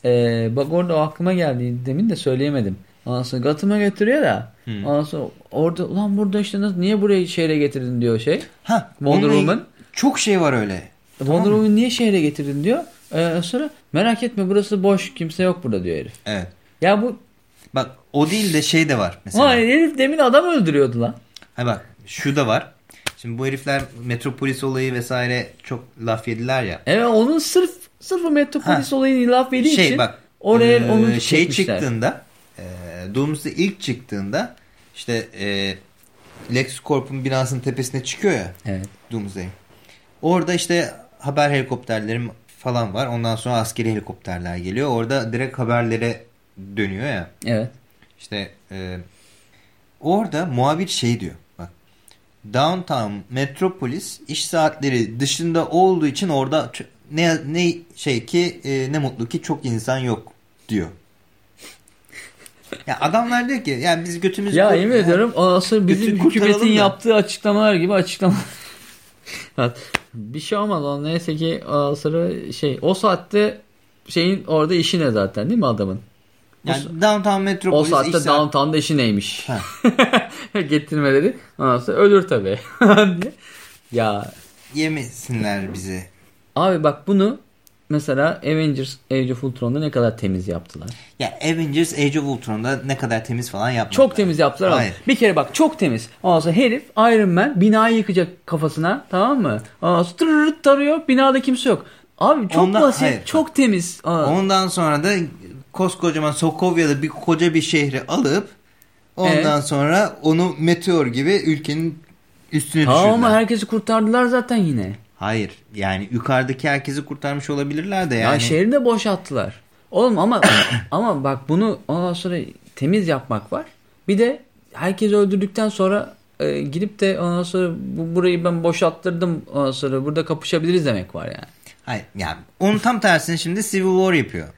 Ee, bak orada o aklıma geldi. Demin de söyleyemedim. Ondan sonra Gotham'a götürüyor da. Hmm. Ondan sonra orada ulan burada işte nasıl, niye burayı şehre getirdin diyor şey. Ha, Wonder Woman. Çok şey var öyle. Wonder Woman niye şehre getirdin diyor. Ee, sonra merak etme burası boş kimse yok burada diyor herif. Evet. Ya bu Bak o değil de şey de var mesela. Vay herif demin adam öldürüyordu lan. Ha bak şu da var. Şimdi bu herifler Metropolis olayı vesaire çok laf yediler ya. Evet onun sırf sırf Metropolis Ha. olayını laf yediği şey için bak oraya e, onu şey çekmişler. çıktığında e, Doomsday ilk çıktığında işte e, LexCorp'un binasının tepesine çıkıyor ya Evet. Doomsday. Orada işte haber helikopterleri falan var. Ondan sonra askeri helikopterler geliyor. Orada direkt haberlere dönüyor ya. Evet. İşte e, orada muhabir şey diyor. Bak. Downtown Metropolis iş saatleri dışında olduğu için orada ne ne şey ki e, ne mutlu ki çok insan yok diyor. Ya adamlar diyor ki yani biz götümüzü Ya yemin ediyorum sonra bizim hükümetin da. yaptığı açıklamalar gibi açıklama. [LAUGHS] Evet. bir şey olmaz o neyse ki sonra şey o saatte şeyin orada işi ne zaten değil mi adamın? Yani Downtown O Metropolis saatte iş saat- downtown'da işi neymiş? [LAUGHS] Getirmeleri. Ondan sonra ölür tabii. [LAUGHS] ya yemesinler bizi. abi bak bunu mesela Avengers Age of Ultron'da ne kadar temiz yaptılar. Ya Avengers Age of Ultron'da ne kadar temiz falan yapmadılar. Çok temiz yaptılar Hayır. bir kere bak çok temiz. Ondan sonra herif Iron Man binayı yıkacak kafasına tamam mı? Ondan sonra tırırırt tarıyor binada kimse yok. Abi çok Ondan- basit hayır. çok temiz. Aa, Ondan sonra da koskocaman Sokovya'da bir koca bir şehri alıp ondan Evet. sonra onu meteor gibi ülkenin üstüne Tamam düşürdüler. ama herkesi kurtardılar zaten yine. Hayır yani yukarıdaki herkesi kurtarmış olabilirler de yani. Ya şehri de boşalttılar. Oğlum ama [COUGHS] ama bak bunu ondan sonra temiz yapmak var. Bir de herkesi öldürdükten sonra e, gidip de ondan sonra bu, burayı ben boşalttırdım ondan sonra burada kapışabiliriz demek var yani. Hayır yani onun tam tersini şimdi Civil War yapıyor.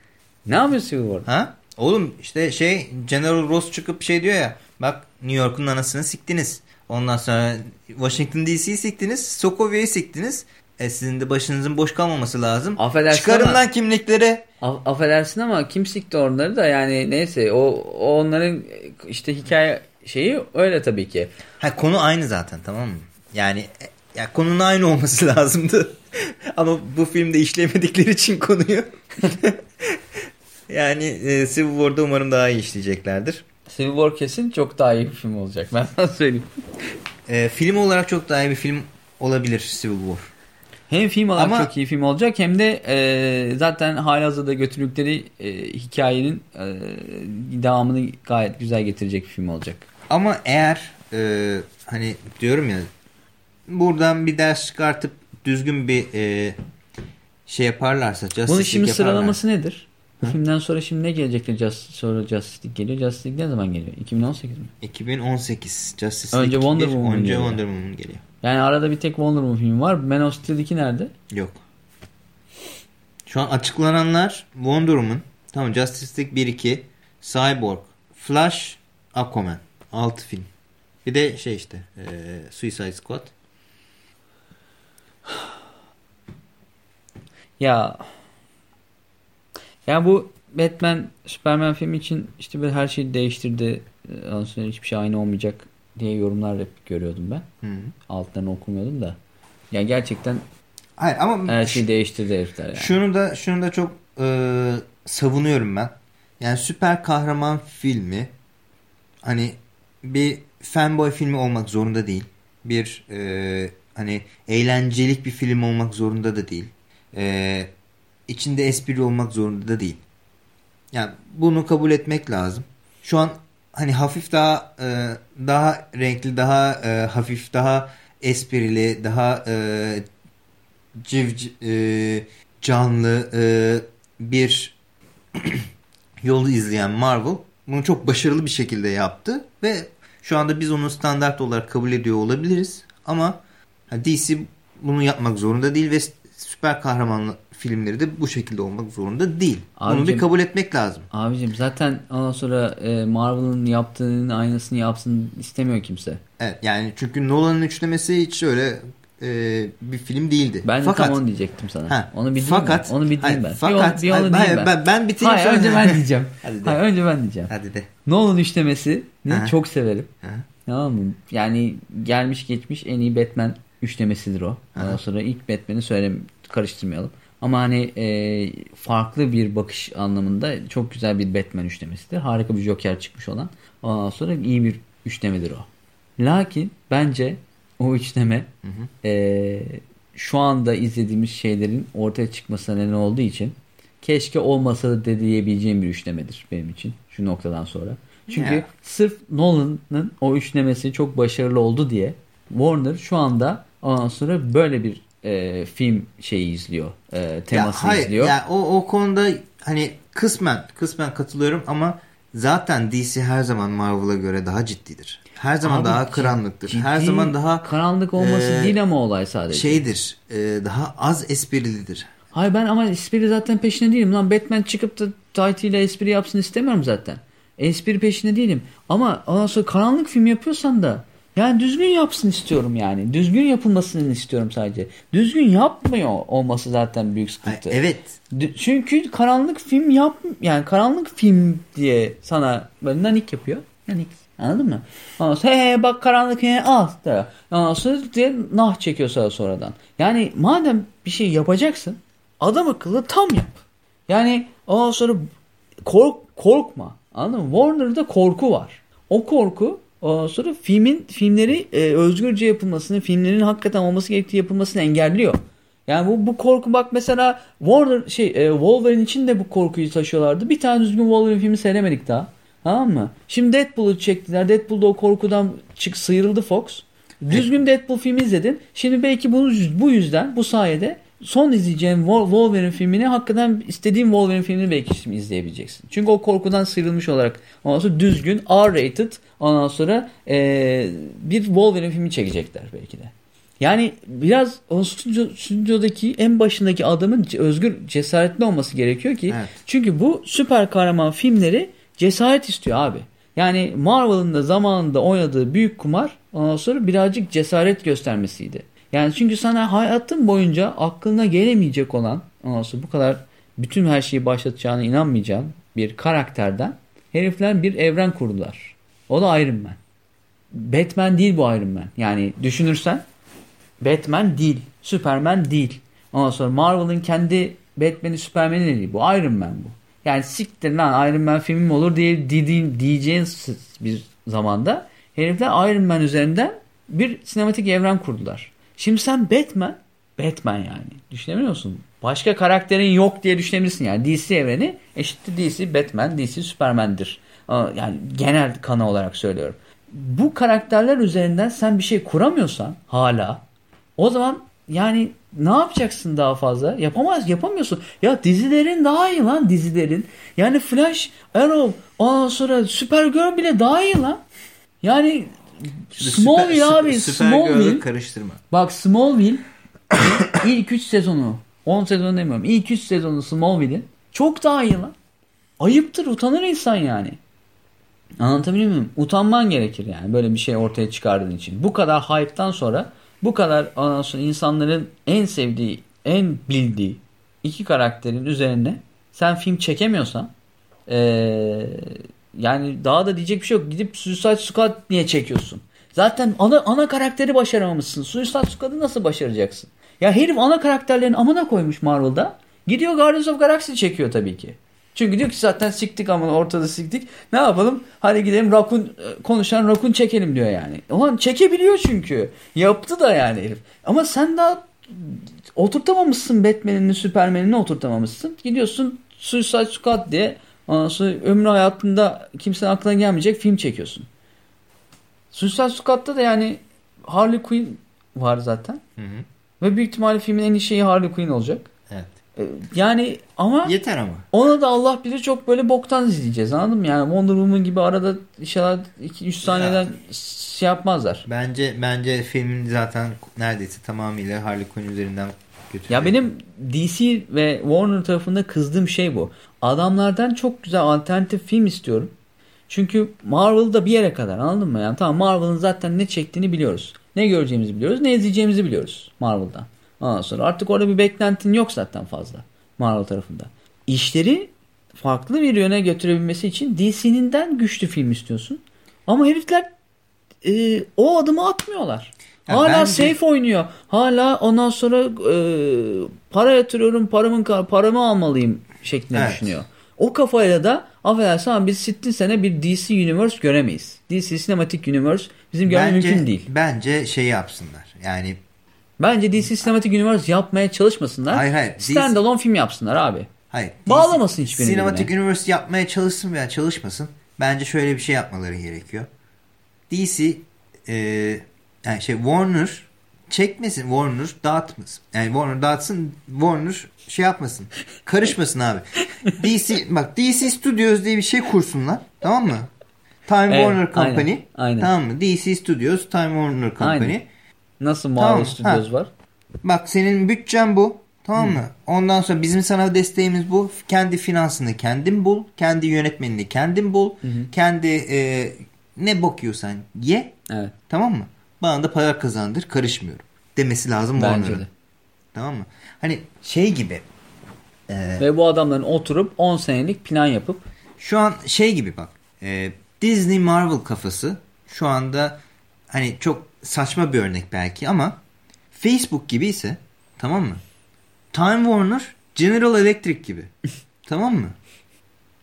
Ne yapıyor Civil War? Ha? Oğlum işte şey General Ross çıkıp şey diyor ya bak New York'un anasını siktiniz. Ondan sonra Washington DC'yi siktiniz. Sokovya'yı siktiniz. E sizin de başınızın boş kalmaması lazım. Affedersin Çıkarın ama- lan kimlikleri. A- affedersin ama kim sikti onları da yani neyse o, o onların işte hikaye şeyi öyle tabii ki. Ha konu aynı zaten tamam mı? Yani e, ya konunun aynı olması [LAUGHS] lazımdı. Ama bu filmde işlemedikleri için konuyu. [LAUGHS] yani e, Civil War'da umarım daha iyi işleyeceklerdir. Civil War kesin çok daha iyi bir film olacak ben sana söyleyeyim. E, film olarak çok daha iyi bir film olabilir Civil War. Hem film olarak Ama- çok iyi film olacak hem de e, zaten halihazırda götürdükleri e, hikayenin e, devamını gayet güzel getirecek bir film olacak. Ama eğer e, hani diyorum ya buradan bir ders çıkartıp düzgün bir e, şey yaparlarsa Bunun şimdi sıralaması nedir? Bu filmden sonra şimdi ne gelecektir? Just, sonra Justice League geliyor. Justice League ne zaman geliyor? 2018 mi? 2018 Justice Önce League Wonder bir, Woman önce geliyor. Wonder Woman geliyor. Yani arada bir tek Wonder Woman filmi var. Man of Steel 2 nerede? Yok. Şu an açıklananlar Wonder Woman, tamam Justice League 1 2, Cyborg, Flash, Aquaman. 6 film. Bir de şey işte e, Suicide Squad. Ya ya bu Batman Superman filmi için işte böyle her şeyi değiştirdi. Ondan sonra hiçbir şey aynı olmayacak diye yorumlar hep görüyordum ben. Hı. Altlarını okumuyordum da. Ya gerçekten Hayır ama her şeyi değiştirdi herifler yani. Şunu da şunu da çok e, savunuyorum ben. Yani süper kahraman filmi hani bir fanboy filmi olmak zorunda değil. Bir e, hani eğlencelik bir film olmak zorunda da değil. E, içinde espri olmak zorunda da değil. Yani bunu kabul etmek lazım. Şu an hani hafif daha e, daha renkli, daha e, hafif, daha esprili, daha e, civ, e, canlı e, bir [CLEARS THROAT] yolu izleyen Marvel bunu çok başarılı bir şekilde yaptı ve şu anda biz onu standart olarak kabul ediyor olabiliriz ama DC bunu yapmak zorunda değil ve süper kahraman filmleri de bu şekilde olmak zorunda değil. Abicim, Bunu bir kabul etmek lazım. Abicim zaten ondan sonra e, Marvel'ın yaptığının aynısını yapsın istemiyor kimse. Evet yani çünkü Nolan'ın üçlemesi hiç öyle e, bir film değildi. Ben fakat, tam onu diyecektim sana. Ha, onu bildim fakat, ben. Onu bildim hayır, ben. Fakat, bir, onu, bir onu hayır, ben. ben. Ben bitireyim Hayır sonra. önce ben diyeceğim. Hadi de. Hayır önce ben diyeceğim. Hadi de. Nolan üçlemesini Ha. çok severim. Ha. Tamam mı? Yani gelmiş geçmiş en iyi Batman üçlemesidir o. Ondan sonra ilk Batman'i söyle karıştırmayalım. Ama hani e, farklı bir bakış anlamında çok güzel bir Batman üçlemesidir. Harika bir Joker çıkmış olan. Ondan sonra iyi bir üçlemedir o. Lakin bence o üçleme Hı hı. e, şu anda izlediğimiz şeylerin ortaya çıkmasına neden olduğu için keşke olmasa da diyebileceğim bir üçlemedir benim için şu noktadan sonra. Çünkü Ya. sırf Nolan'ın o üçlemesi çok başarılı oldu diye Warner şu anda ondan sonra böyle bir e, film şeyi izliyor. E, teması ya, hayır, izliyor. Ya o, o konuda hani kısmen kısmen katılıyorum ama zaten DC her zaman Marvel'a göre daha ciddidir. Her zaman Abi, daha karanlıktır. ciddi, her zaman daha karanlık olması e, değil ama olay sadece. şeydir. e, daha az esprilidir. Hayır ben ama espri zaten peşinde değilim. Lan Batman çıkıp da Tighty ile espri yapsın istemiyorum zaten. Espri peşinde değilim. Ama ondan sonra karanlık film yapıyorsan da yani düzgün yapsın istiyorum yani. Düzgün yapılmasını istiyorum sadece. Düzgün yapmıyor olması zaten büyük Ay, sıkıntı. evet. D- Çünkü karanlık film yap yani karanlık film diye sana böyle nanik yapıyor. Nanik. Anladın mı? Ondan sonra he, he bak karanlık he al da. Ondan sonra diye nah çekiyor sana sonradan. Yani madem bir şey yapacaksın adam akıllı tam yap. Yani ondan sonra kork, korkma. Anladın mı? Warner'da korku var. O korku ondan sonra filmin filmleri e, özgürce yapılmasını, filmlerin hakikaten olması gerektiği yapılmasını engelliyor. Yani bu, bu korku bak mesela Warner şey e, Wolverine için de bu korkuyu taşıyorlardı. Bir tane düzgün Wolverine filmi seyremedik daha. Tamam mı? Şimdi Deadpool'u çektiler. Deadpool'da o korkudan çık sıyrıldı Fox. Düzgün Deadpool filmi izledin. Şimdi belki bu, bu yüzden bu sayede son izleyeceğin Wol- Wolverine filmini hakikaten istediğin Wolverine filmini belki şimdi izleyebileceksin. Çünkü o korkudan sıyrılmış olarak ondan sonra düzgün R-rated ondan sonra eee, bir Wolverine filmi çekecekler belki de. Yani biraz o stüdyo, stüdyodaki en başındaki adamın özgür cesaretli olması gerekiyor ki. Evet. Çünkü bu süper kahraman filmleri cesaret istiyor abi. Yani Marvel'ın da zamanında oynadığı büyük kumar ondan sonra birazcık cesaret göstermesiydi. Yani çünkü sana hayatın boyunca aklına gelemeyecek olan sonra bu kadar bütün her şeyi başlatacağına inanmayacağın bir karakterden herifler bir evren kurdular. O da Iron Man. Batman değil bu Iron Man. Yani düşünürsen Batman değil. Superman değil. Ondan sonra Marvel'ın kendi Batman'i Superman'i değil. Bu Iron Man bu. Yani siktir lan Iron Man filmi mi olur diye dediğin, diyeceğin bir zamanda herifler Iron Man üzerinden bir sinematik evren kurdular. Şimdi sen Batman, Batman yani düşünebiliyor musun? Başka karakterin yok diye düşünebilirsin yani. DC evreni eşittir DC Batman, DC Superman'dir. Yani genel kanı olarak söylüyorum. Bu karakterler üzerinden sen bir şey kuramıyorsan hala o zaman yani ne yapacaksın daha fazla? Yapamaz, yapamıyorsun. Ya dizilerin daha iyi lan dizilerin. Yani Flash, Arrow, ondan sonra Supergirl bile daha iyi lan. Yani Smallville Süper- abi, Smallville. karıştırma. Bak Smallville [COUGHS] ilk 3 sezonu 10 sezon demiyorum. İlk 3 sezonu Smallville'in çok daha iyi lan. Ayıptır utanır insan yani. Anlatabiliyor muyum? Utanman gerekir yani böyle bir şey ortaya çıkardığın için. Bu kadar hype'tan sonra bu kadar ondan sonra insanların en sevdiği, en bildiği iki karakterin üzerine sen film çekemiyorsan eee, yani daha da diyecek bir şey yok. Gidip Suicide Squad niye çekiyorsun? Zaten ana, ana karakteri başaramamışsın. Suicide Squad'ı nasıl başaracaksın? Ya herif ana karakterlerin amına koymuş Marvel'da. Gidiyor Guardians of Galaxy çekiyor tabii ki. Çünkü diyor ki zaten siktik ama ortada siktik. Ne yapalım? Hadi gidelim Rakun e, konuşan Rakun çekelim diyor yani. Ulan çekebiliyor çünkü. Yaptı da yani herif. Ama sen daha oturtamamışsın Batman'ini, Superman'ini oturtamamışsın. Gidiyorsun Suicide Squad diye ondan sonra ömrü hayatında kimsenin aklına gelmeyecek film çekiyorsun. Suicide Squad'da da yani Harley Quinn var zaten. Hı hı. Ve büyük ihtimalle filmin en iyi şeyi Harley Quinn olacak. Evet. Yani ama Yeter ama. ona da Allah bilir çok böyle boktan izleyeceğiz anladın mı? Yani Wonder Woman gibi arada inşallah 2-3 saniyeden şey yapmazlar. Bence bence filmin zaten neredeyse tamamıyla Harley Quinn üzerinden götürüyor. Ya benim DC ve Warner tarafında kızdığım şey bu. Adamlardan çok güzel alternatif film istiyorum. Çünkü Marvel'da bir yere kadar anladın mı? Yani tamam Marvel'ın zaten ne çektiğini biliyoruz. Ne göreceğimizi biliyoruz, ne izleyeceğimizi biliyoruz Marvel'dan. Ondan sonra artık orada bir beklentin yok zaten fazla Marvel tarafında. İşleri farklı bir yöne götürebilmesi için DC'ninden güçlü film istiyorsun. Ama herifler e, o adımı atmıyorlar. Ya Hala bence- safe oynuyor. Hala ondan sonra e, para yatırıyorum, paramın paramı almalıyım şeklinde Evet. düşünüyor. O kafayla da affedersin ama biz 60 sene bir DC Universe göremeyiz. DC Cinematic Universe bizim görmemiz mümkün değil. Bence şey yapsınlar. Yani Bence DC Cinematic Universe yapmaya çalışmasınlar. Hayır, hayır. Standalone film yapsınlar abi. hayır. Bağlamasın DC hiçbirini Cinematic birbirine. Universe yapmaya çalışsın veya çalışmasın. Bence şöyle bir şey yapmaları gerekiyor. DC e, yani şey Warner çekmesin. Warner dağıtmasın. Yani Warner dağıtsın. Warner şey yapmasın. Karışmasın abi. DC bak DC Studios diye bir şey kursunlar. Tamam mı? Time Evet, Warner Company. aynen, aynen. Tamam mı? DC Studios, Time Warner Company. Aynen. Nasıl Marvel Tamam, Studios ha. var? Bak senin bütçen bu. Tamam mı? Ondan sonra bizim sana desteğimiz bu. Kendi finansını kendin bul. Kendi yönetmenini kendin bul. Kendi e, ne bakıyorsan ye. Evet. Tamam mı? Bana da para kazandır. Karışmıyorum. Demesi lazım Bence Warner'ın. de. Tamam mı? Hani şey gibi. e, Ve bu adamların oturup 10 senelik plan yapıp şu an şey gibi bak. e, Disney Marvel kafası şu anda hani çok saçma bir örnek belki ama Facebook gibi ise tamam mı? Time Warner General Electric gibi. [LAUGHS] tamam mı?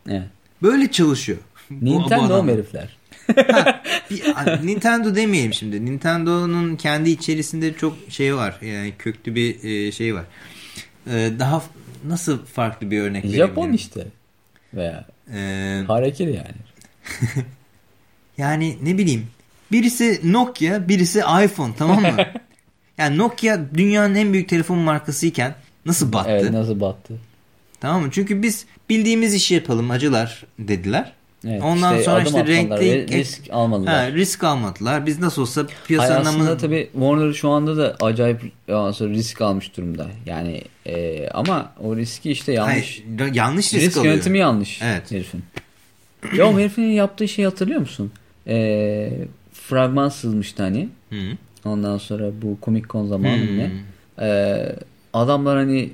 evet. Böyle çalışıyor. Bu- bu Nintendo herifler. [LAUGHS] Bir- Nintendo demeyelim şimdi. Nintendo'nun kendi içerisinde çok şey var. Yani köklü bir e, şey var. E, daha nasıl farklı bir örnek Japon verebilirim? işte. Veya E, harekeli yani. [LAUGHS] Yani ne bileyim. Birisi Nokia, birisi iPhone tamam mı? [LAUGHS] yani Nokia dünyanın en büyük telefon markasıyken nasıl battı? Evet nasıl battı. Tamam mı? Çünkü biz bildiğimiz işi yapalım acılar dediler. Evet, Ondan işte sonra işte renkli risk almadılar. Ha, risk almadılar. Biz nasıl olsa Hayır, piyasanın aslında tabii Warner şu anda da acayip risk almış durumda. Yani e, ama o riski işte yanlış. Hayır, yanlış risk, risk alıyor. yönetimi yanlış Evet. herifin. ya o herifin yaptığı şeyi hatırlıyor musun? E, fragman sızmıştı hani. Hı. Ondan sonra bu Comic Con zamanı yine. E, adamlar hani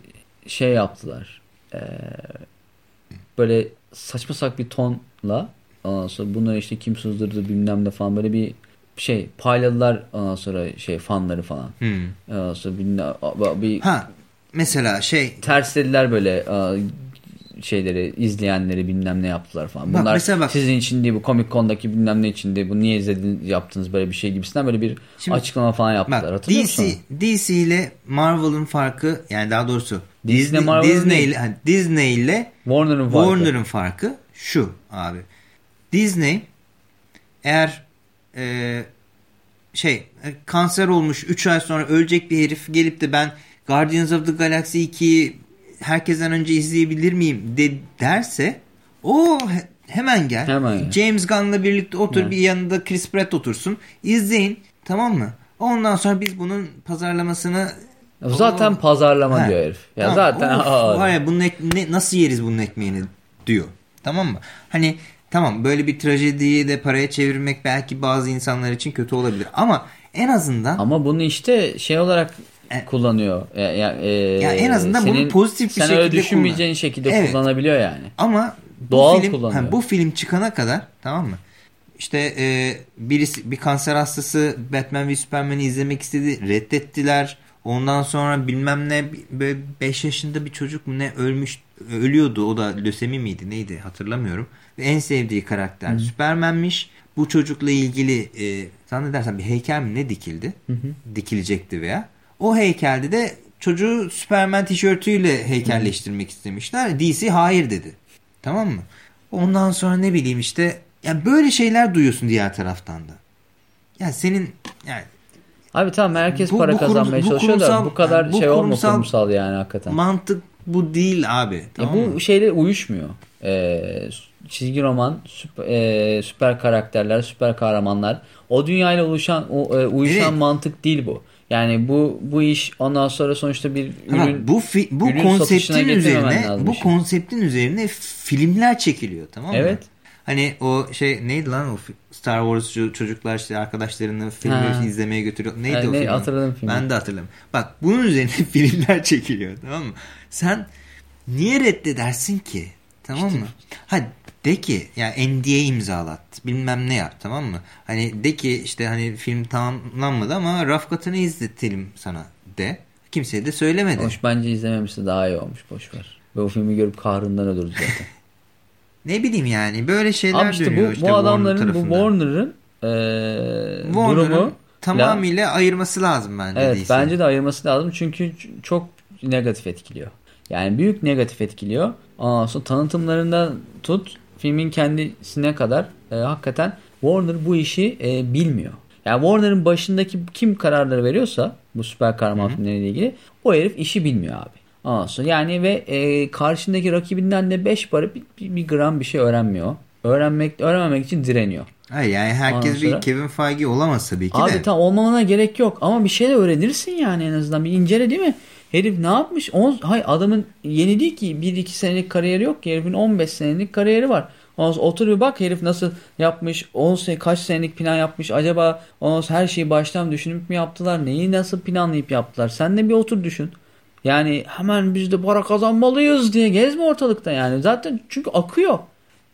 şey yaptılar. E, böyle saçma sak bir tonla ondan sonra bunları işte kim sızdırdı bilmem ne falan böyle bir şey payladılar ondan sonra şey fanları falan. Hı. Ondan sonra bilmem, bir Ha mesela şey terslediler böyle şeyleri izleyenleri bilmem ne yaptılar falan. Bak, Bunlar mesela bak- sizin için değil bu Comic Con'daki bilmem ne için değil bu niye izlediniz yaptınız böyle bir şey gibisinden böyle bir Şimdi- açıklama falan yaptılar. Bak Hatırlıyor DC, musun? DC ile Marvel'ın farkı yani daha doğrusu Disney, Disney, Marvel Disney, ile, Disney ile Warner'ın farkı. Warner'ın farkı şu abi. Disney eğer e, şey kanser olmuş 3 ay sonra ölecek bir herif gelip de ben Guardians of the Galaxy 2'yi herkesten önce izleyebilir miyim de, derse o he- hemen gel. Hemen. James Gunn'la birlikte otur Evet. bir yanında Chris Pratt otursun. izleyin tamam mı? Ondan sonra biz bunun pazarlamasını Zaten O- pazarlama Ha. diyor herif. Ya Tamam, zaten of, ya bunun ek- ne, nasıl yeriz bunun ekmeğini diyor. Tamam mı? Hani tamam böyle bir trajediyi de paraya çevirmek belki bazı insanlar için kötü olabilir. Ama en azından ama bunu işte şey olarak E- kullanıyor. Ya, ya, e, Ya en azından bunu senin- pozitif bir sen öyle şekilde düşünmeyeceğin şekilde Evet. kullanabiliyor yani. ama bu Doğal film, kullanıyor. ha, bu film çıkana kadar tamam mı? İşte e, birisi bir kanser hastası Batman ve Superman'i izlemek istedi. Reddettiler. Ondan sonra bilmem ne 5 yaşında bir çocuk mu ne ölmüş ölüyordu. O da lösemi miydi neydi hatırlamıyorum. Ve en sevdiği karakter Superman'miş. Bu çocukla ilgili e, zannedersem bir heykel mi ne dikildi? Dikilecekti veya. O heykelde de çocuğu Superman tişörtüyle heykelleştirmek istemişler. DC hayır dedi. Tamam mı? Ondan sonra ne bileyim işte ya böyle şeyler duyuyorsun diğer taraftan da. Ya senin yani Abi tamam herkes Bu- para bu kazanmaya bu çalışıyor da kurumsal- bu kadar bu şey olma kurumsal kurumsal yani hakikaten. mantık bu değil abi. Tamam e bu mı? şeyle uyuşmuyor. Ee, çizgi roman, süper, e, süper karakterler, süper kahramanlar. O dünyayla oluşan, o, e, uyuşan Evet. mantık değil bu. Yani bu bu iş ondan sonra sonuçta bir ürün bu fi- bu ürün konseptin üzerine bu işi. konseptin üzerine filmler çekiliyor tamam mı? Evet. Hani o şey neydi lan o Star Wars ço- çocuklar işte arkadaşlarını filmi Ha. izlemeye götürüyor. Neydi Yani o ne- film? hatırladım filmi. Ben de hatırladım. Bak bunun üzerine [LAUGHS] filmler çekiliyor tamam mı? Sen niye reddedersin ki? Tamam mı? Hadi de ki ya NDA imzalat bilmem ne yap tamam mı? Hani de ki işte hani film tamamlanmadı ama raf katını izletelim sana de. Kimseye de söylemedi. Hoş bence izlememişse daha iyi olmuş. Boş ver. Ve o filmi görüp kahrından ölürdü zaten. [LAUGHS] Ne bileyim yani böyle şeyler Abi işte dönüyor bu, işte bu Warner adamların bu tarafından. Warner'ın e, Warner'ın durumu tamamıyla ayırması lazım bence. Evet DC. bence de ayırması lazım çünkü çok negatif etkiliyor. Yani büyük negatif etkiliyor. Ondan sonra tanıtımlarından tut filmin kendisine kadar e, hakikaten Warner bu işi e, bilmiyor. Yani Warner'ın başındaki kim kararları veriyorsa bu süper kahraman filmleriyle ilgili o herif işi bilmiyor abi. Ondan sonra yani ve e, karşındaki rakibinden de 5 para bir, bir, bir gram bir şey öğrenmiyor. Öğrenmek öğrenmemek için direniyor. Hayır yani herkes Ondan bir sonra- Kevin Feige olamaz tabii ki Abi de. tam olmamana gerek yok ama bir şey de öğrenirsin yani en azından bir incele değil mi? Herif ne yapmış? On, hay adamın yeni değil ki 1-2 senelik kariyeri yok ki herifin 15 senelik kariyeri var. Ondan sonra otur bir bak herif nasıl yapmış 10 sene kaç senelik plan yapmış acaba ondan sonra her şeyi baştan düşünüp mü yaptılar neyi nasıl planlayıp yaptılar sen de bir otur düşün. Yani hemen biz de para kazanmalıyız diye gezme ortalıkta yani zaten çünkü akıyor.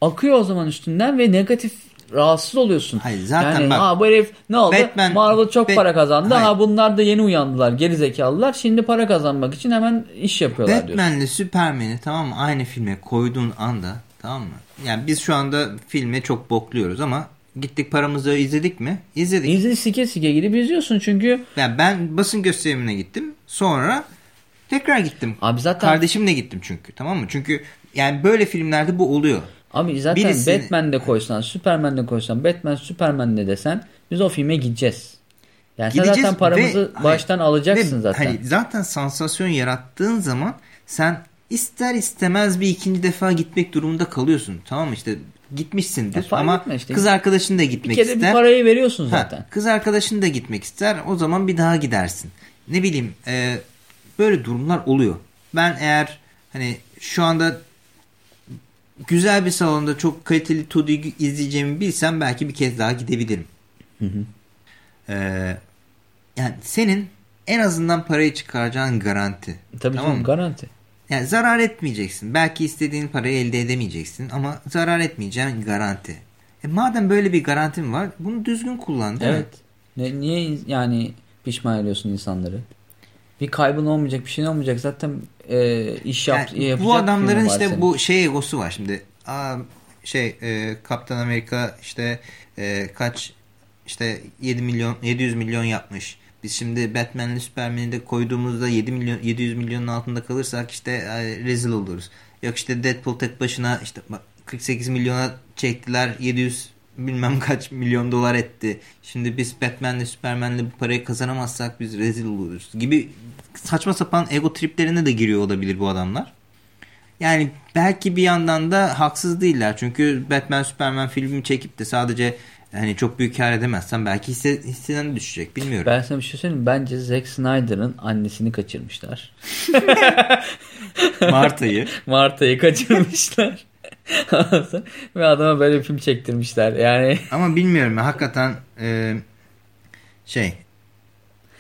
Akıyor o zaman üstünden ve negatif rahatsız oluyorsun. Hayır, zaten yani, bak, ha bu herif ne oldu? Batman- Marvel çok Bat- para kazandı. Hayır. Ha bunlar da yeni uyandılar. Geri zekalılar. Şimdi para kazanmak için hemen iş yapıyorlar diyorsun. Batman'le Superman'i tamam mı aynı filme koyduğun anda tamam mı? Yani biz şu anda filme çok bokluyoruz ama gittik paramızı izledik mi? İzledik. İzle sike sike gidip izliyorsun çünkü Yani ben basın gösterimine gittim. Sonra tekrar gittim. Abi zaten- Kardeşimle gittim çünkü tamam mı? Çünkü yani böyle filmlerde bu oluyor. abi zaten Birisini- Batman de koysan, Superman de koysan, Batman Superman de desen biz o filme gideceğiz. Yani sen Gideceğiz zaten paramızı ve- baştan hayır, alacaksın ve zaten. Hani zaten sansasyon yarattığın zaman sen ister istemez bir ikinci defa gitmek durumunda kalıyorsun. Tamam mı? İşte gitmişsindir Ya ama işte. kız arkadaşın da bir gitmek kere ister. bir parayı veriyorsun Ha, zaten. kız arkadaşın da gitmek ister. O zaman bir daha gidersin. Ne bileyim e, böyle durumlar oluyor. Ben eğer hani şu anda güzel bir salonda çok kaliteli Todd'u izleyeceğimi bilsem belki bir kez daha gidebilirim. E, yani senin en azından parayı çıkaracağın garanti. Tabii tamam canım garanti. Yani zarar etmeyeceksin. Belki istediğin parayı elde edemeyeceksin ama zarar etmeyeceğin garanti. E madem böyle bir garantin var bunu düzgün kullan değil mi? Evet. Ne, niye yani pişman ediyorsun insanları? Bir kaybın olmayacak, bir şeyin olmayacak. Zaten e, iş yap, Yani yapacak bu adamların işte senin. bu şey egosu var şimdi. Aa, şey e, Kaptan Amerika işte e, kaç işte 7 milyon 700 milyon yapmış. Biz şimdi Batman'le Superman'i de koyduğumuzda 7 milyon 700 milyonun altında kalırsak işte e, rezil oluruz. Yok işte Deadpool tek başına işte bak 48 milyona çektiler 700 bilmem kaç milyon dolar etti. Şimdi biz Batman'le Superman'le bu parayı kazanamazsak biz rezil oluruz gibi saçma sapan ego triplerine de giriyor olabilir bu adamlar. Yani belki bir yandan da haksız değiller. Çünkü Batman Superman filmi çekip de sadece hani çok büyük kar edemezsen belki hisse, hisseden düşecek. Bilmiyorum. Ben sana bir şey söyleyeyim? Bence Zack Snyder'ın annesini kaçırmışlar. [LAUGHS] Marta'yı. [LAUGHS] Marta'yı kaçırmışlar. Ve adama böyle film çektirmişler. Yani [LAUGHS] Ama bilmiyorum hakikaten e, şey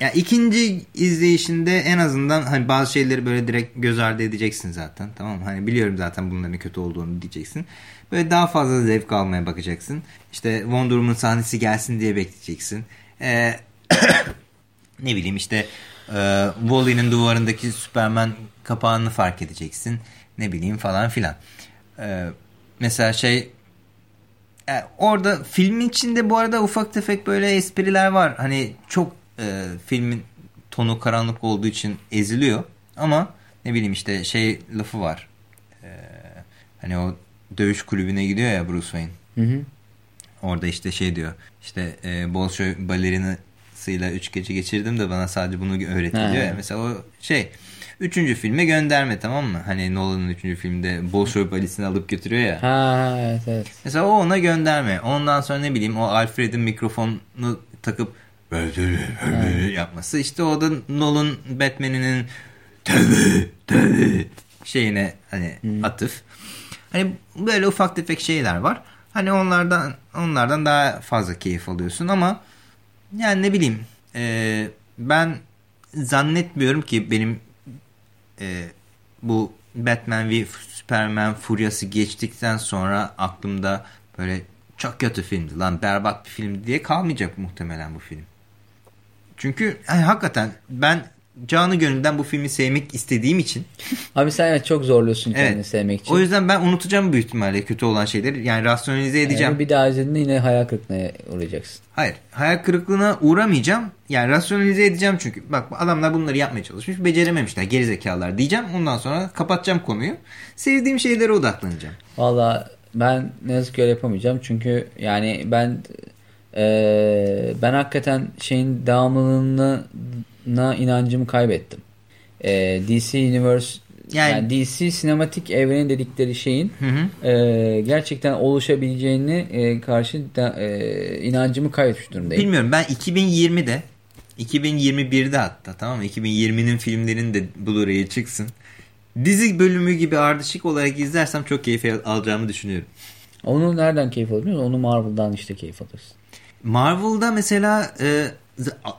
ya ikinci izleyişinde en azından hani bazı şeyleri böyle direkt göz ardı edeceksin zaten. Tamam? Hani biliyorum zaten bunların kötü olduğunu diyeceksin. Böyle daha fazla zevk almaya bakacaksın. İşte Wonder Woman sahnesi gelsin diye bekleyeceksin. E, [COUGHS] ne bileyim işte e, Wally'nin duvarındaki Superman kapağını fark edeceksin. Ne bileyim falan filan. E, mesela şey yani orada filmin içinde bu arada ufak tefek böyle espriler var. Hani çok e, filmin tonu karanlık olduğu için eziliyor. Ama ne bileyim işte şey lafı var. E, hani o dövüş kulübüne gidiyor ya Bruce Wayne. Hı hı. Orada işte şey diyor. İşte e, Bolşoy balerinasıyla üç gece geçirdim de bana sadece bunu öğretti diyor ya. Mesela o şey Üçüncü filme gönderme tamam mı? Hani Nolan'ın üçüncü filmde Bolshoi valizini alıp götürüyor ya. Ha evet evet. Mesela o ona gönderme. Ondan sonra ne bileyim o Alfred'in mikrofonunu takıp yapması. İşte o da Nolan Batman'inin tabi tabi şeyine hani hmm. atıf. Hani böyle ufak tefek şeyler var. Hani onlardan onlardan daha fazla keyif alıyorsun ama yani ne bileyim e, ben zannetmiyorum ki benim e, bu Batman ve Superman furyası geçtikten sonra aklımda böyle çok kötü filmdi lan berbat bir film diye kalmayacak muhtemelen bu film. Çünkü yani hakikaten ben canı gönülden bu filmi sevmek istediğim için. [LAUGHS] Abi sen evet çok zorluyorsun kendini evet. sevmek için. O yüzden ben unutacağım büyük ihtimalle kötü olan şeyleri. Yani rasyonalize edeceğim. Yani bir daha izlediğinde yine hayal kırıklığına uğrayacaksın. Hayır. Hayal kırıklığına uğramayacağım. Yani rasyonalize edeceğim çünkü. Bak adamlar bunları yapmaya çalışmış. Becerememişler. Gerizekalılar diyeceğim. Ondan sonra kapatacağım konuyu. Sevdiğim şeylere odaklanacağım. Valla ben ne yazık ki öyle yapamayacağım. Çünkü yani ben ee, ben hakikaten şeyin devamlılığını na inancımı kaybettim. E, DC Universe yani, yani DC sinematik evreni dedikleri şeyin hı hı. E, gerçekten oluşabileceğini e, karşı da, e, inancımı kaybetmiş durumdayım. Bilmiyorum ben 2020'de 2021'de hatta tamam mı? 2020'nin filmlerinin de Blu-ray'e çıksın. Dizi bölümü gibi ardışık olarak izlersem çok keyif alacağımı düşünüyorum. Onu nereden keyif alıyorsun? Onu Marvel'dan işte keyif alırsın. Marvel'da mesela e,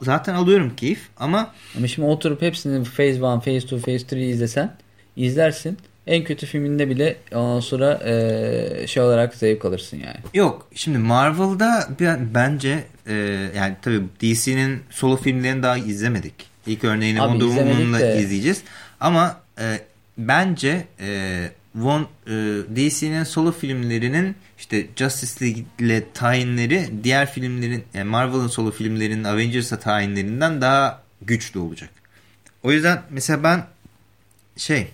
zaten alıyorum keyif ama ama şimdi oturup hepsini Phase 1, Phase 2, Phase 3 izlesen izlersin. En kötü filminde bile ondan sonra e, şey olarak zevk alırsın yani. Yok şimdi Marvel'da bence e, yani tabii DC'nin solo filmlerini daha izlemedik. İlk örneğini Abi, Wonder Woman'la izleyeceğiz. Ama e, bence e, Von, e, DC'nin solo filmlerinin işte Justice League ile tayinleri diğer filmlerin yani Marvel'ın solo filmlerinin Avengers'a tayinlerinden daha güçlü olacak. O yüzden mesela ben şey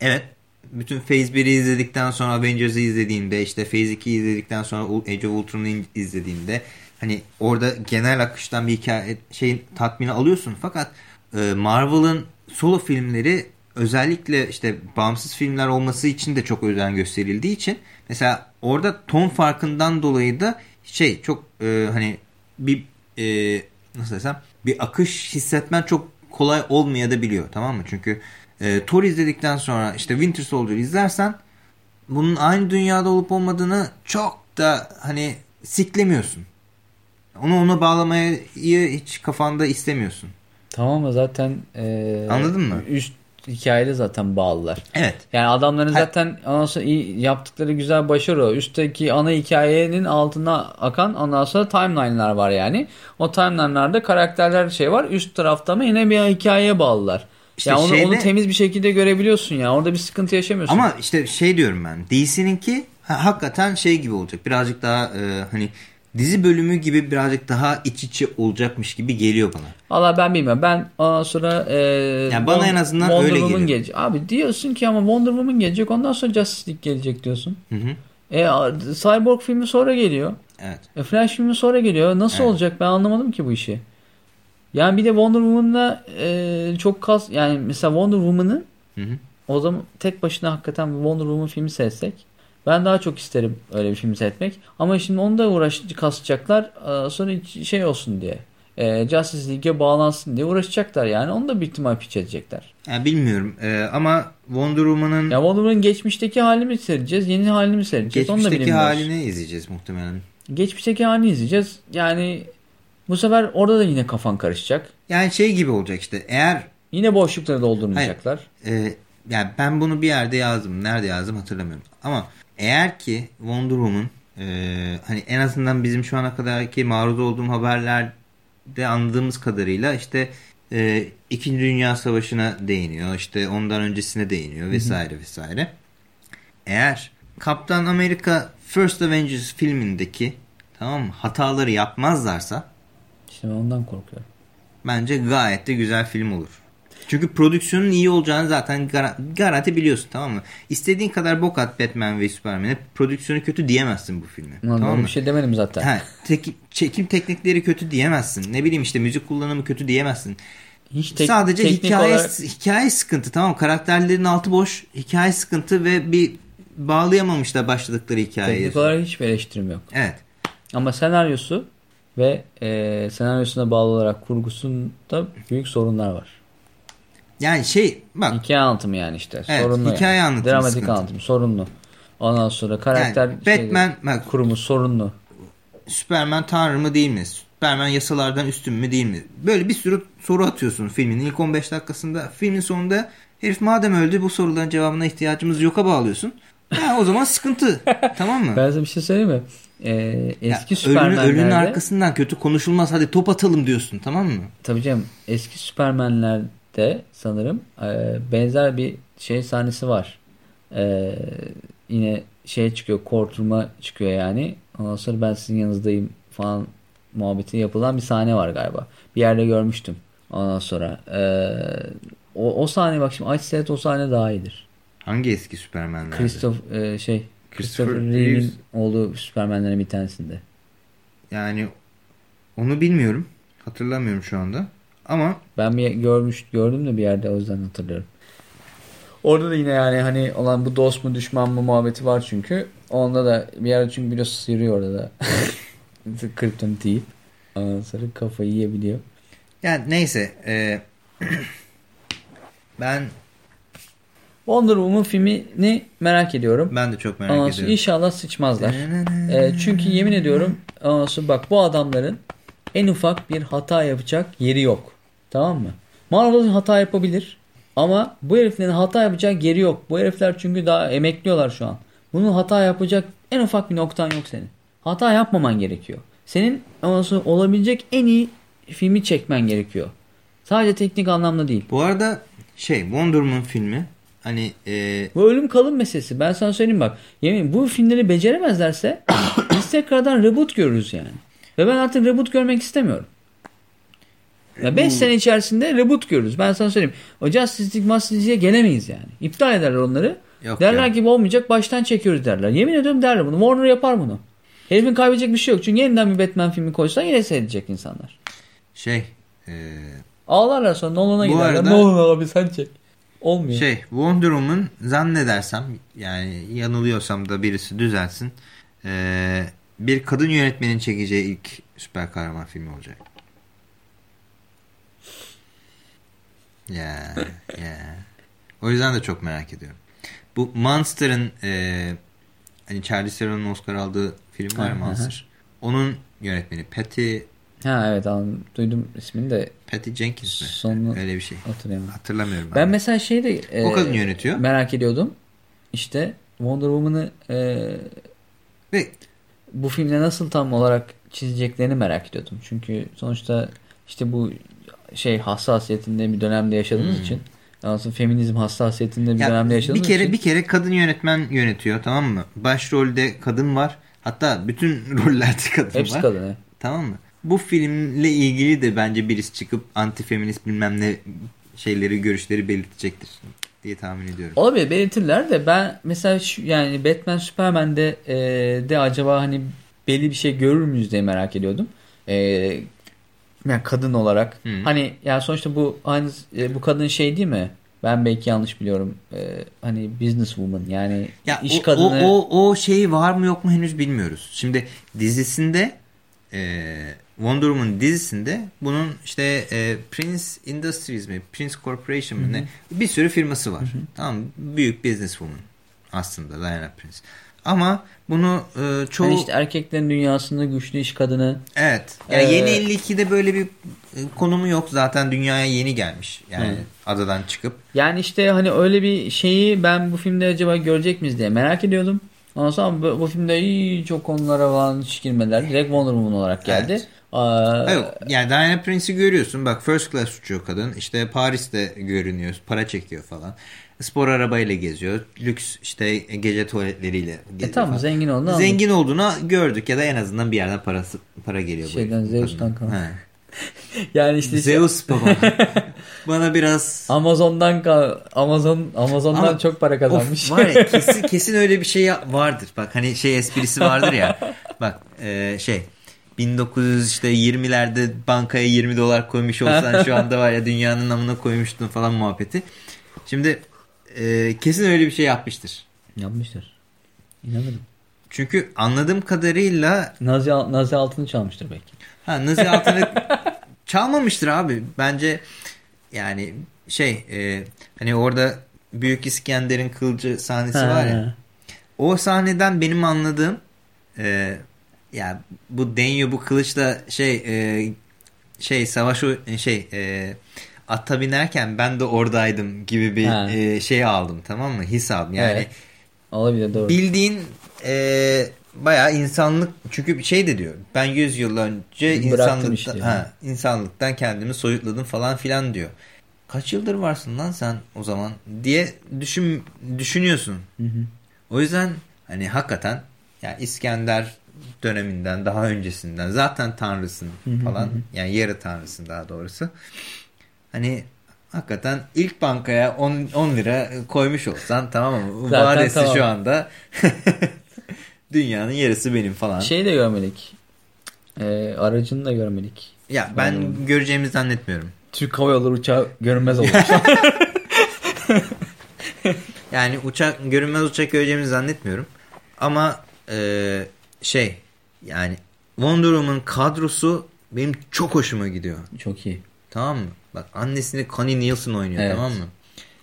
evet bütün Phase 1'i izledikten sonra Avengers'ı izlediğimde işte Phase 2'yi izledikten sonra Age of Ultron'u izlediğimde hani orada genel akıştan bir hikaye şey tatmini alıyorsun fakat e, Marvel'ın solo filmleri özellikle işte bağımsız filmler olması için de çok özen gösterildiği için mesela orada ton farkından dolayı da şey çok e, hani bir e, nasıl desem bir akış hissetmen çok kolay olmayabiliyor tamam mı? Çünkü e, Thor izledikten sonra işte Winter Soldier izlersen bunun aynı dünyada olup olmadığını çok da hani siklemiyorsun. Onu ona bağlamayı hiç kafanda istemiyorsun. Tamam mı zaten e, anladın mı? Üst hikayede zaten bağlılar. Evet. Yani adamların zaten ondan iyi yaptıkları güzel başarı o. Üstteki ana hikayenin altına akan ondan sonra timeline'lar var yani. O timeline'larda karakterler şey var. Üst tarafta mı yine bir hikayeye bağlılar. İşte yani onu, şeyde, onu temiz bir şekilde görebiliyorsun ya. Orada bir sıkıntı yaşamıyorsun. Ama işte şey diyorum ben. DC'ninki ha, hakikaten şey gibi olacak. Birazcık daha e, hani dizi bölümü gibi birazcık daha iç içe olacakmış gibi geliyor bana. Valla ben bilmiyorum. Ben ondan sonra e, yani bana en azından Wonder öyle Woman geliyor. Gelecek. Abi diyorsun ki ama Wonder Woman gelecek ondan sonra Justice League gelecek diyorsun. Hı hı. E, Cyborg filmi sonra geliyor. Evet. E, Flash filmi sonra geliyor. Nasıl evet. olacak ben anlamadım ki bu işi. Yani bir de Wonder Woman'la e, çok kas yani mesela Wonder Woman'ı o zaman tek başına hakikaten Wonder Woman filmi seçsek ben daha çok isterim öyle bir film seyretmek. Ama şimdi onu da uğraş kasacaklar e, sonra şey olsun diye. E, Justice League'e bağlansın diye uğraşacaklar yani. Onu da bir ihtimal pitch edecekler. Yani bilmiyorum ee, ama Wonder Woman'ın... Ya Wonder Woman'ın geçmişteki halini mi seyredeceğiz? Yeni halini mi seyredeceğiz? Geçmişteki halini izleyeceğiz muhtemelen. Geçmişteki halini izleyeceğiz. Yani bu sefer orada da yine kafan karışacak. Yani şey gibi olacak işte eğer... Yine boşlukları doldurmayacaklar. Hayır, e, yani ben bunu bir yerde yazdım. Nerede yazdım hatırlamıyorum. Ama eğer ki Wonder Woman e, hani en azından bizim şu ana kadarki maruz olduğum haberlerde anladığımız kadarıyla işte e, İkinci Dünya Savaşı'na değiniyor. işte ondan öncesine değiniyor vesaire hı hı. vesaire. Eğer Kaptan Amerika First Avengers filmindeki tamam mı hataları yapmazlarsa işte ondan korkuyorum. Bence gayet de güzel film olur. Çünkü prodüksiyonun iyi olacağını zaten gar garanti biliyorsun tamam mı? İstediğin kadar bok at Batman ve Superman'e prodüksiyonu kötü diyemezsin bu filme. Anladım, tamam mı? Bir şey demedim zaten. Ha, tek, çekim teknikleri kötü diyemezsin. Ne bileyim işte müzik kullanımı kötü diyemezsin. hiç tek, Sadece hikaye olarak hikaye sıkıntı tamam karakterlerin altı boş hikaye sıkıntı ve bir bağlayamamışlar başladıkları hikayeyi. teknik olarak hiçbir eleştirim yok. Evet. Ama senaryosu ve e, senaryosuna bağlı olarak kurgusunda büyük sorunlar var. Yani şey bak Hikaye anlatımı yani işte. Evet, sorunlu hikaye yani. anlatımı Dramatik sıkıntı. anlatımı sorunlu. Ondan sonra karakter yani Batman bak, kurumu sorunlu. Superman tanrı mı değil mi? Superman yasalardan üstün mü değil mi? Böyle bir sürü soru atıyorsun filmin ilk 15 dakikasında. Filmin sonunda herif madem öldü bu soruların cevabına ihtiyacımız yok'a bağlıyorsun. Ya o zaman sıkıntı. [LAUGHS] tamam mı? Ben size bir şey söyleyeyim mi? Ee, Ya, eski ölünün, Süpermenlerde ölünün arkasından kötü konuşulmaz hadi top atalım diyorsun tamam mı? tabii canım eski Süpermenlerde sanırım e, benzer bir şey sahnesi var. E, yine şey çıkıyor korkturma çıkıyor yani. Ondan sonra ben sizin yanınızdayım falan muhabbeti yapılan bir sahne var galiba. Bir yerde görmüştüm. Ondan sonra e, o, o sahne bak şimdi seyret o sahne daha iyidir. Hangi eski Superman'lerde? Christopher e, şey Christopher Christopher. Reeve'in olduğu Süpermenlerin bir tanesinde. Yani onu bilmiyorum. Hatırlamıyorum şu anda. Ama Ben bir görmüş gördüm de bir yerde o yüzden hatırlıyorum. Orada da yine yani hani olan bu dost mu düşman mı muhabbeti var çünkü. Onda da bir yerde çünkü biraz sıyırıyor orada da. [LAUGHS] Krypton deyip. Ondan sonra kafayı yiyebiliyor. yani neyse. e, [CLEARS THROAT] ben Wonder Woman filmini merak ediyorum. ben de çok merak Ondan ediyorum. inşallah sıçmazlar. E, çünkü yemin ediyorum ondan bak bu adamların en ufak bir hata yapacak yeri yok. Tamam mı? Marvel hata yapabilir ama bu heriflerin hata yapacak yeri yok. Bu herifler çünkü daha emekliyorlar şu an. Bunun hata yapacak en ufak bir noktan yok senin. Hata yapmaman gerekiyor. Senin olabilecek en iyi filmi çekmen gerekiyor. Sadece teknik anlamda değil. Bu arada şey Wonder Woman filmi hani e, Bu ölüm kalım meselesi. Ben sana söyleyeyim bak. Yemin bu filmleri beceremezlerse biz tekrardan reboot görürüz yani. Ve ben artık reboot görmek istemiyorum. Ya 5 sene içerisinde reboot görürüz. Ben sana söyleyeyim. O Justice League Justice League'ye gelemeyiz yani. İptal ederler onları. Yok derler ya. ki bu olmayacak baştan çekiyoruz derler. Yemin ediyorum derler bunu. Warner yapar bunu. Herifin kaybedecek bir şey yok. Çünkü yeniden bir Batman filmi koysan yine seyredecek insanlar. şey e, Ağlarlar sonra Nolan'a giderler. arada- Nolan abi sen çek. Olmuyor. şey Wonder Woman zannedersem yani yanılıyorsam da birisi düzelsin e, bir kadın yönetmenin çekeceği ilk süper kahraman filmi olacak. Ya ya. O yüzden de çok merak ediyorum. Bu Monster'ın e, hani Charlize Theron'un Oscar aldığı film var. Monster. Onun yönetmeni Patty Ha evet anladım. duydum ismini de Patty Jenkins mi? Sonunu- Öyle bir şey. hatırlayamadım. Hatırlamıyorum. Ben abi. mesela şey de e, O kadın yönetiyor. merak ediyordum. İşte Wonder Woman'ı e, Ve bu filmde nasıl tam olarak çizeceklerini merak ediyordum. Çünkü sonuçta işte bu şey hassasiyetinde bir dönemde yaşadığımız Hmm. için aslında feminizm hassasiyetinde bir Ya dönemde bir yaşadığımız kere için bir kere kadın yönetmen yönetiyor tamam mı? Başrolde kadın var. Hatta bütün [LAUGHS] rollerde kadın hepsi var. kadın. he. Tamam mı? Bu filmle ilgili de bence birisi çıkıp anti-feminist bilmem ne şeyleri, görüşleri belirtecektir diye tahmin ediyorum. Olabilir belirtirler de ben mesela şu, yani Batman Superman'de e, de acaba hani belli bir şey görür müyüz diye merak ediyordum. E, yani kadın olarak. Hı. Hani yani sonuçta bu aynı e, bu kadın şey değil mi? Ben belki yanlış biliyorum. E, hani business woman yani Ya iş o, kadını. o, o, o şey var mı yok mu henüz bilmiyoruz. Şimdi dizisinde e, Wonder Woman dizisinde bunun işte e, Prince Industries mi Prince Corporation mı ne bir sürü firması var. Tamam mı? Büyük businesswoman aslında Diana Prince. Ama bunu e, çoğu Hani işte erkeklerin dünyasında güçlü iş kadını. evet yani Ee, yeni 52'de böyle bir e, konumu yok zaten dünyaya yeni gelmiş. Yani Hı. adadan çıkıp Yani işte hani öyle bir şeyi ben bu filmde acaba görecek miyiz diye merak ediyordum. Ondan sonra bu, bu filmde iyi çok konulara falan hiç girmediler. Direkt Wonder Woman olarak geldi. Evet. Aa, Yok yani Diana Prince'i görüyorsun. Bak first class uçuyor kadın. İşte Paris'te görünüyor. Para çekiyor falan. Spor arabayla geziyor. Lüks işte gece tuvaletleriyle geziyor E tamam falan. zengin olduğunu anladım. Zengin olduğunu gördük ya da en azından bir yerden parası para geliyor. Şeyden. Zeus'tan kalan. [LAUGHS] Yani işte Zeus baba. [LAUGHS] Bana biraz Amazon'dan Amazon Amazon'dan Ama- çok para kazanmış. Of, var ya [LAUGHS] kesin, kesin öyle bir şey vardır. Bak hani şey esprisi vardır ya. Bak e, şey 1900 işte 20'lerde bankaya 20 dolar koymuş olsan şu anda var ya dünyanın namına koymuştun falan muhabbeti. Şimdi e, kesin öyle bir şey yapmıştır. Yapmıştır. İnanırım. Çünkü anladığım kadarıyla Nazi, Nazi altını çalmıştır belki. ha, Nazi altını [LAUGHS] çalmamıştır abi. Bence yani şey e, hani orada Büyük İskender'in kılıcı sahnesi Ha, var ya. O sahneden benim anladığım e, ya bu deniyor bu kılıçla şey e, şey savaş şey e, ata binerken ben de oradaydım gibi bir Ha. e, şey aldım tamam mı? His aldım. Yani Evet. Olabilir doğru. bildiğin e, bayağı insanlık çünkü bir şey de diyor. Ben 100 yıl önce insanlıktan, işte. ha, insanlıktan kendimi soyutladım falan filan diyor. Kaç yıldır varsın lan sen o zaman diye düşün düşünüyorsun. Hı hı. O yüzden hani hakikaten yani İskender döneminden daha öncesinden zaten tanrısın falan yani yarı tanrısın daha doğrusu. Hani hakikaten ilk bankaya 10, 10 lira koymuş olsan tamam mı? Zaten Vadesi tamam. şu anda [LAUGHS] dünyanın yarısı benim falan. Şey de görmedik. Ee, aracını da görmedik. ya ben Anladım. göreceğimi zannetmiyorum. Türk Hava Yolları uçağı görünmez olmuş. [LAUGHS] Yani uçak görünmez uçak göreceğimizi zannetmiyorum. Ama e, şey yani Wonder Woman kadrosu benim çok hoşuma gidiyor. Çok iyi. Tamam mı? Bak annesini Connie Nielsen oynuyor Evet. tamam mı?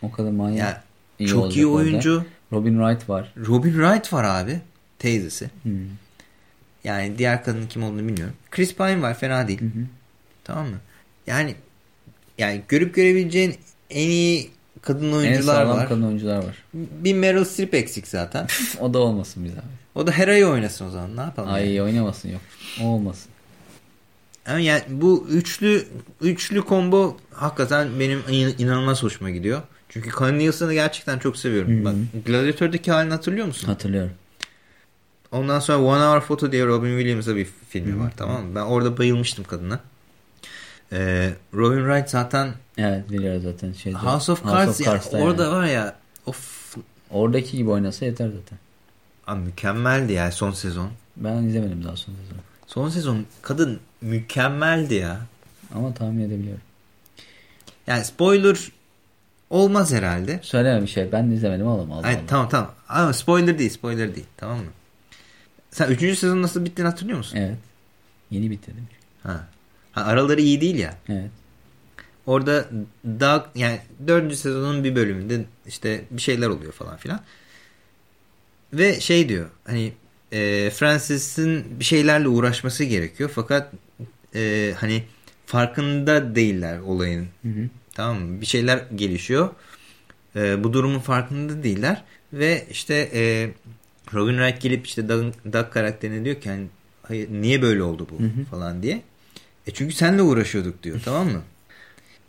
O kadar manyak. Ya iyi çok iyi orada. oyuncu. Robin Wright var. Robin Wright var abi. Teyzesi. Hmm. Yani diğer kadının kim olduğunu bilmiyorum. Chris Pine var fena değil. Hı hı. Tamam mı? Yani yani görüp görebileceğin en iyi kadın En oyuncular sağlam var. kadın oyuncular var. Bir Meryl Streep eksik zaten. [LAUGHS] O da olmasın bize abi. O da Hera'yı oynasın o zaman. Ne yapalım? yani? Ay oynamasın yok. O olmasın. Yani bu üçlü üçlü combo hakikaten benim in- inanılmaz hoşuma gidiyor. Çünkü Connie Nielsen'ı gerçekten çok seviyorum. Hı hı. Bak Gladiator'daki halini hatırlıyor musun? Hatırlıyorum. Ondan sonra One Hour Photo diye Robin Williams'a bir filmi var tamam mı? Ben orada bayılmıştım kadına. Ee, Robin Wright zaten Evet biliyoruz zaten. Şeyde, House of Cards, ya, Cards'ta orada yani. var ya of Oradaki gibi oynasa yeter zaten. Aa, mükemmeldi ya son sezon. Ben izlemedim daha son sezonu. Son sezon kadın mükemmeldi ya. Ama tahmin edebiliyorum. Yani spoiler olmaz herhalde. Söyleme bir şey. Ben de izlemedim oğlum. Allah Ay, Allah. tamam tamam. Ama spoiler değil spoiler değil tamam mı? Sen 3. sezon nasıl bittiğini hatırlıyor musun? Evet. Yeni bitti demiş. Ha. ha. Araları iyi değil ya. Evet. Orada daha yani 4. sezonun bir bölümünde işte bir şeyler oluyor falan filan. Ve şey diyor hani e, Francis'in bir şeylerle uğraşması gerekiyor fakat e, hani farkında değiller olayın. Hı hı. Tamam mı? Bir şeyler gelişiyor. E, bu durumun farkında değiller. Ve işte e, Robin Wright gelip işte Doug, Doug karakterine diyor ki hani, hayır, niye böyle oldu bu Hı hı. falan diye. E çünkü seninle uğraşıyorduk diyor tamam mı?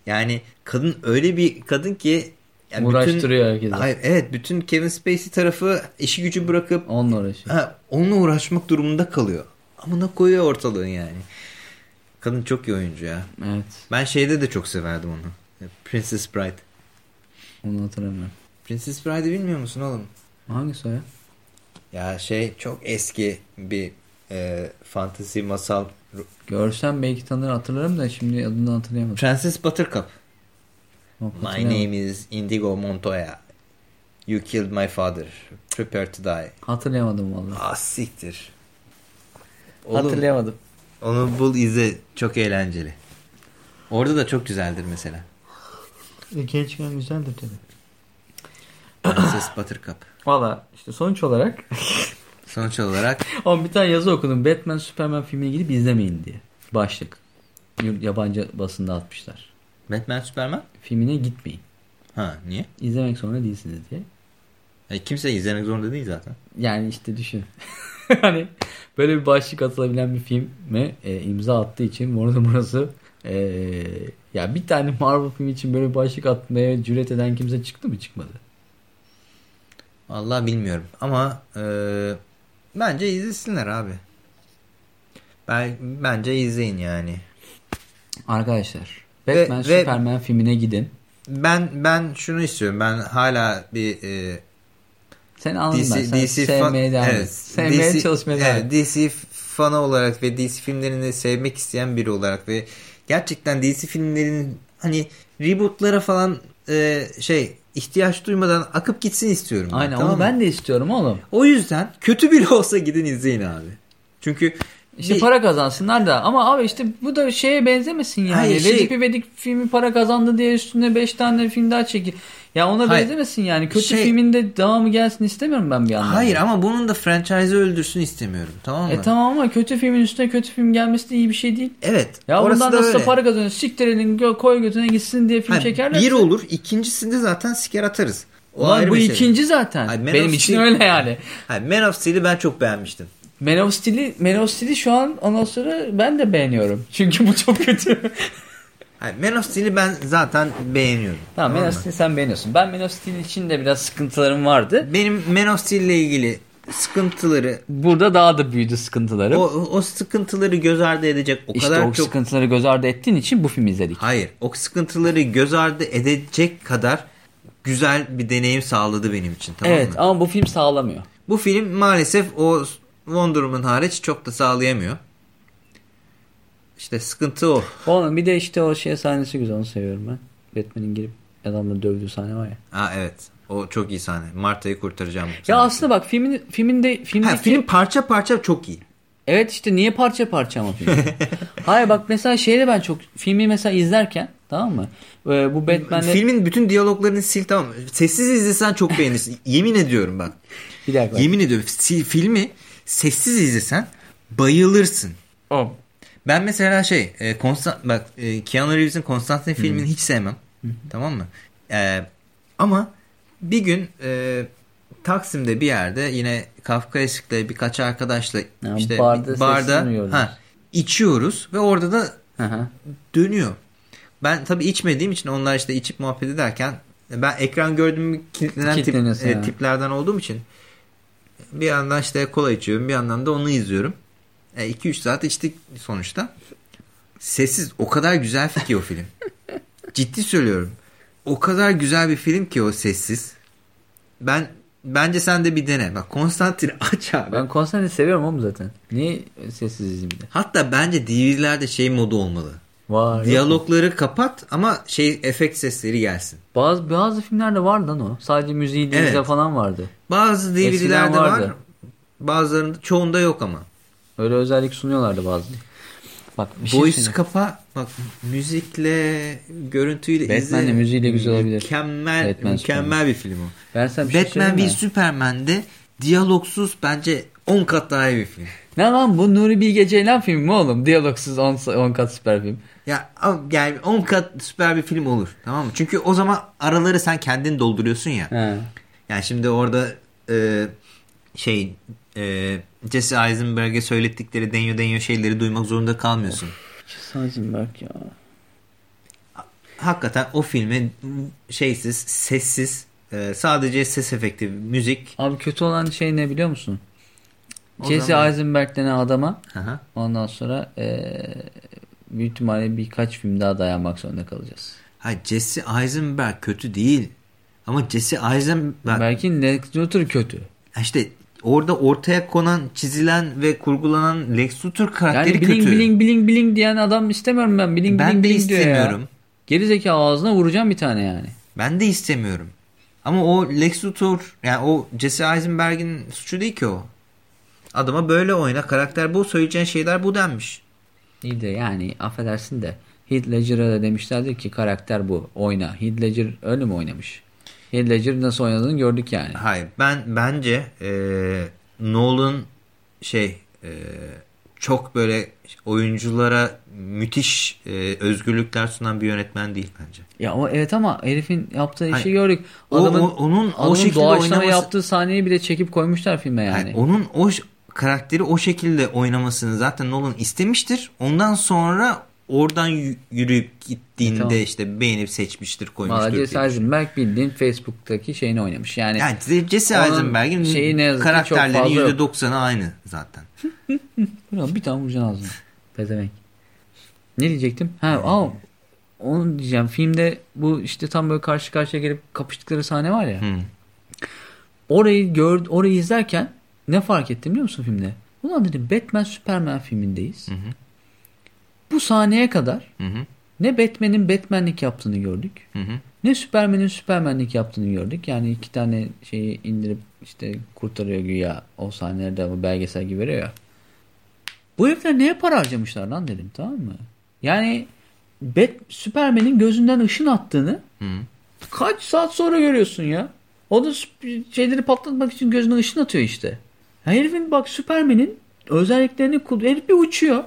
Yani kadın öyle bir kadın ki yani Uğraştırıyor. Bütün, hayır, evet bütün Kevin Spacey tarafı işi gücü bırakıp Onunla uğraşıyor. ha, onunla uğraşmak durumunda kalıyor. Amına koyuyor ortalığın yani. Kadın çok iyi oyuncu ya. Evet. Ben şeyde de çok severdim onu. Princess Bride. Onu hatırlamıyorum. Princess Bride'ı bilmiyor musun oğlum? Hangisi o ya? Ya şey çok eski bir e, fantasy masal. Görsem belki tanır hatırlarım da şimdi adını hatırlayamadım. Prenses Buttercup. My name is Indigo Montoya. You killed my father. Prepare to die. Hatırlayamadım vallahi. Ah siktir. Oğlum, Hatırlayamadım. onu bul izle. Çok eğlenceli. Orada da çok güzeldir mesela. Gençken güzeldir tabii. Prenses Buttercup. Valla işte sonuç olarak [LAUGHS] Sonuç olarak ama bir tane yazı okudum. Batman Superman filmine gidip izlemeyin diye. Başlık. Yabancı basında atmışlar. Batman Superman? Filmine gitmeyin. Ha niye? İzlemek zorunda değilsiniz diye. E, kimse izlemek zorunda değil zaten. Yani işte düşün. [LAUGHS] hani böyle bir başlık atılabilen bir filme e, imza attığı için Warner Bros'u e, ya bir tane Marvel filmi için böyle bir başlık atmaya cüret eden kimse çıktı mı çıkmadı. Vallahi bilmiyorum ama e, bence izlesinler abi. Ben, bence izleyin yani. Arkadaşlar Batman ve- Superman filmine gidin. Ben ben şunu istiyorum. Ben hala bir e, Sen anladın ben. DC, Sen DC sevmeye fan- devam et. evet, Sevmeye DC çalışmaya devam evet, et. DC fanı olarak ve DC filmlerini sevmek isteyen biri olarak ve gerçekten DC filmlerinin hani rebootlara falan e, şey ihtiyaç duymadan akıp gitsin istiyorum. Ben, Aynen tamam onu mı? ben de istiyorum oğlum. O yüzden kötü bile olsa gidin izleyin abi. Çünkü İşte bir- para kazansınlar da ama abi işte bu da şeye benzemesin yani. Hayır, şey- Recep İvedik filmi para kazandı diye üstüne 5 tane film daha çekil. Ya ona Hayır. benzemesin yani. Kötü Şey- filmin de devamı gelsin istemiyorum ben bir yandan. hayır ama bunun da franchise'ı öldürsün istemiyorum. Tamam mı? E tamam ama kötü filmin üstüne kötü film gelmesi de iyi bir şey değil. Evet. Ya orası bundan da nasıl öyle. para kazanıyor? Siktir edin gö- koy götüne gitsin diye film Hayır, çekerler. bir olur. ikincisinde zaten siker atarız. O Ulan bu ikinci zaten. Hayır, Man Benim için Steel- öyle yani. Hayır, Man of Steel'i ben çok beğenmiştim. Man of Steel'i Man of Steel'i şu an ondan sonra ben de beğeniyorum. Çünkü bu çok kötü. [LAUGHS] Hayır, Man of Steel'i ben zaten beğeniyorum. tamam Man mı? of Steel'i sen beğeniyorsun. Ben Man of Steel için de biraz sıkıntılarım vardı. Benim Man of Steel ile ilgili sıkıntıları Burada daha da büyüdü sıkıntılarım. o, o sıkıntıları göz ardı edecek o işte kadar o çok sıkıntıları göz ardı ettiğin için bu filmi izledik. hayır o sıkıntıları göz ardı edecek kadar güzel bir deneyim sağladı benim için tamam evet mı? ama bu film sağlamıyor. Bu film maalesef o Wonder Woman hariç çok da sağlayamıyor. İşte sıkıntı o. Onun bir de işte o şey sahnesi güzel onu seviyorum ben. Batman'in girip adamla dövdüğü sahne var ya. Ha evet. O çok iyi sahne. Marta'yı kurtaracağım. Ya aslında bak filmin filminde filmdeki ha, film parça parça çok iyi. Evet işte niye parça parça ama film? [LAUGHS] Hayır bak mesela şeyde ben çok filmi mesela izlerken tamam mı? Ee, bu Batman'le Filmin bütün diyaloglarını sil tamam. mı? Sessiz izlesen çok beğenirsin. Yemin ediyorum bak. bir dakika. Yemin ediyorum filmi sessiz izlesen bayılırsın. O. Ben mesela şey e, Constant bak e, Keanu Reeves'in Constantine filmini hiç sevmem. Tamam mı? E, ama bir gün e, Taksim'de bir yerde yine Kafkaesk'le birkaç arkadaşla Ya, işte barda barda ha, içiyoruz ve orada da Hı hı. dönüyor. Ben tabii içmediğim için onlar işte içip muhabbet ederken ben ekran gördüğüm kilitlenen tip, e, yani. tiplerden olduğum için bir yandan işte kola içiyorum bir yandan da onu izliyorum. 2-3 saat içtik sonuçta. Sessiz o kadar güzel ki o film. [LAUGHS] Ciddi söylüyorum. O kadar güzel bir film ki o sessiz. Ben bence sen de bir dene. Bak Konstantin [LAUGHS] aç abi. Ben Konstantin'i seviyorum oğlum zaten. Niye sessiz izleyeyim de? Hatta bence DVD'lerde şey modu olmalı. Yok mu? Diyalogları kapat ama şey efekt sesleri gelsin. Bazı bazı filmlerde var lan o. Sadece müziğiyle Evet. izle falan vardı. Bazı DVD'lerde var. Bazılarında çoğunda yok ama. Öyle özellik sunuyorlardı bazı. Bak bir şey Voice kapa bak müzikle görüntüyle Batman'le izle. müziğiyle güzel olabilir. Mükemmel Batman, mükemmel bir film o. Ben sana bir şey Batman v mi? Superman'de diyalogsuz bence 10 kat daha iyi bir film. Ne lan bu Nuri Bilge Ceylan filmi mi oğlum? Diyalogsuz 10 kat süper film. Ya yani 10 kat süper bir film olur. Tamam mı? Çünkü o zaman araları sen kendin dolduruyorsun ya. He. Yani şimdi orada e, şey e, Jesse Eisenberg'e söylettikleri denyo denyo şeyleri duymak zorunda kalmıyorsun. Heisenberg ya. Hakikaten o filmi şeysiz, sessiz, e, sadece ses efekti, müzik. Abi kötü olan şey ne biliyor musun? O Jesse zaman- Eisenberg denen adama Aha. ondan sonra eee büyük ihtimalle birkaç film daha dayanmak zorunda kalacağız. Ha Jesse Eisenberg kötü değil. Ama Jesse Eisenberg Belki Lex Luthor kötü. işte orada ortaya konan, çizilen ve kurgulanan Lex Luthor karakteri Yani biling kötü. biling biling biling diyen adam istemiyorum ben. Biling ben biling de biling ya. istemiyorum. Geri zekalı ağzına vuracağım bir tane yani. Ben de istemiyorum. Ama o Lex Luthor yani o Jesse Eisenberg'in suçu değil ki o. Adama böyle oyna karakter bu söyleyeceğin şeyler bu denmiş. İyi de yani affedersin de Heath Ledger'a da demişlerdi ki karakter bu oyna. Heath Ledger öyle mi oynamış? Heath Ledger nasıl oynadığını gördük yani. Hayır ben bence e, Nolan şey e, çok böyle oyunculara müthiş e, özgürlükler sunan bir yönetmen değil bence. Ya o evet ama herifin yaptığı işi Hayır. gördük. O- Adamın, o- onun o adamın şekilde doğaçlama oynaması- yaptığı sahneyi bile çekip koymuşlar filme yani. Yani onun o karakteri o şekilde oynamasını zaten Nolan istemiştir. Ondan sonra oradan yürüyüp gittiğinde E, tamam. işte beğenip seçmiştir koymuştur. Valla Jesse Eisenberg bildiğin Facebook'taki şeyini oynamış. Yani, Yani Jesse Eisenberg'in karakterlerin fazla yok. %90'ı aynı zaten. [LAUGHS] Bir tane vuracaksın ağzına. Pezevenk. Ne diyecektim? Ha, aa, onu diyeceğim. Filmde bu işte tam böyle karşı karşıya gelip kapıştıkları sahne var ya. Hmm. Orayı gör, orayı izlerken ne fark ettim biliyor musun filmde? Ulan dedim Batman Superman filmindeyiz. Bu sahneye kadar Hı hı. ne Batman'in Batman'lik yaptığını gördük. Hı hı. Ne Superman'in Superman'lik yaptığını gördük. Yani iki tane şeyi indirip işte kurtarıyor güya o sahnelerde bu belgesel gibi veriyor ya. Bu herifler neye para harcamışlar lan dedim tamam mı? Yani Bat, Superman'in gözünden ışın attığını Hı. kaç saat sonra görüyorsun ya. O da şeyleri patlatmak için gözüne ışın atıyor işte. Herifin bak Superman'in özelliklerini herif bir uçuyor.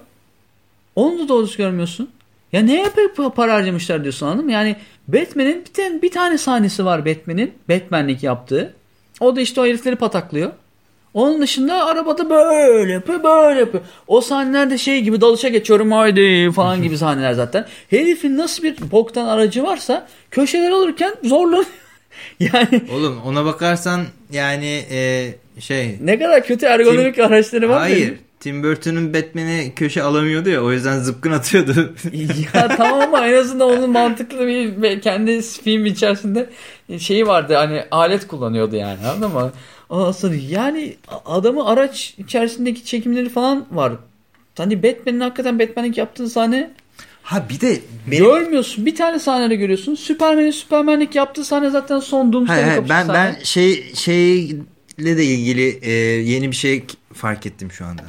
Onu da doğrusu görmüyorsun. Ya neye pa- para harcamışlar diyorsun anladın? Yani Batman'in bir tane, bir tane sahnesi var Batman'in. Batman'lik yaptığı. O da işte o herifleri pataklıyor. Onun dışında arabada böyle yapıyor böyle yapıyor. O sahnelerde şey gibi dalışa geçiyorum haydi falan gibi sahneler zaten. Herifin nasıl bir boktan aracı varsa köşeler olurken zorlanıyor. [LAUGHS] yani Oğlum ona bakarsan yani e, şey ne kadar kötü ergonomik araçları var. hayır benim. Tim Burton'un Batman'i köşe alamıyordu ya o yüzden zıpkın atıyordu. [LAUGHS] ya tamam ama en azından onun mantıklı bir kendi film içerisinde şeyi vardı hani alet kullanıyordu yani anladın mı? Ondan sonra yani adamı araç içerisindeki çekimleri falan var. Hani Batman'in hakikaten Batman'lik yaptığı sahne ha bir de benim görmüyorsun. Bir tane sahnede görüyorsun. Superman'in Superman'lik yaptığı sahne zaten son hayır, kapışan ben sahne. ben şey şeyle de ilgili e, yeni bir şey fark ettim şu anda.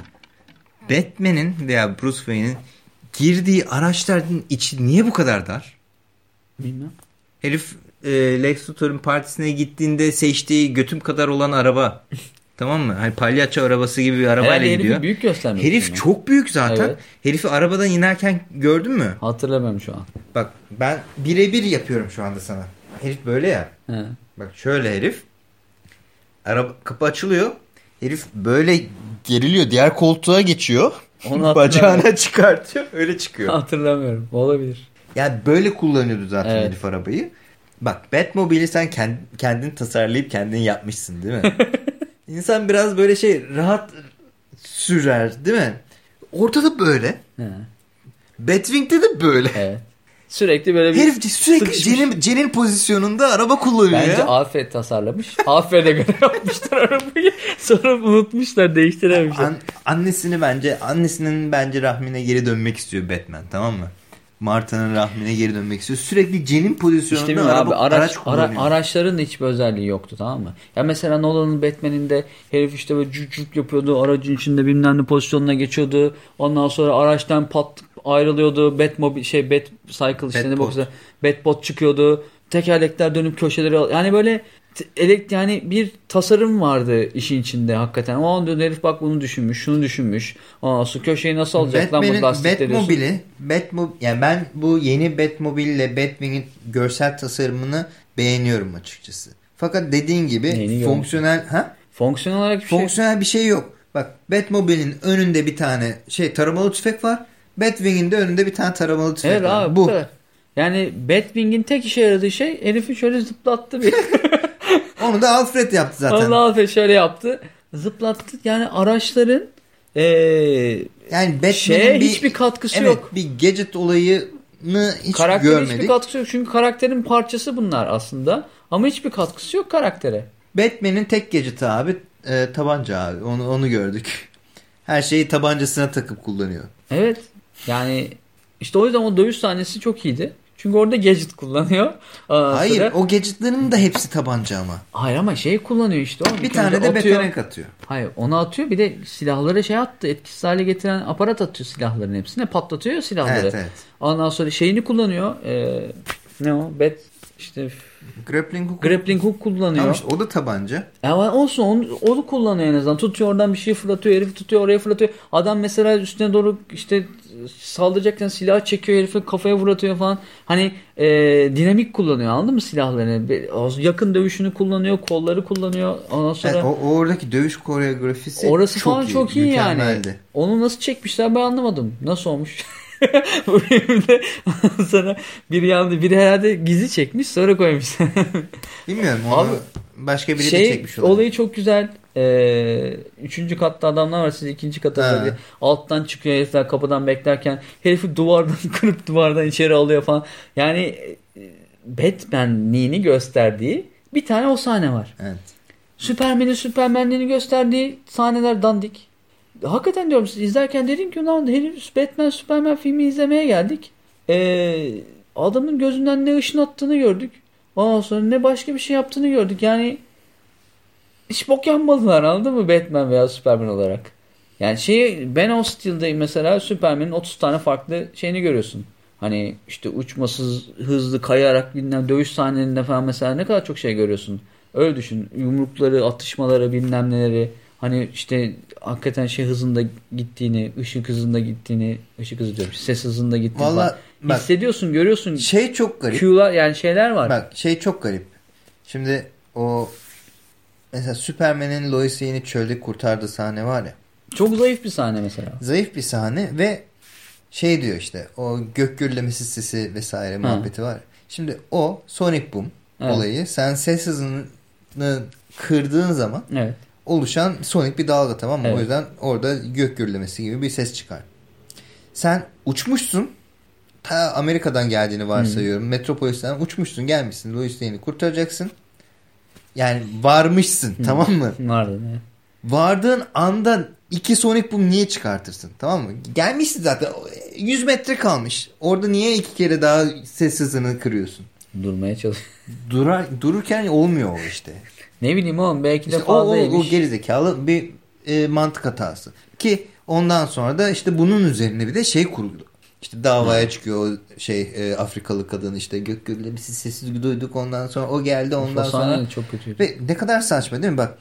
Batman'in veya Bruce Wayne'in girdiği araçların içi niye bu kadar dar? Bilmem. Herif e, Lex Luthor'un partisine gittiğinde seçtiği götüm kadar olan araba. [LAUGHS] tamam mı? Hani palyaço arabası gibi bir arabayla Herhalde gidiyor. büyük göstermek Herif için ya. çok büyük zaten. Evet. Herifi arabadan inerken gördün mü? Hatırlamıyorum şu an. Bak ben birebir yapıyorum şu anda sana. Herif böyle ya. He. Bak şöyle herif. Araba kapı açılıyor. Herif böyle geriliyor. Diğer koltuğa geçiyor. Onu. Bacağına çıkartıyor. Öyle çıkıyor. Hatırlamıyorum. Olabilir. Yani böyle kullanıyordu zaten Evet. herif arabayı. Bak Batmobile'i sen kend- kendin tasarlayıp kendin yapmışsın değil mi? [LAUGHS] İnsan biraz böyle şey rahat sürer değil mi? Ortada böyle. He. Batwing'de de böyle. Evet. Sürekli böyle bir Herif sürekli. Cenin, Cenin pozisyonunda araba kullanıyor Bence ya. Alfred tasarlamış. [LAUGHS] Alfred'e göre yapmışlar arabayı. [LAUGHS] Sonra unutmuşlar değiştirememişler. An- annesini bence annesinin bence rahmine geri dönmek istiyor Batman tamam mı? Marta'nın rahmine geri dönmek istiyor. Sürekli Cenin pozisyonunda İşte araba, abi araç, araç ara, araçların da hiçbir özelliği yoktu tamam mı? Ya mesela Nolan'ın Batman'inde herif işte böyle cüc cüc yapıyordu. Aracın içinde bilmem ne pozisyonuna geçiyordu. Ondan sonra araçtan pat ayrılıyordu. Batmobile şey Bat Cycle işte ne Batbot. boksa Batbot çıkıyordu. Tekerlekler dönüp köşeleri al- yani böyle t- elek yani bir tasarım vardı işin içinde hakikaten. O an diyor herif bak bunu düşünmüş, şunu düşünmüş. Aa su köşeyi nasıl alacak lan bu Batman'in lastikleri. Batmobile'i Batmo yani ben bu yeni Batmobile ile Batwing'in görsel tasarımını beğeniyorum açıkçası. Fakat dediğin gibi Neyini görmüşsün? fonksiyonel ha? Fonksiyonel olarak bir şey. Fonksiyonel bir şey yok. Bak Batmobile'in önünde bir tane şey taramalı tüfek var. Batwing'in de önünde bir tane taramalı tüfek Evet var. abi bu. bu. Yani Batwing'in tek işe yaradığı şey herifi şöyle zıplattı bir. [LAUGHS] Onu da Alfred yaptı zaten. Allah Allah şöyle yaptı. Zıplattı. Yani araçların eee Yani Batman'in şeye bir, hiçbir katkısı evet, yok. bir gadget olayını hiç Karakterin görmedik. hiçbir katkısı yok. Çünkü karakterin parçası bunlar aslında. Ama hiçbir katkısı yok karaktere. Batman'in tek gadget'ı abi e, tabanca abi. Onu onu gördük. [LAUGHS] Her şeyi tabancasına takıp kullanıyor. Evet. Yani işte o yüzden o dövüş sahnesi çok iyiydi. Çünkü orada gadget kullanıyor. Ondan Hayır sonra- o gadget'ların da hepsi tabanca ama. Hayır ama şey kullanıyor işte o. Bir tane de atıyor. atıyor. Hayır onu atıyor bir de silahları şey attı etkisiz hale getiren aparat atıyor silahların hepsine patlatıyor silahları. Evet evet. Ondan sonra şeyini kullanıyor. Ee, ne o? Bet işte Grappling hook. grappling hook kullanıyor. Tamam işte, o da tabanca. Ama olsun onu, onu kullanıyor en azından. Tutuyor oradan bir şey fırlatıyor. Herif tutuyor oraya fırlatıyor. Adam mesela üstüne doğru işte saldıracakken silah çekiyor herifin kafaya fırlatıyor falan. Hani e, dinamik kullanıyor anladın mı silahlarını? Yakın dövüşünü kullanıyor. Kolları kullanıyor. Ondan sonra Evet, o, oradaki dövüş koreografisi Orası çok falan iyi. çok iyi yani. mükemmeldi. Onu nasıl çekmişler ben anlamadım. Nasıl olmuş? [LAUGHS] Bu filmde sonra biri yandı. Biri herhalde gizli çekmiş sonra koymuş. Bilmiyorum onu Abi, başka biri de şey çekmiş olabilir. olayı çok güzel. Ee, üçüncü katta adamlar var. Siz ikinci kata böyle alttan çıkıyor herifler kapıdan beklerken. Herifi duvardan [LAUGHS] kırıp duvardan içeri alıyor falan. Yani e, Batman'liğini gösterdiği bir tane o sahne var. Evet. Süpermen'in Süpermenliğini gösterdiği sahneler dandik. hakikaten diyorum siz izlerken dedim ki lan herif Batman Superman filmi izlemeye geldik. Ee, adamın gözünden ne ışın attığını gördük. Ondan sonra ne başka bir şey yaptığını gördük. Yani hiç bok yapmadılar anladın mı Batman veya Superman olarak. Yani şey Ben of Steel'de mesela Superman'in 30 tane farklı şeyini görüyorsun. Hani işte uçmasız hızlı kayarak bilmem dövüş sahnelerinde falan mesela ne kadar çok şey görüyorsun. Öyle düşün. Yumrukları, atışmaları bilmem neleri. Hani işte hakikaten şey hızında gittiğini, ışık hızında gittiğini, ışık hızı diyorum, ses hızında gittiğini Vallahi falan. Bak- Hissediyorsun, görüyorsun. Şey çok garip. Q'lar yani şeyler var. Bak şey çok garip. Şimdi o mesela Superman'in Lois Lane'i çölde kurtardığı sahne var ya. Çok zayıf bir sahne mesela. Zayıf bir sahne ve şey diyor işte o gök gürlemesi sesi vesaire muhabbeti var. Şimdi o Sonic Boom Evet. olayı sen ses hızını kırdığın zaman Evet. oluşan sonik bir dalga tamam mı? Evet. O yüzden orada gök gürlemesi gibi bir ses çıkar. Sen uçmuşsun. Ta Amerika'dan geldiğini varsayıyorum. Metropolis'ten uçmuşsun gelmişsin. Lois Lane'i kurtaracaksın. Yani varmışsın tamam mı? [LAUGHS] Vardı. Evet. Vardığın anda iki Sonic Boom niye çıkartırsın? Tamam mı? Gelmişsin zaten. 100 metre kalmış. Orada niye iki kere daha ses hızını kırıyorsun? Durmaya çalış. [LAUGHS] Durar, dururken olmuyor o işte. Ne bileyim oğlum belki de İşte o, o, o fazlaymış. gerizekalı bir e, mantık hatası. Ki ondan sonra da işte bunun üzerine bir de şey kuruldu. İşte davaya çıkıyor o şey e, Afrikalı kadın işte gök gürlemesi sesi duyduk ondan sonra o geldi ondan O sonra. çok kötüydü. Ve ne kadar saçma değil mi bak.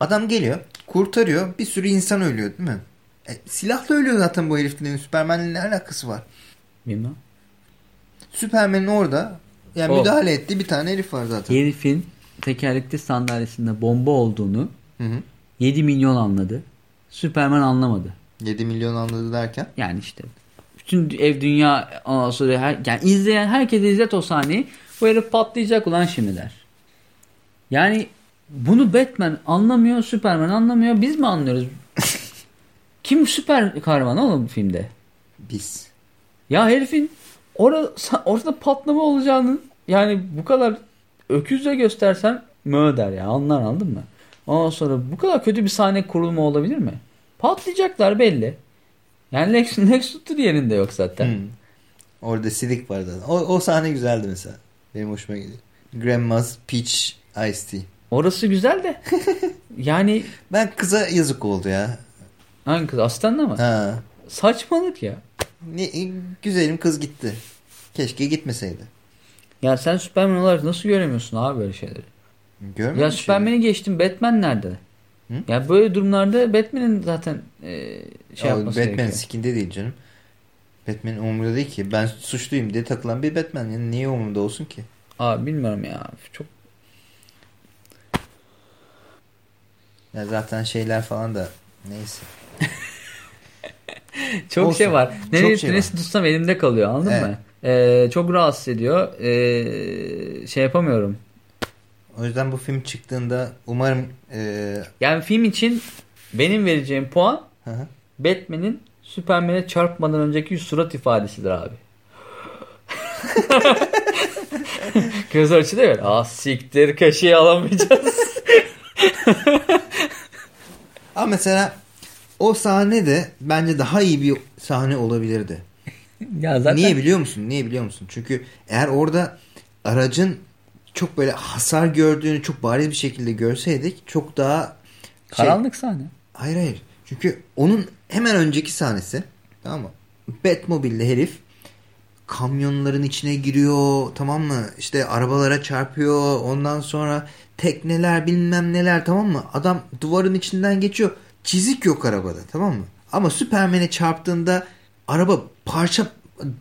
Adam geliyor kurtarıyor bir sürü insan ölüyor değil mi? E, silahla ölüyor zaten bu heriflerin Süpermen'le ne alakası var? Bilmem. Süpermen'in orada yani O. müdahale ettiği bir tane herif var zaten. Herifin tekerlekli sandalyesinde bomba olduğunu Hı hı. 7 milyon anladı. Superman anlamadı. 7 milyon anladı derken. Yani işte bütün ev dünya ondan sonra her, yani izleyen herkes izlet o sahneyi. Bu herif patlayacak ulan şimdi der. Yani bunu Batman anlamıyor, Superman anlamıyor. Biz mi anlıyoruz? [LAUGHS] Kim süper kahraman oğlum bu filmde? Biz. Ya herifin orada, orada patlama olacağını yani bu kadar öküzle göstersen mö der ya anlar anladın mı? Ondan sonra bu kadar kötü bir sahne kurulma olabilir mi? Patlayacaklar belli. Yani Lex, Lex Luthor yerinde yok zaten. Hmm. Orada silik var zaten. O, o sahne güzeldi mesela. Benim hoşuma gidiyor. Grandma's Peach Iced Tea. Orası güzel de [LAUGHS] yani Ben kıza yazık oldu ya. hangi kız aslanla mı? Ha. Saçmalık ya. Ne, güzelim kız gitti. Keşke gitmeseydi. Ya sen Superman olarak nasıl göremiyorsun abi böyle şeyleri? Görmüyor Ya? Superman'i geçtim Batman nerede? Hı? Ya böyle durumlarda Batman'in zaten e, şey Ya yapması Batman gerekiyor. sikinde değil canım. Batman'in umurunda değil ki. Ben suçluyum diye takılan bir Batman. Yani niye umurunda olsun ki? Abi bilmiyorum ya. Çok Ya zaten şeyler falan da neyse. [LAUGHS] çok Olsun. şey var. Nereye şey neresi tutsam elimde kalıyor anladın Evet. mı? Ee, çok rahatsız ediyor. Ee, şey yapamıyorum. O yüzden bu film çıktığında umarım e, Yani film için benim vereceğim puan. Batman'in Superman'e çarpmadan önceki surat ifadesidir abi. [LAUGHS] Göz ölçü değil mi? Ah siktir kaşığı alamayacağız. [LAUGHS] Ama mesela o sahne de bence daha iyi bir sahne olabilirdi. ya zaten Niye biliyor musun? Niye biliyor musun? Çünkü eğer orada aracın çok böyle hasar gördüğünü çok bariz bir şekilde görseydik çok daha şey, karanlık sahne. Hayır hayır. Çünkü onun hemen önceki sahnesi tamam mı? Batmobile'li herif kamyonların içine giriyor tamam mı? İşte arabalara çarpıyor. Ondan sonra tekneler bilmem neler tamam mı? Adam duvarın içinden geçiyor. Çizik yok arabada tamam mı? Ama Superman'e çarptığında araba parça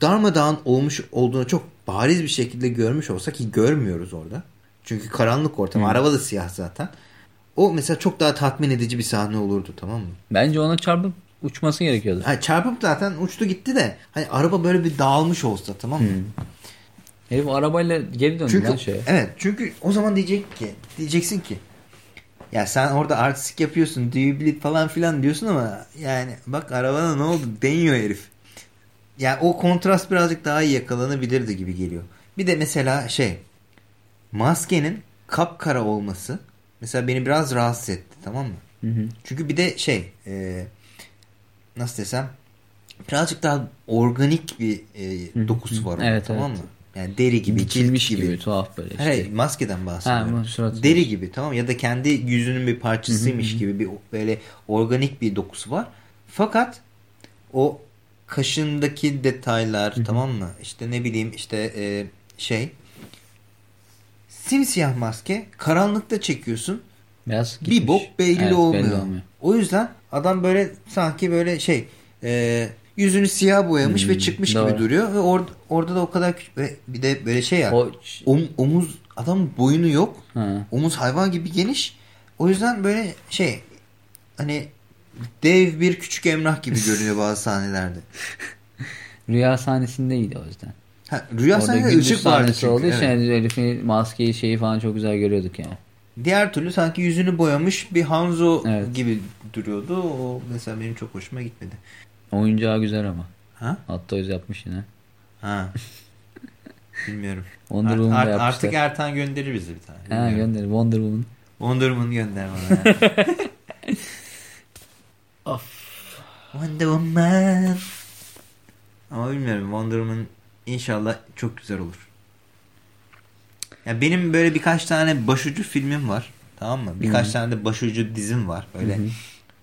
darmadağın olmuş olduğunu çok bariz bir şekilde görmüş olsa ki görmüyoruz orada. Çünkü karanlık ortam. Araba da siyah zaten. O mesela çok daha tatmin edici bir sahne olurdu tamam mı? Bence ona çarpıp uçması gerekiyordu. Ha, çarpıp zaten uçtu gitti de hani araba böyle bir dağılmış olsa tamam mı? Herif arabayla geri döndü Çünkü lan şeye. evet çünkü o zaman diyecek ki diyeceksin ki ya sen orada artistik yapıyorsun, do you falan filan diyorsun ama yani bak arabana ne oldu deniyor herif. Yani o kontrast birazcık daha iyi yakalanabilirdi gibi geliyor. Bir de mesela şey maskenin kapkara olması mesela beni biraz rahatsız etti tamam mı? Hı hı. Çünkü bir de şey e, nasıl desem birazcık daha organik bir e, dokusu var. Onun, Evet, tamam evet. mı? Yani deri gibi, Dikilmiş cilt gibi. tuhaf böyle işte. Hayır, maskeden bahsediyorum. Ha, Deri gibi tamam ya da kendi yüzünün bir parçasıymış gibi bir böyle organik bir dokusu var. Fakat o kaşındaki detaylar tamam mı? İşte ne bileyim işte e, şey simsiyah maske karanlıkta çekiyorsun. Biraz Bir gitmiş. bok belli, Evet, olmuyor. O yüzden adam böyle sanki böyle şey e, yüzünü siyah boyamış ve çıkmış doğru. gibi duruyor ve or, orada da o kadar küçük ve bir de böyle şey ya O om- omuz adamın boynu yok. ha. Omuz hayvan gibi geniş. O yüzden böyle şey hani dev bir küçük emrah gibi [LAUGHS] görünüyor bazı sahnelerde. Rüya sahnesindeydi o yüzden. Ha, rüya Orada sahnesinde gündüz ışık vardı çünkü. olduğu için evet. yani herifin maskeyi şeyi falan çok güzel görüyorduk yani. Diğer türlü sanki yüzünü boyamış bir Hanzo Evet. gibi duruyordu. O mesela benim çok hoşuma gitmedi. Oyuncağı güzel ama. Ha? Hatta öz yapmış yine. Ha. [LAUGHS] Bilmiyorum. Wonder Woman art- artık Er- Ertan gönderir bize bir tane. Ha Bilmiyorum. gönder. Wonder Woman. Wonder Woman gönder bana. [LAUGHS] Of. Wonder Woman. Ama bilmiyorum Wonder Woman inşallah çok güzel olur. Ya benim böyle birkaç tane başucu filmim var. Tamam mı? Birkaç Hı. tane de başucu dizim var. Böyle Hı hı.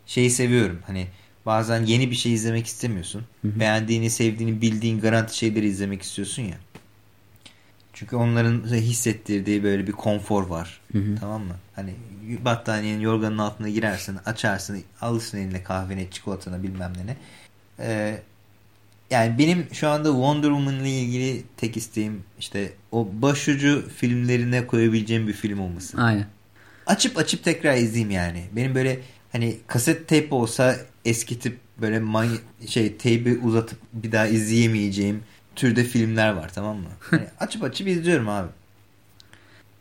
şeyi seviyorum. Hani bazen yeni bir şey izlemek istemiyorsun. Hı hı. Beğendiğini, sevdiğini, bildiğin garanti şeyleri izlemek istiyorsun ya. Çünkü onların hissettirdiği böyle bir konfor var. Hı hı. Tamam mı? Hani battaniyenin yorganın altına girersin, açarsın, alırsın eline kahvene, çikolatana bilmem ne ne. Ee, yani benim şu anda Wonder Woman ile ilgili tek isteğim işte o başucu filmlerine koyabileceğim bir film olması. Aynen. Açıp açıp tekrar izleyeyim yani. Benim böyle hani kaset tape olsa eskitip böyle şey tape'i uzatıp bir daha izleyemeyeceğim türde filmler var tamam mı? Hani [LAUGHS] açıp açıp izliyorum abi.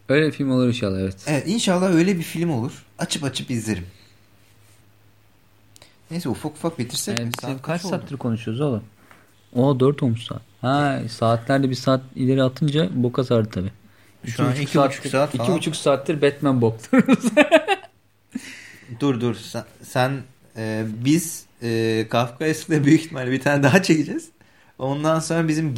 Öyle bir film olur inşallah evet. Evet inşallah öyle bir film olur. Açıp açıp izlerim. Neyse ufak ufak bitirsek? Evet, Saat kaç oldu? saattir konuşuyoruz oğlum? O 4 olmuş saat. Ha saatlerde bir saat ileri atınca boka sardı tabi. Şu an iki buçuk saat iki falan. buçuk saattir Batman bokluyoruz. [LAUGHS] Dur dur sen, sen, e, biz e, Kafkaes'le büyük ihtimalle bir tane daha çekeceğiz. Ondan sonra bizim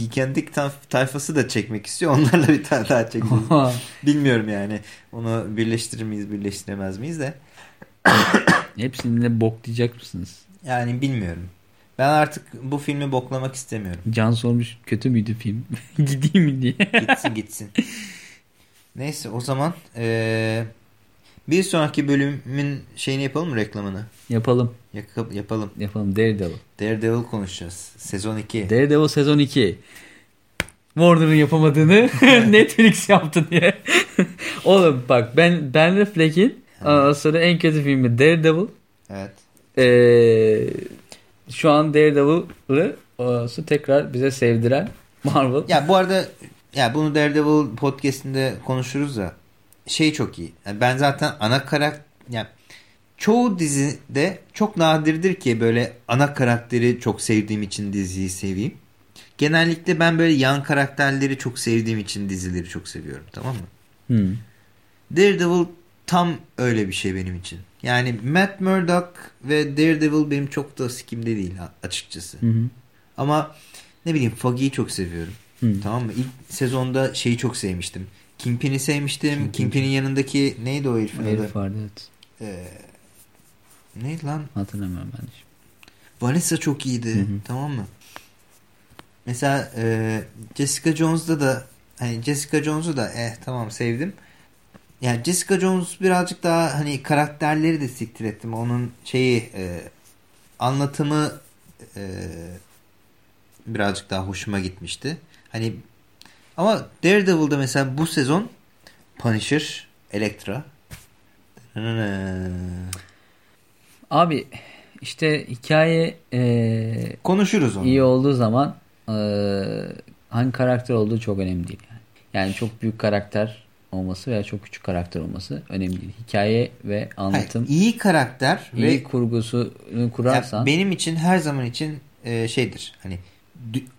tayf- tayfası da çekmek istiyor. [LAUGHS] Onlarla bir tane daha çekeceğiz. [LAUGHS] Bilmiyorum yani. Onu birleştirir miyiz birleştiremez miyiz de. [COUGHS] Hepsini bok diyecek misiniz? Yani bilmiyorum. Ben artık bu filmi boklamak istemiyorum. Can sormuş kötü müydü film? [LAUGHS] Gideyim mi diye. Gitsin gitsin. Neyse o zaman e, bir sonraki bölümün şeyini yapalım mı reklamını? Yapalım. Yapalım. Yapalım Daredevil. Daredevil konuşacağız. Sezon 2. Daredevil sezon 2. Warner'ın yapamadığını [LAUGHS] Netflix yaptı diye. [LAUGHS] Oğlum bak ben Ben Affleck'in sonra en kötü filmi Daredevil. evet. Ee, şu an Daredevil'ı tekrar bize sevdiren Marvel. Ya bu arada ya bunu Daredevil podcast'inde konuşuruz da şey çok iyi. Yani ben zaten ana karakter yani çoğu dizide çok nadirdir ki böyle ana karakteri çok sevdiğim için diziyi seveyim. Genellikle ben böyle yan karakterleri çok sevdiğim için dizileri çok seviyorum tamam mı? Hmm. Daredevil tam öyle bir şey benim için. Yani Matt Murdock ve Daredevil benim çok da sikimde değil açıkçası. Hı hı. Ama ne bileyim Foggy'yi çok seviyorum. Hı. Tamam mı? İlk sezonda şeyi çok sevmiştim. Kingpin'i sevmiştim. Kingpin'in yanındaki neydi o herifin adı? Herif vardı evet. Ee, neydi lan? Hatırlamıyorum ben şimdi. Vanessa çok iyiydi. Hı hı. Tamam mı? Mesela e, Jessica Jones'da da hani Jessica Jones'u da eh tamam sevdim. Yani Jessica Jones birazcık daha hani karakterleri de siktir ettim. Onun şeyi e, anlatımı e, birazcık daha hoşuma gitmişti. Hani ama Daredevil'da mesela bu sezon Punisher, Elektra. Abi işte hikaye eee, Konuşuruz onu. iyi olduğu zaman eee, hangi karakter olduğu çok önemli değil. Yani. yani çok büyük karakter olması veya çok küçük karakter olması önemli değil. Hikaye ve anlatım Hayır, iyi karakter iyi ve kurgusunu kurarsan benim için her zaman için e, şeydir. Hani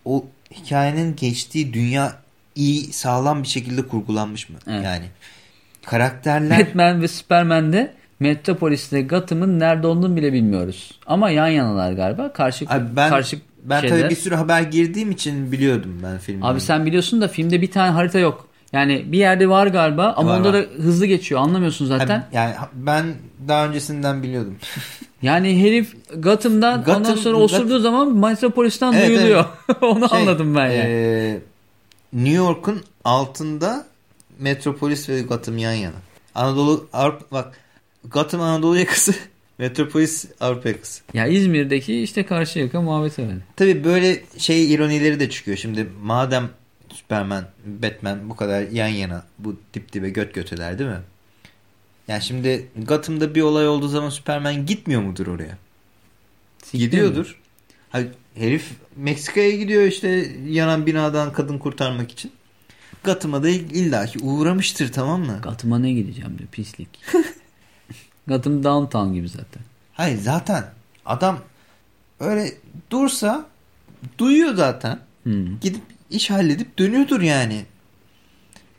o hikayenin geçtiği dünya iyi sağlam bir şekilde kurgulanmış mı? Evet. Yani karakterler Batman ve Superman'de Metropolis'te Gotham'ın nerede olduğunu bile bilmiyoruz. Ama yan yanalar galiba. Karşı Abi ben karşı ben şeyler. tabii bir sürü haber girdiğim için biliyordum ben filmi. Abi sen biliyorsun da filmde bir tane harita yok. Yani bir yerde var galiba ama Var, onda var. da hızlı geçiyor. Anlamıyorsun zaten. yani ben daha öncesinden biliyordum. [LAUGHS] Yani herif Gotham'dan Gotham- ondan sonra Got- osurduğu zaman Metropolis'ten Evet, duyuluyor. [LAUGHS] Onu Şey, anladım ben yani. e, New York'un altında Metropolis ve Gotham yan yana. Anadolu Avrupa bak Gotham Anadolu yakası, [LAUGHS] Metropolis Avrupa yakası. Ya İzmir'deki işte karşı yaka muhabbeti öyle. Tabii böyle şey ironileri de çıkıyor. Şimdi madem Superman, Batman bu kadar yan yana, bu dip dibe göt göteler değil mi? Yani şimdi Gotham'da bir olay olduğu zaman Superman gitmiyor mudur oraya? Gidiyordur. Hayır, herif Meksika'ya gidiyor işte yanan binadan kadın kurtarmak için. Gotham'a da illaki uğramıştır tamam mı? Gotham'a ne gideceğim diyor pislik. [LAUGHS] Gotham downtown gibi zaten. Hayır zaten adam öyle dursa duyuyor zaten. Hmm. Gidip iş halledip dönüyordur yani.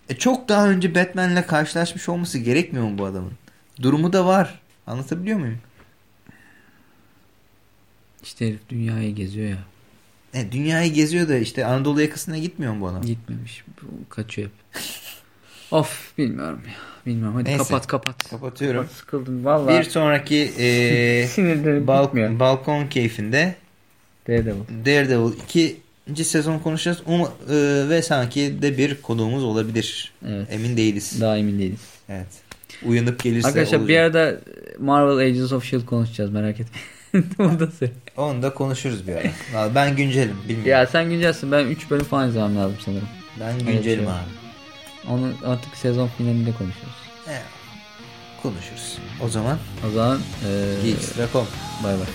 E çok daha önce Batman'le karşılaşmış olması gerekmiyor mu bu adamın? Durumu da var. Anlatabiliyor muyum? İşte herif dünyayı geziyor ya. E, dünyayı geziyor da işte Anadolu yakasına gitmiyor mu bu adam? Gitmemiş. Kaçıyor hep. [LAUGHS] of bilmiyorum ya. Bilmiyorum. Hadi Neyse. kapat kapat. Kapatıyorum. Kapat, sıkıldım vallahi. Bir sonraki e, [LAUGHS] bal- bitmiyor. balkon keyfinde Daredevil. Daredevil ikinci sezon konuşacağız. Um, e, ve sanki de bir konuğumuz olabilir. Evet. Emin değiliz. Daha emin değiliz. Evet. Uyanıp gelirse Arkadaşlar bir olacak. arada Marvel Agents of S.H.I.E.L.D. konuşacağız merak etmeyin. [LAUGHS] Onu da söyle. Onu da konuşuruz bir ara. Ben güncelim. Bilmiyorum. Ya sen güncelsin. Ben 3 bölüm falan izlemem lazım sanırım. ben güncelim bir abi. Onu artık sezon finalinde konuşuruz. Evet. Konuşuruz. O zaman O zaman ee, Geekstra.com. bay bay.